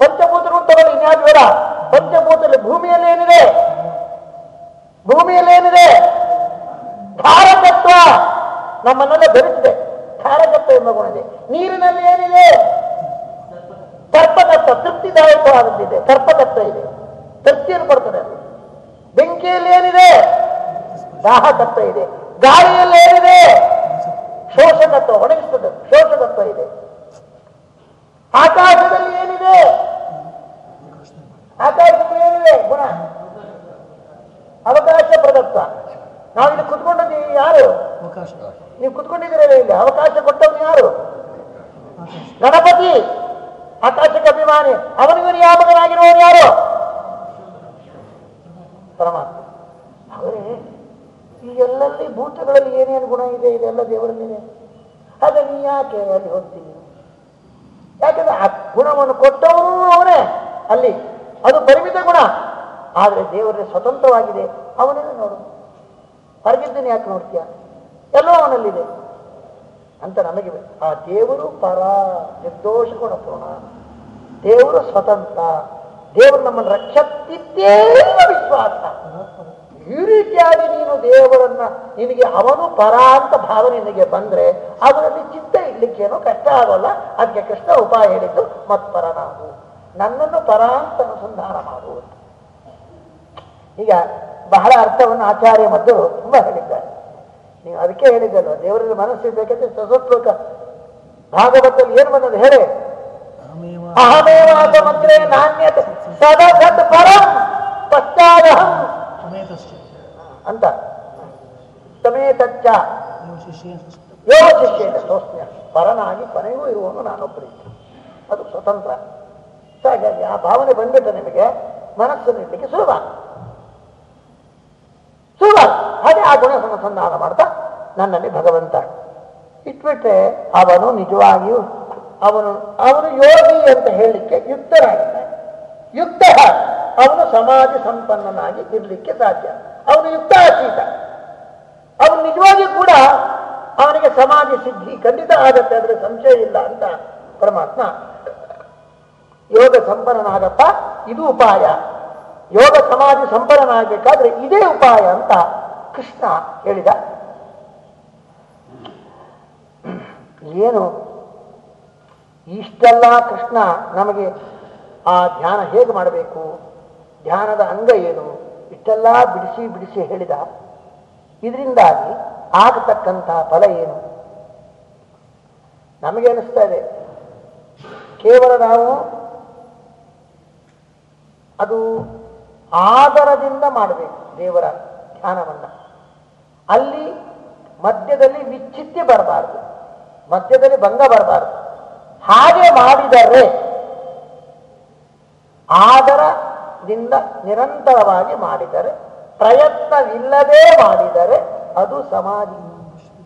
ಪಂಚಭೂತಗಳು ತಗೊಳ್ಳಿ ಇನ್ಯಾದ ಬೇಡ ಪಂಚಭೂತದಲ್ಲಿ ಭೂಮಿಯಲ್ಲಿ ಏನಿದೆ? ಭೂಮಿಯಲ್ಲಿ ಏನಿದೆ? ಭಾರತತ್ವ. ನಮ್ಮನ್ನೆಲ್ಲ ಬೆರೆಸಿದೆ ಧಾರಕತ್ವ ಎಂಬ ಗುಣ ಇದೆ ನೀರಿನಲ್ಲಿ ಏನಿದೆ? ತರ್ಪಕತ್ವ ತೃಪ್ತಿದಾಯಕವಾದದ್ದಿದೆ ತರ್ಪಕತ್ವ ಇದೆ. ತೃಪ್ತಿಯನ್ನು ಕೊಡ್ತದೆ ಅದು. ಬೆಂಕಿಯಲ್ಲಿ ಏನಿದೆ? ದಾಹಕತ್ವ ಇದೆ. ಗಾಳಿಯಲ್ಲಿ ಏನಿದೆ? ಶೋಷಕತ್ವ, ಒಣಗಿಸ್ತದೆ. ಶೋಷಕತ್ವ ಇದೆ. ಆಕಾಶದಲ್ಲಿ ಏನಿದೆ? ಆಕಾಶದಲ್ಲಿ ಏನಿದೆ? ಗುಣ. ಅವಕಾಶ ಪ್ರದತ್ತ. ನಾವಿಲ್ಲಿ ಕುತ್ಕೊಂಡದ್ದು ಯಾರು? ಅವಕಾಶ. ನೀವು ಕುತ್ಕೊಂಡಿದ್ದೀರಲ್ಲ ಇಲ್ಲಿ? ಅವಕಾಶ ಕೊಟ್ಟವನು ಯಾರು? ಗಣಪತಿ! ಆಕಾಶಕ್ಕೆ ಅಭಿಮಾನಿ. ಅವನಿಗೂ ನಿಯಾಮಕನಾಗಿರುವವನು ಯಾರು? ಪರಮಾತ್ಮ. ಅವರೇ ಈ ಎಲ್ಲಲ್ಲಿ ಭೂತಗಳಲ್ಲಿ ಏನೇನು ಗುಣ ಇದೆ ಇದೆಲ್ಲ ದೇವರಲ್ಲಿದೆ. ಅದು ನೀ ಯಾಕೆ ಅಲ್ಲಿ ಹೋಗ್ತೀನಿ ಯಾಕಂದ್ರೆ ಆ ಗುಣವನ್ನು ಕೊಟ್ಟವನು ಅವನೇ ಅಲ್ಲಿ ಅದು ಪರಿಮಿತ ಗುಣ. ಆದರೆ ದೇವರೇ ಸ್ವತಂತ್ರವಾಗಿದೆ. ಅವನನ್ನು ನೋಡು. ಹೊರಗಿದ್ದೀನಿ, ಯಾಕೆ ನೋಡ್ತೀಯ? ಎಲ್ಲೋ ಅವನಲ್ಲಿದೆ. ಅಂತ ನಮಗೆ ಆ ದೇವರು ಪರ ನಿರ್ದೋಷ ಗುಣಪೂರ್ಣ ದೇವರು ಸ್ವತಂತ್ರ. ದೇವರು ನಮ್ಮನ್ನು ರಕ್ಷತ್ತಿದ್ದೇವ ವಿಶ್ವಾಸ. ಈ ರೀತಿಯಾಗಿ ನೀನು ದೇವರನ್ನ, ನಿನಗೆ ಅವನು ಪರ ಅಂತ ಭಾವನೆ ನಿನಗೆ ಬಂದ್ರೆ ಅದರಲ್ಲಿ ಚಿತ್ತ ಇಡ್ಲಿಕ್ಕೇನೋ ಕಷ್ಟ ಆಗೋಲ್ಲ. ಅದಕ್ಕೆ ಕೃಷ್ಣ ಉಪಾಯ ಹೇಳಿದ್ದು, ಮತ್ಪರ ನಾವು. ನನ್ನನ್ನು ಪರ ಅಂತ ಅನುಸಂಧಾನ ಮಾಡುವುದು ಈಗ ಬಹಳ ಅರ್ಥವನ್ನು ಆಚಾರ್ಯ ಮದ್ದು ತುಂಬಾ ಹೇಳಿದ್ದಾರೆ. ನೀವು ಅದಕ್ಕೆ ಹೇಳಿದ್ದಲ್ಲ ದೇವರಲ್ಲಿ ಮನಸ್ಸಿರ್ಬೇಕಂದ್ರೆ ಸಸತ್ವಕ ಭಾಗವತದಲ್ಲಿ ಏನು ಬಂದದ್ದು ಹೇಳಿ? ಅಹಮೇವ ಅಹಮೇವಾದ ಮಂತ್ರ ನಾಣ್ಯತೆ. ಸದಾ ಸತ್ ಪರಂ ಪಶ್ಚಾದಹಂ. ಅಂತ. ಸಮೇತಚ್ಚ. ಯೋಗ ಪರನಾಗಿ ಕೊನೆಗೂ ಇರುವನು ನಾನೊಬ್ಬನೇ. ಅದು ಸ್ವತಂತ್ರ. ಹಾಗಾಗಿ ಆ ಭಾವನೆ ಬಂದ್ಬಿಟ್ಟು ನಿಮಗೆ ಮನಸ್ಸನ್ನು ನೀಡಲಿಕ್ಕೆ ಸುಲಭ. ಸುಲಭ. ಹಾಗೆ ಆ ಗುಣ ಅನುಸಂಧಾನ ಮಾಡ್ತಾ ನನ್ನಲ್ಲಿ ಭಗವಂತ. ಇಟ್ಬಿಟ್ರೆ ಅವನು ನಿಜವಾಗಿಯೂ ಅವನು ಅವನು ಯೋಗಿ ಅಂತ ಹೇಳಲಿಕ್ಕೆ ಯುಕ್ತನಾಗಿದ್ದಾನೆ. ಯುಕ್ತ ಅವನು ಸಮಾಜ ಸಂಪನ್ನನಾಗಿ ಇರಲಿಕ್ಕೆ ಸಾಧ್ಯ. ಅವನು ಯುಕ್ತ ಯುಕ್ತಾತೀತ ಅವನು ನಿಜವಾಗಿ ಕೂಡ ಅವನಿಗೆ ಸಮಾಜ ಸಿದ್ಧಿ ಖಂಡಿತ ಆಗತ್ತೆ ಅದರ ಸಂಶಯ ಇಲ್ಲ ಅಂತ ಪರಮಾತ್ಮ ಯೋಗ ಸಂಪನ್ನನಾಗಪ್ಪ. ಇದು ಉಪಾಯ. ಯೋಗ ಸಮಾಧಿ ಸಂಪನ್ನನಾಗಬೇಕಾದ್ರೆ ಇದೇ ಉಪಾಯ ಅಂತ ಕೃಷ್ಣ ಹೇಳಿದ. ಏನು? ಇಷ್ಟೆಲ್ಲ ಕೃಷ್ಣ ನಮಗೆ ಆ ಧ್ಯಾನ ಹೇಗೆ ಮಾಡಬೇಕು? ಧ್ಯಾನದ ಅಂಗ ಏನು? ಇಷ್ಟೆಲ್ಲ ಬಿಡಿಸಿ ಬಿಡಿಸಿ ಹೇಳಿದ. ಇದರಿಂದಾಗಿ ಆಗತಕ್ಕಂತಹ ಫಲ ಏನು? ನಮಗೆ ಅನಿಸ್ತಾ ಇದೆ. ಕೇವಲ ನಾವು ಅದು ಆದರದಿಂದ ಮಾಡಬೇಕು ದೇವರ ಧ್ಯಾನವನ್ನ. ಅಲ್ಲಿ ಮಧ್ಯದಲ್ಲಿ ವಿಚ್ಛಿತ್ಯ ಬರಬಾರದು, ಮಧ್ಯದಲ್ಲಿ ಭಂಗ ಬರಬಾರದು. ಹಾಗೆ ಮಾಡಿದರೆ ಆದರದಿಂದ ನಿರಂತರವಾಗಿ ಮಾಡಿದರೆ, ಪ್ರಯತ್ನವಿಲ್ಲದೆ ಮಾಡಿದರೆ ಅದು ಸಮಾಧಿ.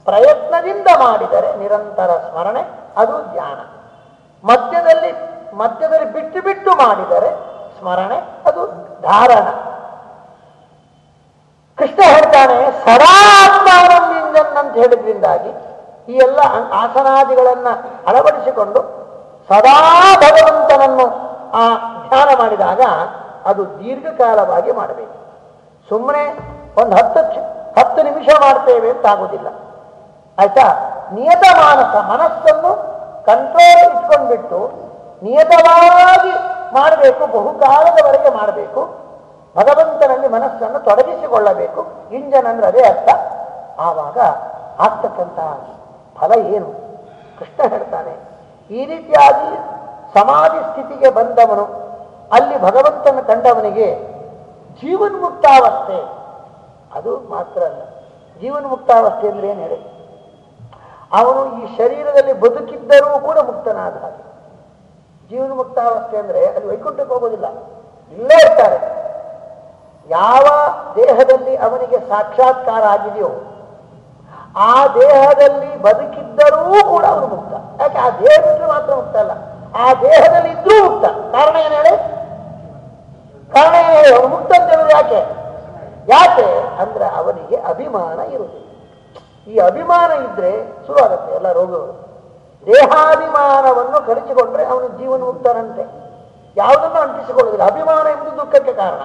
ಪ್ರಯತ್ನದಿಂದ ಮಾಡಿದರೆ ನಿರಂತರ ಸ್ಮರಣೆ, ಅದು ಧ್ಯಾನ. ಮಧ್ಯದಲ್ಲಿ ಮಧ್ಯದಲ್ಲಿ ಬಿಟ್ಟು ಬಿಟ್ಟು ಮಾಡಿದರೆ ಸ್ಮರಣೆ, ಅದು ಧಾರಣ. ಕೃಷ್ಣ ಹೇಳ್ತಾನೆ ಸದಾ ಅಂತ ಹೇಳಿದ್ರಿಂದಾಗಿ ಈ ಎಲ್ಲ ಆಸನಾದಿಗಳನ್ನು ಅಳವಡಿಸಿಕೊಂಡು ಸದಾ ಭಗವಂತನನ್ನು ಆ ಧ್ಯಾನ ಮಾಡಿದಾಗ ಅದು ದೀರ್ಘಕಾಲವಾಗಿ ಮಾಡಬೇಕು. ಸುಮ್ಮನೆ ಒಂದು ಹತ್ತು ಹತ್ತು ನಿಮಿಷ ಮಾಡ್ತೇವೆ ಅಂತ ಆಗುದಿಲ್ಲ. ಆಯ್ತಾ? ನಿಯತ ಮಾನಸ ಮನಸ್ಸನ್ನು ಕಂಟ್ರೋಲ್ ಇಟ್ಕೊಂಡ್ಬಿಟ್ಟು ನಿಯತವಾಗಿ ಮಾಡಬೇಕು, ಬಹುಕಾಲದವರೆಗೆ ಮಾಡಬೇಕು. ಭಗವಂತನಲ್ಲಿ ಮನಸ್ಸನ್ನು ತೊಡಗಿಸಿಕೊಳ್ಳಬೇಕು. ಇಂಜನ್ ಅಂದ್ರೆ ಅದೇ ಅರ್ಥ. ಆವಾಗ ಆಗ್ತಕ್ಕಂತಹ ಫಲ ಏನು? ಕೃಷ್ಣ ಹೇಳ್ತಾನೆ, ಈ ರೀತಿಯಾಗಿ ಸಮಾಧಿ ಸ್ಥಿತಿಗೆ ಬಂದವನು, ಅಲ್ಲಿ ಭಗವಂತನ ಕಂಡವನಿಗೆ ಜೀವನ್ಮುಕ್ತಾವಸ್ಥೆ. ಅದು ಮಾತ್ರ ಅಲ್ಲ. ಜೀವನ್ಮುಕ್ತಾವಸ್ಥೆ ಅಂದ್ರೆ ಏನು ಹೇಳಿ? ಅವನು ಈ ಶರೀರದಲ್ಲಿ ಬದುಕಿದ್ದರೂ ಕೂಡ ಮುಕ್ತನಾದ ಹಾಗೆ. ಜೀವನ್ಮುಕ್ತಾವಸ್ಥೆ ಅಂದ್ರೆ ಅಲ್ಲಿ ವೈಕುಂಠಕ್ಕೆ ಹೋಗೋದಿಲ್ಲ. ಇಲ್ಲೇ ಇರ್ತಾರೆ. ಯಾವ ದೇಹದಲ್ಲಿ ಅವನಿಗೆ ಸಾಕ್ಷಾತ್ಕಾರ ಆಗಿದೆಯೋ, ಆ ದೇಹದಲ್ಲಿ ಬದುಕಿದ್ದರೂ ಕೂಡ ಅವನು ಮುಕ್ತ. ಯಾಕೆ? ಆ ದೇಹದಲ್ಲಿ ಮಾತ್ರ ಮುಕ್ತ ಅಲ್ಲ. ಆ ದೇಹದಲ್ಲಿ ಇದ್ರೂ ಮುಕ್ತ. ಕಾರಣ ಏನು ಹೇಳಿ? ಕಾರಣ ಏನು ಹೇಳಿ? ಅವನು ಮುಕ್ತ ಅಂತ ಹೇಳಿದ್ರೆ ಯಾಕೆ? ಯಾಕೆ? ಅಂದ್ರೆ ಅವನಿಗೆ ಅಭಿಮಾನ ಇರುತ್ತೆ ಈ ಅಭಿಮಾನ ಇದ್ರೆ ಶುರುವಾಗತ್ತೆ ಎಲ್ಲ ರೋಗಗಳು. ದೇಹಾಭಿಮಾನವನ್ನು ಕಳಿಸಿಕೊಂಡ್ರೆ ಅವನು ಜೀವನ ಮುಕ್ತನಂತೆ ಯಾವುದನ್ನು ಅಂಟಿಸಿಕೊಳ್ಳುವುದಿಲ್ಲ. ಅಭಿಮಾನ ಎಂಬುದು ದುಃಖಕ್ಕೆ ಕಾರಣ.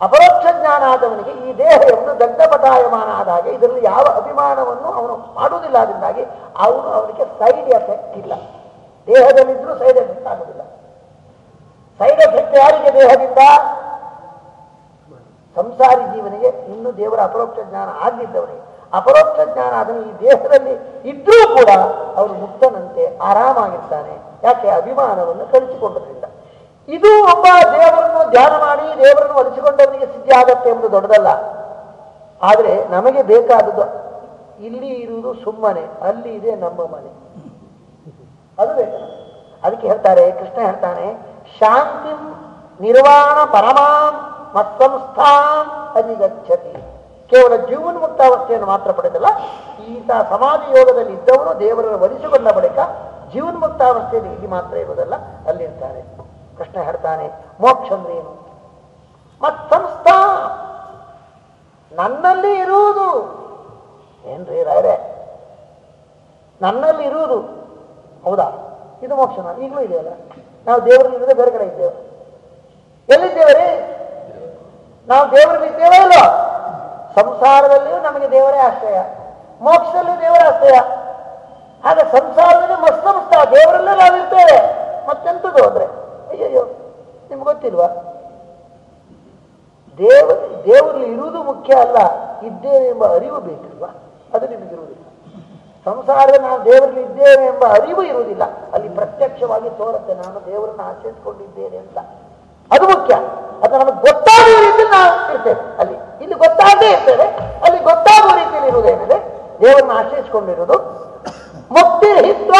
ಅಪರೋಕ್ಷ ಜ್ಞಾನ ಆದವನಿಗೆ ಈ ದೇಹ ಎಂಬುದು ದಗ್ಧಪಟಾಯಮಾನ ಆದಾಗೆ ಇದರಲ್ಲಿ ಯಾವ ಅಭಿಮಾನವನ್ನು ಅವನು ಮಾಡುವುದಿಲ್ಲ ಅದರಿಂದಾಗಿ ಅವನು ಅವನಿಗೆ ಸೈಡ್ ಎಫೆಕ್ಟ್ ಇಲ್ಲ. ದೇಹದಲ್ಲಿದ್ದರೂ ಸೈಡ್ ಎಫೆಕ್ಟ್ ಆಗುವುದಿಲ್ಲ. ಸೈಡ್ ಎಫೆಕ್ಟ್ ಯಾರಿಗೆ? ದೇಹದಿಂದ. ಸಂಸಾರಿ ಜೀವನಿಗೆ ಇನ್ನು ದೇವರ ಅಪರೋಕ್ಷ ಜ್ಞಾನ ಆಗದಿದ್ದವನಿಗೆ ಅಪರೋಕ್ಷ ಜ್ಞಾನ ಅದನ್ನು ಈ ದೇಹದಲ್ಲಿ ಇದ್ರೂ ಕೂಡ ಅವನು ಮುಕ್ತನಂತೆ ಆರಾಮಾಗಿರ್ತಾನೆ. ಯಾಕೆ? ಅಭಿಮಾನವನ್ನು ಕಳಿಸಿಕೊಂಡದ್ರಿಂದ ಇದು ಒಬ್ಬ ದೇವರನ್ನು ಧ್ಯಾನ ಮಾಡಿ ದೇವರನ್ನು ಒಲಿಸಿಕೊಂಡವನಿಗೆ ಸಿದ್ಧಿ ಆಗತ್ತೆ ಎಂಬುದು ದೊಡ್ಡದಲ್ಲ. ಆದರೆ ನಮಗೆ ಬೇಕಾದದ್ದು ಇಲ್ಲಿ ಇರುವುದು ಸುಮ್ಮನೆ, ಅಲ್ಲಿ ಇದೆ ನಮ್ಮ ಮನೆ. ಅದು ಬೇಕು ಅದಕ್ಕೆ ಹೇಳ್ತಾರೆ, ಕೃಷ್ಣ ಹೇಳ್ತಾನೆ, ಶಾಂತಿ ನಿರ್ವಾಣ ಪರಮಾಂ ಮತ್ಸಂಸ್ಥಾಂ ಅಧಿಗಚ್ಚತಿ ಕೇವಲ ಜೀವನ್ಮುಕ್ತಾವಸ್ಥೆಯನ್ನು ಮಾತ್ರ ಪಡೆದಲ್ಲ, ಈತ ಸಮಾಧಿ ಯೋಗದಲ್ಲಿ ಇದ್ದವರು ದೇವರನ್ನು ವರಿಸಿಕೊಂಡ ಬಳಿಕ ಜೀವನ್ಮುಕ್ತಾವಸ್ಥೆಯಲ್ಲಿ ಇಲ್ಲಿ ಮಾತ್ರ ಇರುವುದಲ್ಲ ಅಲ್ಲಿರ್ತಾರೆ ಕೃಷ್ಣ ಹೇಳ್ತಾನೆ, ಮೋಕ್ಷ ಅಂದ್ರೆ ಏನು? ಮತ್ಸಂಸ್ಥಾ, ನನ್ನಲ್ಲಿ ಇರುವುದು. ಏನ್ರಿ ರಾಯರೇ? ನನ್ನಲ್ಲಿ ಇರುವುದು. ಹೌದಾ? ಇದು ಮೋಕ್ಷನ ಈಗಲೂ ಇದೆಯಲ್ಲ ನಾವು ದೇವರಲ್ಲಿ ಇರೋದೇ ಬೇರೆ ಕಡೆ ಇದ್ದೇವೆ. ಎಲ್ಲಿದ್ದೇವೆ ನಾವು ದೇವರಲ್ಲಿ ಇದ್ದೇವೆ ಇಲ್ವೋ? ಸಂಸಾರದಲ್ಲಿಯೂ ನಮಗೆ ದೇವರೇ ಆಶ್ರಯ. ಮೋಕ್ಷದಲ್ಲೂ ದೇವರ ಆಶ್ರಯ. ಹಾಗೆ ಸಂಸಾರದಲ್ಲಿ ಮಸ್ತಮಸ್ತ ದೇವರಲ್ಲೇ ನಾವಿರ್ತೇವೆ. ಮತ್ತೆಂಥದ್ದು ಅಂದ್ರೆ ಅಯ್ಯಯ್ಯೋ, ನಿಮ್ಗೆ ಗೊತ್ತಿಲ್ವಾ? ದೇವ, ದೇವರಲ್ಲಿ ಇರುವುದು ಮುಖ್ಯ ಅಲ್ಲ, ಇದ್ದೇವೆ ಎಂಬ ಅರಿವು ಬೇಕಿಲ್ವಾ? ಅದು ನಿಮಗಿರುವುದಿಲ್ಲ ಸಂಸಾರದ ನಾವು ದೇವರಲ್ಲಿ ಇದ್ದೇವೆ ಎಂಬ ಅರಿವು ಇರುವುದಿಲ್ಲ. ಅಲ್ಲಿ ಪ್ರತ್ಯಕ್ಷವಾಗಿ ತೋರುತ್ತೆ, ನಾನು ದೇವರನ್ನು ಆಚರಿಸಿಕೊಂಡಿದ್ದೇನೆ ಅಂತ. ಅದು ಮುಖ್ಯ. ಅದು ನಮಗೆ ಗೊತ್ತಾಗುವ ರೀತಿಯಲ್ಲಿ ನಾವು ಅಲ್ಲಿ. ಗೊತ್ತಾಗದೇ ಇರ್ತೇವೆ ಅಲ್ಲಿ ಗೊತ್ತಾಗುವ ರೀತಿಯಲ್ಲಿ ಇರುವುದೇನಿದೆ ದೇವರನ್ನು ಆಶ್ರಯಿಸಿಕೊಂಡಿರುವುದು. ಮುಕ್ತಿ ಹಿತ್ವ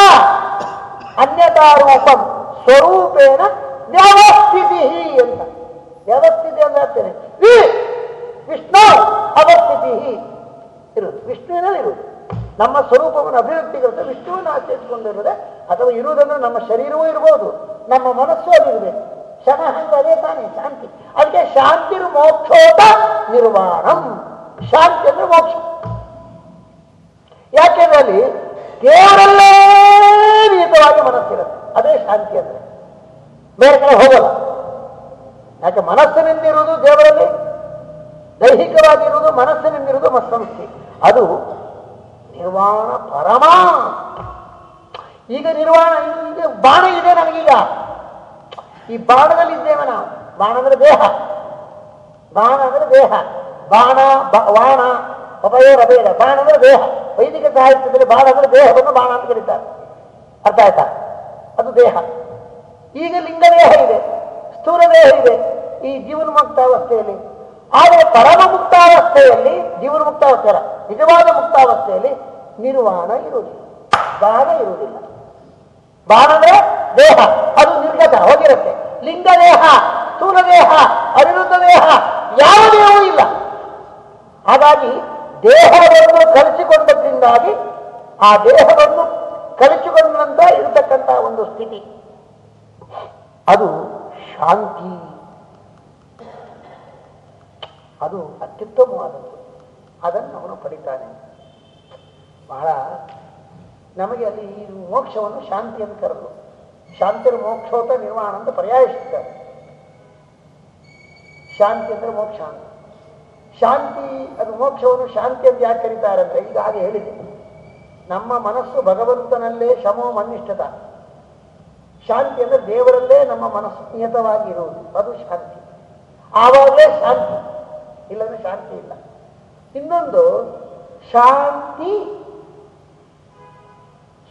ಅನ್ಯತಾ ರೂಪಂ ಸ್ವರೂಪೇಣ ವ್ಯವಸ್ಥಿತಿ ಅಂತ. ವ್ಯವಸ್ಥಿತಿ ಅಂತ ಹೇಳ್ತೇನೆ ವಿ ವಿಷ್ಣು ಅವಸ್ಥಿತಿ ಇರುವುದು. ವಿಷ್ಣುವಿನಲ್ಲಿ ಇರುವುದು. ನಮ್ಮ ಸ್ವರೂಪವನ್ನು ಅಭಿವ್ಯಕ್ತಿಗೊಳಿಸ ವಿಷ್ಣುವನ್ನು ಆಚರಿಸಿಕೊಂಡಿರುವುದೇ ಅಥವಾ ಇರುವುದನ್ನು ನಮ್ಮ ಶರೀರವೂ ಇರಬಹುದು ನಮ್ಮ ಮನಸ್ಸು ಅದಿರಬೇಕು ಶಮ ಅದೇ ತಾನೇ ಶಾಂತಿ. ಅದಕ್ಕೆ ಶಾಂತಿ ಮೋಕ್ಷೋದ ನಿರ್ವಾಣಂ. ಶಾಂತಿ ಅಂದ್ರೆ ಮೋಕ್ಷ. ಯಾಕೆಂದ್ರೆ ಅಲ್ಲಿ ದೇವರಲ್ಲೇ ನಿಹಿತವಾಗಿ ಮನಸ್ಸಿರುತ್ತೆ. ಅದೇ ಶಾಂತಿ ಅಂದ್ರೆ. ಬೇರೆ ಕಡೆ ಹೋಗಲ್ಲ. ಯಾಕೆ ಮನಸ್ಸಿನಿಂದಿರುವುದು ದೇವರಲ್ಲಿ? ದೈಹಿಕವಾಗಿರುವುದು ಮನಸ್ಸಿನಿಂದಿರುವುದು ಮತ್ಸಂಸ್ಥೆ ಅದು ನಿರ್ವಾಣ ಪರಮ ಈಗ ನಿರ್ವಾಣ, ಈಗ ಬಾಣ ಇದೆ ನನಗೀಗ. ಈ ಬಾಣದಲ್ಲಿ ಇದ್ದೇವೆ ನಾವು. ಬಾಣ ಅಂದ್ರೆ ದೇಹ. ಬಾಣ ಅಂದ್ರೆ ದೇಹ. ಬಾಣ ಬಾಣ ಅಭಯ ಅಭೇದ ಬಾಣ ಅಂದ್ರೆ ದೇಹ. ವೈದಿಕ ಸಾಹಿತ್ಯದಲ್ಲಿ ಬಾಣ ಅಂದ್ರೆ ದೇಹವನ್ನು ಬಾಣ ಅಂತ ಕರೀತಾರೆ. ಅರ್ಥ ಆಯ್ತಾ? ಅದು ದೇಹ. ಈಗ ಲಿಂಗ ದೇಹ ಇದೆ, ಸ್ಥೂಲ ದೇಹ ಇದೆ. ಈ ಜೀವನ ಮುಕ್ತಾವಸ್ಥೆಯಲ್ಲಿ ಆದರೆ ಪರಮ ಮುಕ್ತಾವಸ್ಥೆಯಲ್ಲಿ ಜೀವನ ಮುಕ್ತಾವಸ್ಥೆ ನಿಜವಾದ ಮುಕ್ತಾವಸ್ಥೆಯಲ್ಲಿ ನಿರ್ವಾಣ ಇರುವುದಿಲ್ಲ. ಬಾಣ ಇರುವುದಿಲ್ಲ. ಬಾಣ ಅಂದ್ರೆ ದೇಹ, ಅದು ನಿರ್ಗತ, ಹೋಗಿರುತ್ತೆ. ಲಿಂಗ ದೇಹ ಸ್ಥೂಲ ದೇಹ ಅನಿರುದ್ಧ ದೇಹ ಯಾವ ದೇಹವೂ ಇಲ್ಲ. ಹಾಗಾಗಿ ದೇಹವನ್ನು ಕಲಿಸಿಕೊಂಡದ್ರಿಂದಾಗಿ ಆ ದೇಹವನ್ನು ಕಲಿಸಿಕೊಂಡಂತ ಇರತಕ್ಕಂಥ ಒಂದು ಸ್ಥಿತಿ. ಅದು ಶಾಂತಿ. ಅದು ಅತ್ಯುತ್ತಮವಾದದ್ದು. ಅದನ್ನು ಅವನು ಪಡಿತಾನೆ. ಬಹಳ ನಮಗೆ ಅಲ್ಲಿ ಈ ಮೋಕ್ಷವನ್ನು ಶಾಂತಿ ಅಂತ ಕರೆದು. ಶಾಂತಿರ ಮೋಕ್ಷೋತ ನಿರ್ವಾಣ ಅಂತ ಪರ್ಯಾಯಿಸ್ತಾರೆ ಶಾಂತಿ ಅಂದ್ರೆ ಮೋಕ್ಷ ಶಾಂತಿ, ಅದು ಮೋಕ್ಷವನ್ನು ಶಾಂತಿ ಅಂತ ಯಾಕೆ ಕರೀತಾರೆ ಅಂದ್ರೆ ಈಗ ಹಾಗೆ ಹೇಳಿದೆ. ನಮ್ಮ ಮನಸ್ಸು ಭಗವಂತನಲ್ಲೇ ಶಮೋ ಮನ್ನಿಷ್ಠತ. ಶಾಂತಿ ಅಂದ್ರೆ ದೇವರಲ್ಲೇ ನಮ್ಮ ಮನಸ್ಸು ನಿಯತವಾಗಿ ಇರುವುದು. ಅದು ಶಾಂತಿ. ಆವಾಗಲೇ ಶಾಂತಿ. ಇಲ್ಲದ್ರೆ ಶಾಂತಿ ಇಲ್ಲ. ಇನ್ನೊಂದು, ಶಾಂತಿ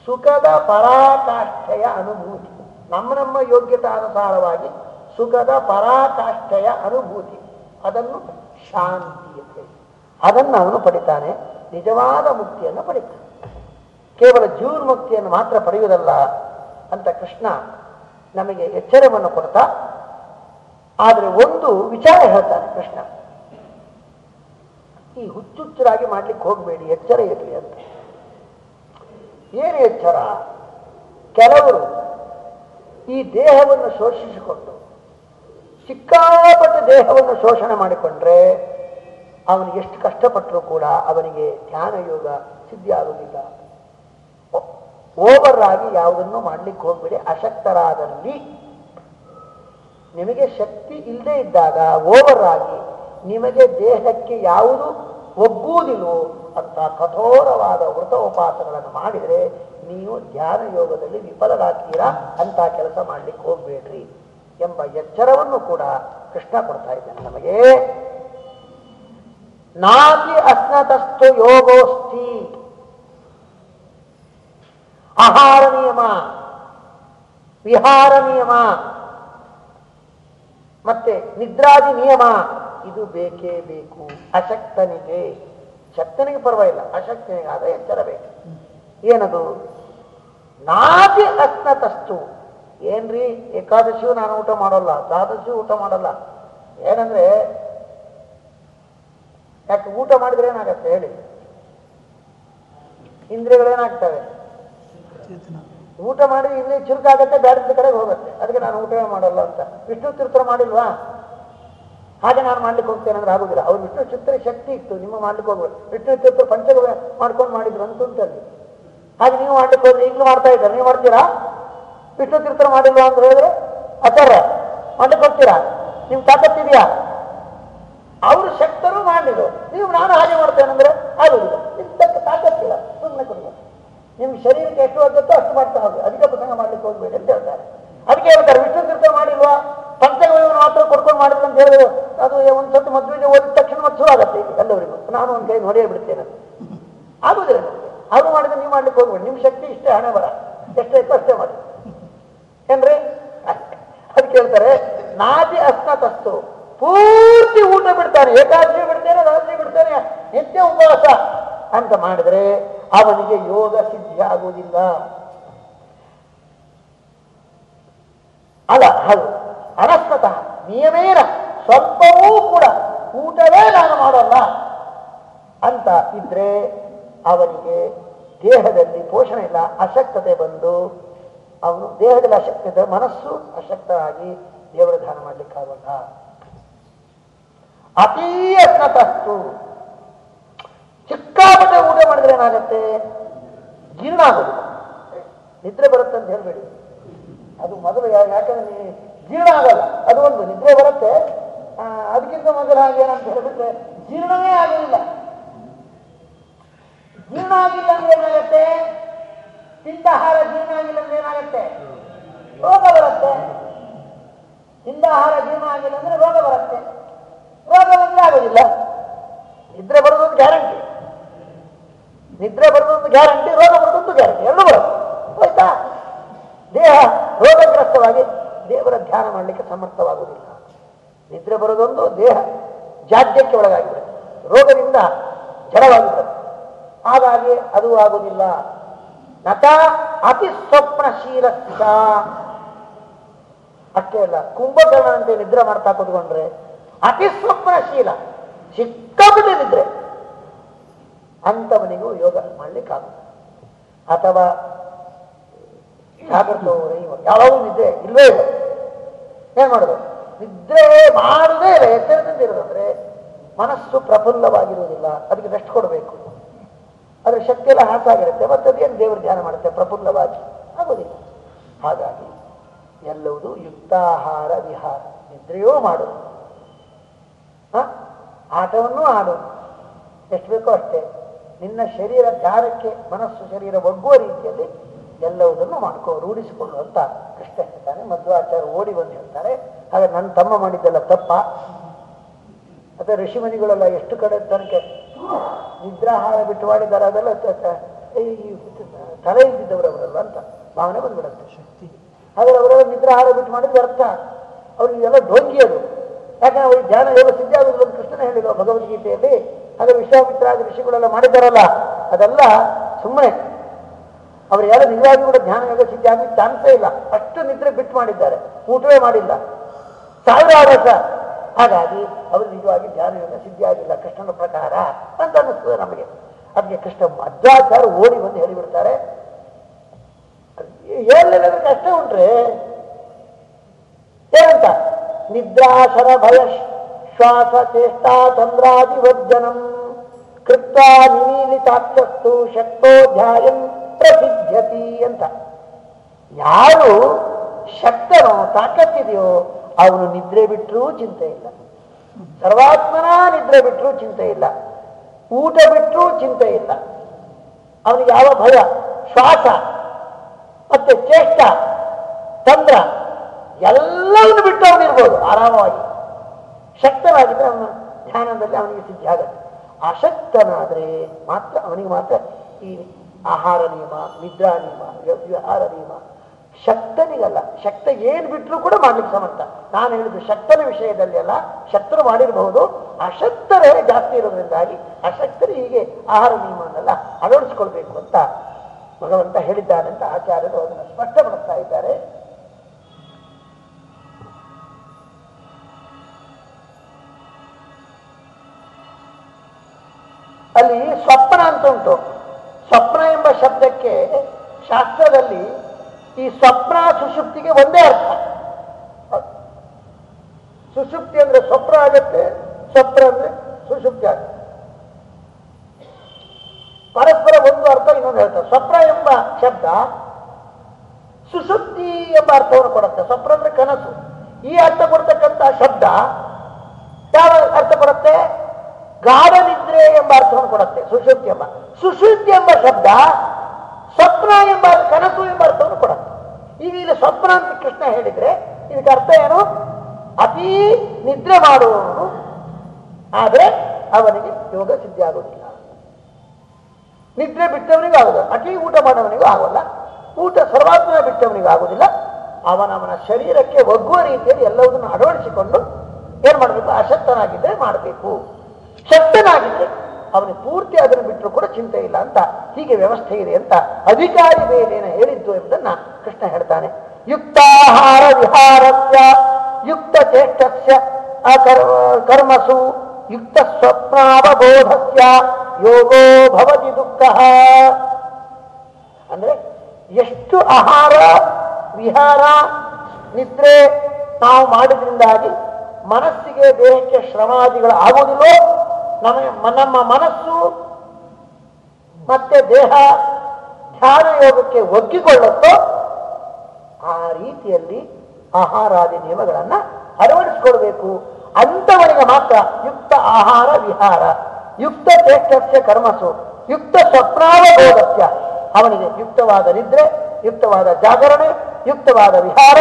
ಸುಖದ ಪರಾಕಾಷ್ಠೆಯ ಅನುಭೂತಿ. ನಮ್ಮ ನಮ್ಮ ಯೋಗ್ಯತಾನುಸಾರವಾಗಿ ಸುಖದ ಪರಾಕಾಷ್ಠೆಯ ಅನುಭೂತಿ. ಅದನ್ನು ಶಾಂತಿ ಅಂತ ಹೇಳಿ. ಅದನ್ನು ಅವನು ಪಡಿತಾನೆ, ನಿಜವಾದ ಮುಕ್ತಿಯನ್ನು ಪಡಿತಾನೆ. ಕೇವಲ ಜೀವನ್ ಮುಕ್ತಿಯನ್ನು ಮಾತ್ರ ಪಡೆಯುವುದಲ್ಲ ಅಂತ ಕೃಷ್ಣ ನಮಗೆ ಎಚ್ಚರವನ್ನು ಕೊಡ್ತಾ, ಆದರೆ ಒಂದು ವಿಚಾರ ಹೇಳ್ತಾನೆ ಕೃಷ್ಣ. ಈ ಹುಚ್ಚುಚ್ಚರಾಗಿ ಮಾಡ್ಲಿಕ್ಕೆ ಹೋಗಬೇಡಿ, ಎಚ್ಚರ ಇರಲಿ ಅಂತ. ಏನು ಎಚ್ಚರ ಕೆಲವರು ಈ ದೇಹವನ್ನು ಶೋಷಿಸಿಕೊಂಡು, ಸಿಕ್ಕಾಪಟ್ಟ ದೇಹವನ್ನು ಶೋಷಣೆ ಮಾಡಿಕೊಂಡ್ರೆ ಅವನಿಗೆ ಎಷ್ಟು ಕಷ್ಟಪಟ್ಟರೂ ಕೂಡ ಅವನಿಗೆ ಧ್ಯಾನ ಯೋಗ ಸಿದ್ಧಿ ಆಗುವುದಿಲ್ಲ ಓವರ್ ಆಗಿ ಯಾವುದನ್ನು ಮಾಡಲಿಕ್ಕೆ ಹೋಗ್ಬೇಡಿ ಅಶಕ್ತರಾದಲ್ಲಿ ನಿಮಗೆ ಶಕ್ತಿ ಇಲ್ಲದೆ ಇದ್ದಾಗ ಓವರ್ ಆಗಿ ನಿಮಗೆ ದೇಹಕ್ಕೆ ಯಾವುದು ಒಗ್ಗುವುದಿಲ್ಲವೋ ಅಂತ ಕಠೋರವಾದ ವೃತ ಉಪಾಸಗಳನ್ನು ಮಾಡಿದರೆ ನೀವು ಧ್ಯಾನ ಯೋಗದಲ್ಲಿ ವಿಫಲರಾಗ್ತೀರಾ ಅಂತ ಕೆಲಸ ಮಾಡ್ಲಿಕ್ಕೆ ಹೋಗ್ಬೇಡ್ರಿ ಎಂಬ ಎಚ್ಚರವನ್ನು ಕೂಡ ಕೃಷ್ಣ ಕೊಡ್ತಾ ಇದ್ದಾನೆ. ನಮಗೆ ನಾತಿ ಅಸ್ನತಸ್ತು ಯೋಗೋಸ್ತಿ. ಆಹಾರ ನಿಯಮ, ವಿಹಾರ ನಿಯಮ, ಮತ್ತೆ ನಿದ್ರಾದಿ ನಿಯಮ ಇದು ಬೇಕೇ ಬೇಕು. ಅಶಕ್ತನಿಗೆ, ಶಕ್ತನಿಗೆ ಪರವಾಗಿಲ್ಲ. ಅಶಕ್ತನಿಗೆ ಆದ ಎಚ್ಚರ ಬೇಕು. ಏನದು? ನಾತಿ ಅಸ್ನತಸ್ತು. ಏನ್ರಿ? ಏಕಾದಶಿಯೂ ನಾನು ಊಟ ಮಾಡೋಲ್ಲ, ದ್ವಾದಶಿಯೂ ಊಟ ಮಾಡಲ್ಲ. ಏನಂದ್ರೆ, ಯಾಕೆ ಊಟ ಮಾಡಿದ್ರೆ ಏನಾಗತ್ತೆ ಹೇಳಿ. ಇಂದ್ರಿಯಗಳೇನಾಗ್ತವೆ? ಊಟ ಮಾಡಿ ಇಲ್ಲಿ ಚುರುಕಾಗತ್ತೆ ಬ್ಯಾಡದ ಕಡೆಗೆ ಹೋಗುತ್ತೆ. ಅದಕ್ಕೆ ನಾನು ಊಟವೇ ಮಾಡಲ್ಲ ಅಂತ. ವಿಷ್ಣು ತೀರ್ಥರು ಮಾಡಿಲ್ವಾ? ಹಾಗೆ ನಾನು ಮಾಡ್ಲಿಕ್ಕೆ ಹೋಗ್ತೇನೆ ಅಂದ್ರೆ ಆಗುದಿಲ್ಲ. ಅವ್ರು ವಿಷ್ಣು ಚಿತ್ರ ಶಕ್ತಿ ಇತ್ತು, ನಿಮ್ಮ ಮಾಡ್ಲಿಕ್ಕೆ ಹೋಗುವ ವಿಷ್ಣು ಚಿತ್ರ ಪಂಚಗ ಮಾಡ್ಕೊಂಡು ಮಾಡಿದ್ರು ಅಂತ ಉಂಟಲ್ಲಿ. ಹಾಗೆ ನೀವು ಮಾಡ್ಲಿಕ್ಕೆ ಹೋದ್ರೆ ಈಗಲೂ ಮಾಡ್ತಾ ಇದ್ದಾರೆ. ನೀವು ಮಾಡ್ತೀರಾ? ವಿಷ್ಣು ಚಿತ್ರ ಮಾಡಿಲ್ವಾ ಅಂತ ಹೇಳಿದ್ರೆ ಆಚಾರ ಮಾಡ್ಲಿಕ್ಕೆ ಹೋಗ್ತೀರಾ? ನಿಮ್ ತಾಕತ್ತಿದೆಯಾ ಅವರು ಶಕ್ತರು ಮಾಡಿದ್ರು ನೀವು ನಾನು ಹಾಗೆ ಮಾಡ್ತೇನೆ ಅಂದ್ರೆ ಆಗುದಿಲ್ಲ. ನಿಮ್ ತಕ್ಕ ತಾಕತ್ತಿಲ್ಲ ಸುಮ್ಮನೆ ಕೊಡ್ಬೇಕು ನಿಮ್ ಶರೀರಕ್ಕೆ ಎಷ್ಟು ಆಗುತ್ತೋ ಅಷ್ಟು ಮಾಡ್ತಾ ಹೋಗಿ ಅಧಿಕ ಪ್ರಸಂಗ ಮಾಡ್ಲಿಕ್ಕೆ ಹೋಗ್ಬೇಡಿ ಅಂತ ಹೇಳ್ತಾರೆ. ಅದಕ್ಕೆ ಹೇಳ್ತಾರೆ, ವಿಷ್ಣು ತೀರ್ಥ ಮಾಡಿಲ್ವಾ? ಪಂಚಗವ್ಯವನ್ನು ಮಾತ್ರ ಕೊಡ್ಕೊಂಡು ಮಾಡಿದ್ರು ಅಂತ ಹೇಳಿದ್ರು. ಅದು ಒಂದ್ಸತಿ ಮದ್ವೆಗೆ ಓದಿದ ತಕ್ಷಣ ಮತ್ತು ಶುರು ಆಗತ್ತೆ ಎಲ್ಲರಿಗೂ. ನಾನು ಒಂದು ಕೈ ಹೊಡೆಯ ಬಿಡ್ತೇನೆ. ಆಗುದಿಲ್ಲ ಅದು ಮಾಡಿದ್ರೆ ನೀವು ಮಾಡ್ಲಿಕ್ಕೆ ಹೋಗ್ಬೇಡಿ. ನಿಮ್ ಶಕ್ತಿ ಇಷ್ಟೇ, ಹಣೆ ಬರ ಎಷ್ಟೇ ಅಷ್ಟೇ ಮಾಡಿ. ಏನ್ರಿ? ಅದಕ್ಕೆ ಹೇಳ್ತಾರೆ, ನಾತಿ ಅಸ್ನತಸ್ತು. ಪೂರ್ತಿ ಊಟ ಬಿಡ್ತಾನೆ. ಏಕಾದಶಿ ಬಿಡ್ತೇನೆ, ರಾತ್ರಿ ಬಿಡ್ತೇನೆ, ನಿತ್ಯ ಉಪವಾಸ. ಅಂತ ಮಾಡಿದ್ರೆ ಅವನಿಗೆ ಯೋಗ ಸಿದ್ಧಿ ಆಗುವುದಿಲ್ಲ ಅಲ್ಲ ಹೌದು. ಅನಸ್ತತಃ ನಿಯಮೇನ ಸ್ವಲ್ಪವೂ ಕೂಡ ಊಟವೇ ನಾನು ಮಾಡಲ್ಲ ಅಂತ ಇದ್ರೆ ಅವನಿಗೆ ದೇಹದಲ್ಲಿ ಪೋಷಣೆ ಇಲ್ಲ, ಅಶಕ್ತತೆ ಬಂದು ಅವನು ದೇಹದಲ್ಲಿ ಅಶಕ್ತತೆ ಮನಸ್ಸು ಅಶಕ್ತರಾಗಿ ದೇವರ ಧ್ಯಾನ ಮಾಡಲಿಕ್ಕಾಗಲ್ಲ ಅತೀ ಅಸ್ನತಸ್ತು ಚಿಕ್ಕಾಪಟ್ಟೆ ಊಟ ಮಾಡಿದ್ರೆ ಏನಾಗತ್ತೆ? ಜೀರ್ಣ ಆಗೋದಿಲ್ಲ ನಿದ್ರೆ ಬರುತ್ತೆ ಅಂತ ಹೇಳ್ಬೇಡಿ. ಅದು ಮೊದಲು ಯಾಕಂದ್ರೆ ನೀ ಜೀರ್ಣ ಆಗಲ್ಲ. ಅದು ಒಂದು ನಿದ್ರೆ ಬರುತ್ತೆ. ಅದಕ್ಕಿಂತ ಮೊದಲು ಹಾಗೆ ಏನಂತ ಹೇಳಿದ್ರೆ ಜೀರ್ಣವೇ ಆಗಲಿಲ್ಲ ಜೀರ್ಣ ಆಗಿಲ್ಲ ಅಂದ್ರೆ ಏನಾಗತ್ತೆ? ತಿಂದ ಆಹಾರ ಜೀರ್ಣ ಆಗಿಲ್ಲ ಅಂದ್ರೆ ಏನಾಗತ್ತೆ? ರೋಗ ಬರುತ್ತೆ. ತಿಂದ ಆಹಾರ ಜೀರ್ಣ ಆಗಿಲ್ಲ ಅಂದ್ರೆ ರೋಗ ಬರುತ್ತೆ. ರೋಗ ಬಂದ್ರೆ ಆಗೋದಿಲ್ಲ. ನಿದ್ರೆ ಬರೋದೊಂದು ಗ್ಯಾರಂಟಿ. ನಿದ್ರೆ ಬರೋದೊಂದು ಗ್ಯಾರಂಟಿ, ರೋಗ ಬರೋದೊಂದು ಗ್ಯಾರಂಟಿ. ಎರಡು ಬರುತ್ತೆ. ಆಯ್ತಾ? ದೇಹ ರೋಗಗ್ರಸ್ತವಾಗಿ ದೇವರ ಧ್ಯಾನ ಮಾಡಲಿಕ್ಕೆ ಸಮರ್ಥವಾಗುವುದಿಲ್ಲ. ನಿದ್ರೆ ಬರೋದೊಂದು ದೇಹ ಜಾಡ್ಯಕ್ಕೆ ಒಳಗಾಗಿದೆ ರೋಗದಿಂದ ಜಡವಾಗಿಬಿಡುತ್ತೆ. ಹಾಗಾಗಿ ಅದು ಆಗುವುದಿಲ್ಲ. ನಟ ಅತಿ ಸ್ವಪ್ನಶೀಲ ಅಷ್ಟೇ ಅಲ್ಲ ಕುಂಭಕರ್ಣನಂತೆ ನಿದ್ರೆ ಮಾಡ್ತಾ ಕೂತ್ಕೊಂಡ್ರೆ ಅತಿ ಸ್ವಪ್ನಶೀಲ ಸಿಕ್ಕಾಪಟ್ಟೆ ನಿದ್ರೆ, ಅಂಥವನಿಗೂ ಯೋಗ ಮಾಡಲಿಕ್ಕಾಗುತ್ತೆ ಅಥವಾ ಜಾಗೃತ ಯಾವಾಗಲೂ ನಿದ್ರೆ ಇಲ್ವೇ ಇಲ್ಲ. ಏನ್ ಮಾಡೋದು? ನಿದ್ರೆ ಮಾಡುವುದೇ ಇಲ್ಲ. ಎಚ್ಚರದಿಂದ ಇರೋದಂದ್ರೆ ಮನಸ್ಸು ಪ್ರಫುಲ್ಲವಾಗಿರುವುದಿಲ್ಲ. ಅದಕ್ಕೆ ರೆಸ್ಟ್ ಕೊಡಬೇಕು. ಅದ್ರ ಶಕ್ತಿ ಎಲ್ಲ ಹಾಸಾಗಿರುತ್ತೆ ಮತ್ತೆ ಅದೇನು ದೇವರ ಧ್ಯಾನ ಮಾಡುತ್ತೆ? ಪ್ರಫುಲ್ಲವಾಗಿ ಆಗೋದಿಲ್ಲ ಹಾಗಾಗಿ ಎಲ್ಲವುದು ಯುಕ್ತಾಹಾರ ವಿಹಾರ. ನಿದ್ರೆಯೂ ಮಾಡು ಆಟವನ್ನು ಆಟವನ್ನೂ ಆಡು ಎಷ್ಟು ಬೇಕೋ ಅಷ್ಟೇ. ನಿನ್ನ ಶರೀರ ಧ್ಯಾನಕ್ಕೆ, ಮನಸ್ಸು ಶರೀರ ಒಗ್ಗುವ ರೀತಿಯಲ್ಲಿ ಎಲ್ಲವುದನ್ನು ಮಾಡ್ಕೋ ರೂಢಿಸಿಕೊಳ್ಳು ಅಂತ ಕೃಷ್ಣ ಹೇಳ್ತಾನೆ. ಮಧ್ವಾಚಾರ್ಯ ಓಡಿ ಬಂದು ಹೇಳ್ತಾರೆ. ಹಾಗೆ ನನ್ನ ತಮ್ಮ ಮಾಡಿದ್ದೆಲ್ಲ ತಪ್ಪ. ಅಥವಾ ಋಷಿಮನಿಗಳೆಲ್ಲ ಎಷ್ಟು ಕಡೆ ತನಕ ನಿದ್ರಾಹಾರ ಬಿಟ್ಟು ಮಾಡಿದ್ದಾರೆ ಅದೆಲ್ಲ ತಲೆ ಇದ್ದಿದ್ದವರು ಅವರೆಲ್ಲ ಅಂತ ಭಾವನೆ ಬಂದ್ಬಿಡುತ್ತೆ. ಶಕ್ತಿ. ಆದರೆ ಅವರೆಲ್ಲ ನಿದ್ರಾಹಾರ ಬಿಟ್ಟು ಮಾಡಿದ್ರೆ ಅರ್ಥ. ಅವರಿಗೆಲ್ಲ ಢೋಂಗಿಯರು ಢೋಂಗಿ ಅದು ಯಾಕಂದ್ರೆ ಅವ್ರಿಗೆ ಧ್ಯಾನ ಯೋಗ ಸಿದ್ಧ ಆಗುದು ಅಂತ ಕೃಷ್ಣ ಹೇಳಿದ್ರು ಭಗವದ್ಗೀತೆಯಲ್ಲಿ. ಹಾಗೆ ವಿಶ್ವಾಮಿತ್ರಾದಿ ಋಷಿಗಳೆಲ್ಲ ಮಾಡಿದ್ದಾರಲ್ಲ ಅದೆಲ್ಲ ಸುಮ್ಮನೆ. ಅವ್ರು ಯಾರು ನಿಜವಾಗಿ ಕೂಡ ಧ್ಯಾನ ಯೋಗ ಸಿದ್ಧಿ ಆಗಿ ಚಾನ್ಸೇ ಇಲ್ಲ. ಅಷ್ಟು ನಿದ್ರೆ ಬಿಟ್ಟು ಮಾಡಿದ್ದಾರೆ. ಊಟವೇ ಮಾಡಿಲ್ಲ. ವರ್ಷ ಹಾಗಾಗಿ ಅವರು ನಿಜವಾಗಿ ಧ್ಯಾನ ಯೋಗ ಸಿದ್ಧಿ ಆಗಿಲ್ಲ, ಕೃಷ್ಣನ ಪ್ರಕಾರ ಅಂತ ಅನ್ನಿಸ್ತದೆ ನಮಗೆ. ಅದಕ್ಕೆ ಕೃಷ್ಣ ಮಧ್ವಾಚಾರ ಓಡಿ ಬಂದು ಹೇಳಿಬಿಡ್ತಾರೆ. ಹೇಳಲಿಲ್ಲ ಕಷ್ಟ ಉಂಟ್ರೆ. ಏನಂತ? ನಿದ್ರಾಶರ ಭಯ ಶ್ವಾಸ ಚೇಷ್ಟಾ ಚಂದ್ರಾದಿವರ್ಜನಂ ಕೃತ್ವಾ ನಿಮೀಲಿತಾಕ್ಷಸ್ತು ಶಕ್ತೋ ಧ್ಯಾಯಂ ಪ್ರಸಿದ್ಧತಿ ಅಂತ. ಯಾರು ಶಕ್ತನೋ ತಾಕತ್ತಿದೆಯೋ ಅವನು ನಿದ್ರೆ ಬಿಟ್ಟರೂ ಚಿಂತೆ ಇಲ್ಲ. ಸರ್ವಾತ್ಮನ ನಿದ್ರೆ ಬಿಟ್ಟರೂ ಚಿಂತೆ ಇಲ್ಲ. ಊಟ ಬಿಟ್ಟರೂ ಚಿಂತೆ ಇಲ್ಲ. ಅವನಿಗೆ ಯಾವ ಭಯ? ಶ್ವಾಸ, ಮತ್ತೆ ಚೇಷ್ಟ, ತಂತ್ರ, ಎಲ್ಲವನ್ನು ಬಿಟ್ಟು ಅವನಿರ್ಬೋದು ಆರಾಮವಾಗಿ. ಶಕ್ತನಾಗಿದ್ರೆ ಅವನ ಧ್ಯಾನದಲ್ಲಿ ಅವನಿಗೆ ಸಿದ್ಧಿ ಆಗತ್ತೆ. ಅಶಕ್ತನಾದರೆ ಮಾತ್ರ, ಅವನಿಗೆ ಮಾತ್ರ ಈ ಆಹಾರ ನಿಯಮ, ನಿದ್ರಾ ನಿಯಮ, ವ್ಯ- ವ್ಯವಹಾರ ನಿಯಮ. ಶಕ್ತನಿಗಲ್ಲ. ಶಕ್ತ ಏನ್ ಬಿಟ್ಟರು ಕೂಡ ಮಾಡ್ಲಿಕ್ಕೆ ಸಮರ್ಥ. ನಾನು ಹೇಳಿದ್ದು ಶಕ್ತನ ವಿಷಯದಲ್ಲಿ ಅಲ್ಲ, ಶಕ್ತರು ಮಾಡಿರಬಹುದು. ಅಶಕ್ತರೇ ಜಾಸ್ತಿ ಇರೋದ್ರಿಂದಾಗಿ ಅಶಕ್ತರು ಹೀಗೆ ಆಹಾರ ನಿಯಮವನ್ನೆಲ್ಲ ಅಳವಡಿಸ್ಕೊಳ್ಬೇಕು ಅಂತ ಭಗವಂತ ಹೇಳಿದ್ದಾನೆ ಅಂತ ಆಚಾರ್ಯರು ಅದನ್ನು ಸ್ಪಷ್ಟಪಡಿಸ್ತಾ ಇದ್ದಾರೆ. ಅಲ್ಲಿ ಸ್ವಪ್ನ ಅಂತ ಉಂಟು. ಸ್ವಪ್ನ ಎಂಬ ಶಬ್ದಕ್ಕೆ ಶಾಸ್ತ್ರದಲ್ಲಿ ಈ ಸ್ವಪ್ನ ಸುಷುಪ್ತಿಗೆ ಒಂದೇ ಅರ್ಥ. ಸುಷುಪ್ತಿ ಅಂದ್ರೆ ಸ್ವಪ್ನ ಆಗತ್ತೆ, ಸ್ವಪ್ನ ಅಂದ್ರೆ ಸುಷುಪ್ತಿ ಆಗುತ್ತೆ. ಪರಸ್ಪರ ಒಂದು ಅರ್ಥ ಇನ್ನೊಂದು ಹೇಳ್ತಾರೆ. ಸ್ವಪ್ನ ಎಂಬ ಶಬ್ದ ಸುಶುಪ್ತಿ ಎಂಬ ಅರ್ಥವನ್ನು ಕೊಡುತ್ತೆ. ಸ್ವಪ್ನ ಅಂದ್ರೆ ಕನಸು. ಈ ಅರ್ಥ ಕೊಡ್ತಕ್ಕಂತಹ ಶಬ್ದ ಯಾವ ಅರ್ಥ ಕೊಡುತ್ತೆ? ಗಾಢ ನಿದ್ರೆ ಎಂಬ ಅರ್ಥವನ್ನು ಕೊಡುತ್ತೆ ಸುಶುಪ್ತಿ ಎಂಬ. ಸುಷುಪ್ತಿ ಎಂಬ ಶಬ್ದ, ಸ್ವಪ್ನ ಎಂಬ ಕನಸು ಎಂಬ ಅರ್ಥವನ್ನು ಕೊಡುತ್ತೆ ಈಗ ಇಲ್ಲಿ ಸ್ವಪ್ನ ಅಂತ ಕೃಷ್ಣ ಹೇಳಿದ್ರೆ, ಇದಕ್ಕೆ ಅರ್ಥ ಏನು? ಅತೀ ನಿದ್ರೆ ಮಾಡುವವನು, ಆದ್ರೆ ಅವನಿಗೆ ಯೋಗ ಸಿದ್ಧಿ ಆಗುವುದಿಲ್ಲ. ನಿದ್ರೆ ಬಿಟ್ಟವನಿಗೂ ಆಗೋದಿಲ್ಲ ಅತಿ ಊಟ ಮಾಡೋವನಿಗೂ ಆಗೋಲ್ಲ ಊಟ ಸರ್ವಾತ್ಮ ಬಿಟ್ಟವನಿಗೂ ಆಗೋದಿಲ್ಲ ಅವನವನ ಶರೀರಕ್ಕೆ ಒಗ್ಗುವ ರೀತಿಯಲ್ಲಿ ಎಲ್ಲವನ್ನೂ ಅಳವಡಿಸಿಕೊಂಡು ಏನ್ ಮಾಡಬೇಕು? ಅಶಕ್ತನಾಗಿದ್ದರೆ ಮಾಡಬೇಕು. ಶಕ್ತನಾಗಿದ್ದರೆ ಅವನಿಗೆ ಪೂರ್ತಿ ಅದನ್ನು ಬಿಟ್ಟರು ಕೂಡ ಚಿಂತೆ ಇಲ್ಲ ಅಂತ ಹೀಗೆ ವ್ಯವಸ್ಥೆ ಇದೆ ಅಂತ ಅಧಿಕಾರಿ ಬೇರೇನ ಹೇಳಿದ್ದು ಎಂಬುದನ್ನ ಕೃಷ್ಣ ಹೇಳ್ತಾನೆ. ಯುಕ್ತಾಹಾರ ವಿಹಾರಸ್ಯ, ಯುಕ್ತ ಚೇಷ್ಟಸ್ಯ ಕರ್ಮಸು, ಯುಕ್ತ ಸ್ವಪ್ನಾವಬೋಧಸ್ಯ, ಯೋಗೋ ಭವತಿ ದುಃಖ. ಅಂದ್ರೆ ಎಷ್ಟು ಆಹಾರ, ವಿಹಾರ, ನಿದ್ರೆ ನಾವು ಮಾಡಿದ್ರಿಂದಾಗಿ ಮನಸ್ಸಿಗೆ ದೇಹಕ್ಕೆ ಶ್ರಮಾದಿಗಳು ಆಗುವುದಿಲ್ಲೋ ನಮ್ಮ ನಮ್ಮ ಮನಸ್ಸು ಮತ್ತೆ ದೇಹ ಧ್ಯಾನ ಯೋಗಕ್ಕೆ ಒಗ್ಗಿಕೊಳ್ಳುತ್ತೋ ಆ ರೀತಿಯಲ್ಲಿ ಆಹಾರಾದಿ ನಿಯಮಗಳನ್ನು ಅಳವಡಿಸಿಕೊಳ್ಬೇಕು. ಅಂಥವನಿಗೆ ಮಾತ್ರ ಯುಕ್ತ ಆಹಾರ ವಿಹಾರ, ಯುಕ್ತ ಚೇಷ್ಟಸ್ಯ ಕರ್ಮಸು, ಯುಕ್ತ ಸ್ವಪ್ನಾವಬೋಧಸ್ಯ ಅವನಿಗೆ ಯುಕ್ತವಾದ ನಿದ್ರೆ, ಯುಕ್ತವಾದ ಜಾಗರಣೆ, ಯುಕ್ತವಾದ ವಿಹಾರ,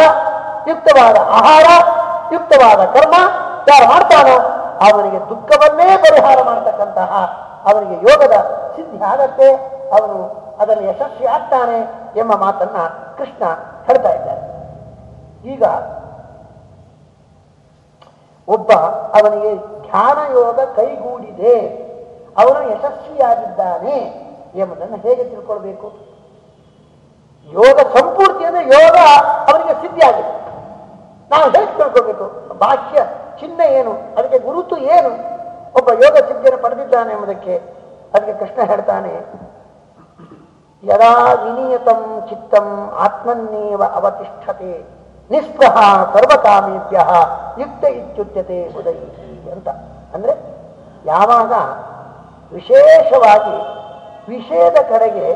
ಯುಕ್ತವಾದ ಆಹಾರ, ಯುಕ್ತವಾದ ಕರ್ಮ. ಯಾರು ಮಾಡ್ತಾನೋ ಅವನಿಗೆ ದುಃಖವನ್ನೇ ಪರಿಹಾರ ಮಾಡತಕ್ಕಂತಹ ಅವನಿಗೆ ಯೋಗದ ಸಿದ್ಧಿ ಆಗತ್ತೆ ಅವನು ಅದನ್ನು ಯಶಸ್ವಿ ಆಗ್ತಾನೆ ಎಂಬ ಮಾತನ್ನ ಕೃಷ್ಣ ಹೇಳ್ತಾ ಇದ್ದಾರೆ. ಈಗ ಒಬ್ಬ ಅವನಿಗೆ ಧ್ಯಾನ ಯೋಗ ಕೈಗೂಡಿದೆ, ಅವನು ಯಶಸ್ವಿಯಾಗಿದ್ದಾನೆ ಎಂಬುದನ್ನು ಹೇಗೆ ತಿಳ್ಕೊಳ್ಬೇಕು? ಯೋಗ ಸಂಪೂರ್ತಿ ಯೋಗ ಅವನಿಗೆ ಸಿದ್ಧಿಯಾಗಿದೆ. ನಾವು ಹೇಗೆ ತಿಳ್ಕೊಳ್ಬೇಕು? ಬಾಹ್ಯ ಚಿಹ್ನೆ ಏನು? ಅದಕ್ಕೆ ಗುರುತು ಏನು? ಒಬ್ಬ ಯೋಗ ಸಿದ್ಧನ ಪಡೆದಿದ್ದಾನೆ ಎಂಬುದಕ್ಕೆ ಅದಕ್ಕೆ ಕೃಷ್ಣ ಹೇಳ್ತಾನೆ ಯದಾ ವಿನಿಯತಂ ಚಿತ್ತಂ ಆತ್ಮನ್ನೇವ ಅವತಿಷ್ಠತೆ ನಿಸ್ಪೃಹ ಸರ್ವಕಾಮೇಭ್ಯ ಯುಕ್ತ ಇತ್ಯುಚ್ಯತೆ ಉದಯಿ ಅಂತ. ಅಂದ್ರೆ ಯಾವಾಗ ವಿಶೇಷವಾಗಿ ವಿಷಯದ ಕಡೆಗೆ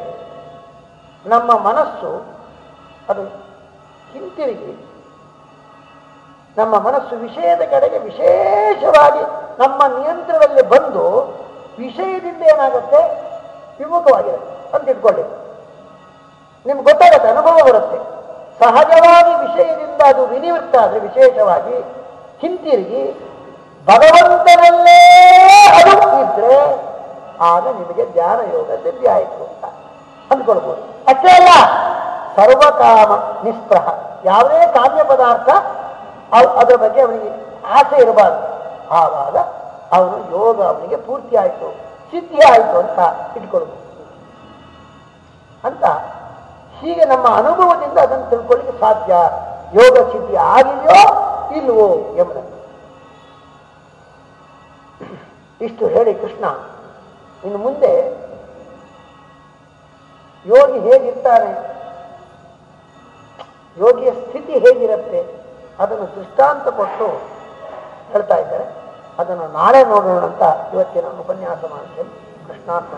ನಮ್ಮ ಮನಸ್ಸು ಅದು ಹಿಂತಿರುಗಿ ನಮ್ಮ ಮನಸ್ಸು ವಿಷಯದ ಕಡೆಗೆ ವಿಶೇಷವಾಗಿ ನಮ್ಮ ನಿಯಂತ್ರಣದಲ್ಲಿ ಬಂದು ವಿಷಯದಿಂದ ಏನಾಗುತ್ತೆ? ವಿಮುಖವಾಗಿರುತ್ತೆ ಅಂತ ಇಟ್ಕೊಳ್ಳಿ. ನಿಮ್ಗೆ ಗೊತ್ತಾಗುತ್ತೆ, ಅನುಭವ ಬರುತ್ತೆ. ಸಹಜವಾಗಿ ವಿಷಯದಿಂದ ಅದು ವಿನಿವೃತ್ತ ಆದರೆ ವಿಶೇಷವಾಗಿ ಹಿಂತಿರುಗಿ ಭಗವಂತನಲ್ಲೇ ಅದು ಇದ್ರೆ ಆಗ ನಿಮಗೆ ಧ್ಯಾನ ಯೋಗ ಸಿದ್ಧಿ ಆಯಿತು ಅಂತ ಅಂದ್ಕೊಳ್ಬೋದು. ಅಷ್ಟೇ ಅಲ್ಲ, ಸರ್ವಕಾಮ ನಿಸ್ಪೃಹ ಯಾವುದೇ ಕಾಮ್ಯ ಪದಾರ್ಥ ಅದರ ಬಗ್ಗೆ ಅವನಿಗೆ ಆಸೆ ಇರಬಾರ್ದು. ಆವಾಗ ಅವನು ಯೋಗ ಅವನಿಗೆ ಪೂರ್ತಿ ಆಯಿತು, ಸಿದ್ಧಿ ಆಯಿತು ಅಂತ ಇಟ್ಕೊಳ್ಬೇಕು. ಅಂತ ಹೀಗೆ ನಮ್ಮ ಅನುಭವದಿಂದ ಅದನ್ನು ತಿಳ್ಕೊಳ್ಳಿಕ್ಕೆ ಸಾಧ್ಯ. ಯೋಗ ಸಿದ್ಧಿ ಆಗಿದೆಯೋ ಇಲ್ವೋ ಎಂಬುದನ್ನು. ಇಷ್ಟು ಹೇಳಿ ಕೃಷ್ಣ. ಇನ್ನು ಮುಂದೆ ಯೋಗಿ ಹೇಗಿರ್ತಾನೆ? ಯೋಗಿಯ ಸ್ಥಿತಿ ಹೇಗಿರುತ್ತೆ? ಅದನ್ನು ದೃಷ್ಟಾಂತ ಕೊಟ್ಟು ಹೇಳ್ತಾ ಇದ್ದಾರೆ. ಅದನ್ನು ನಾಳೆ ನೋಡೋಣ ಅಂತ ಇವತ್ತಿನ ಉಪನ್ಯಾಸ ಮಾಡಿದ್ದೇನೆ. ಕೃಷ್ಣಾರ್ಥ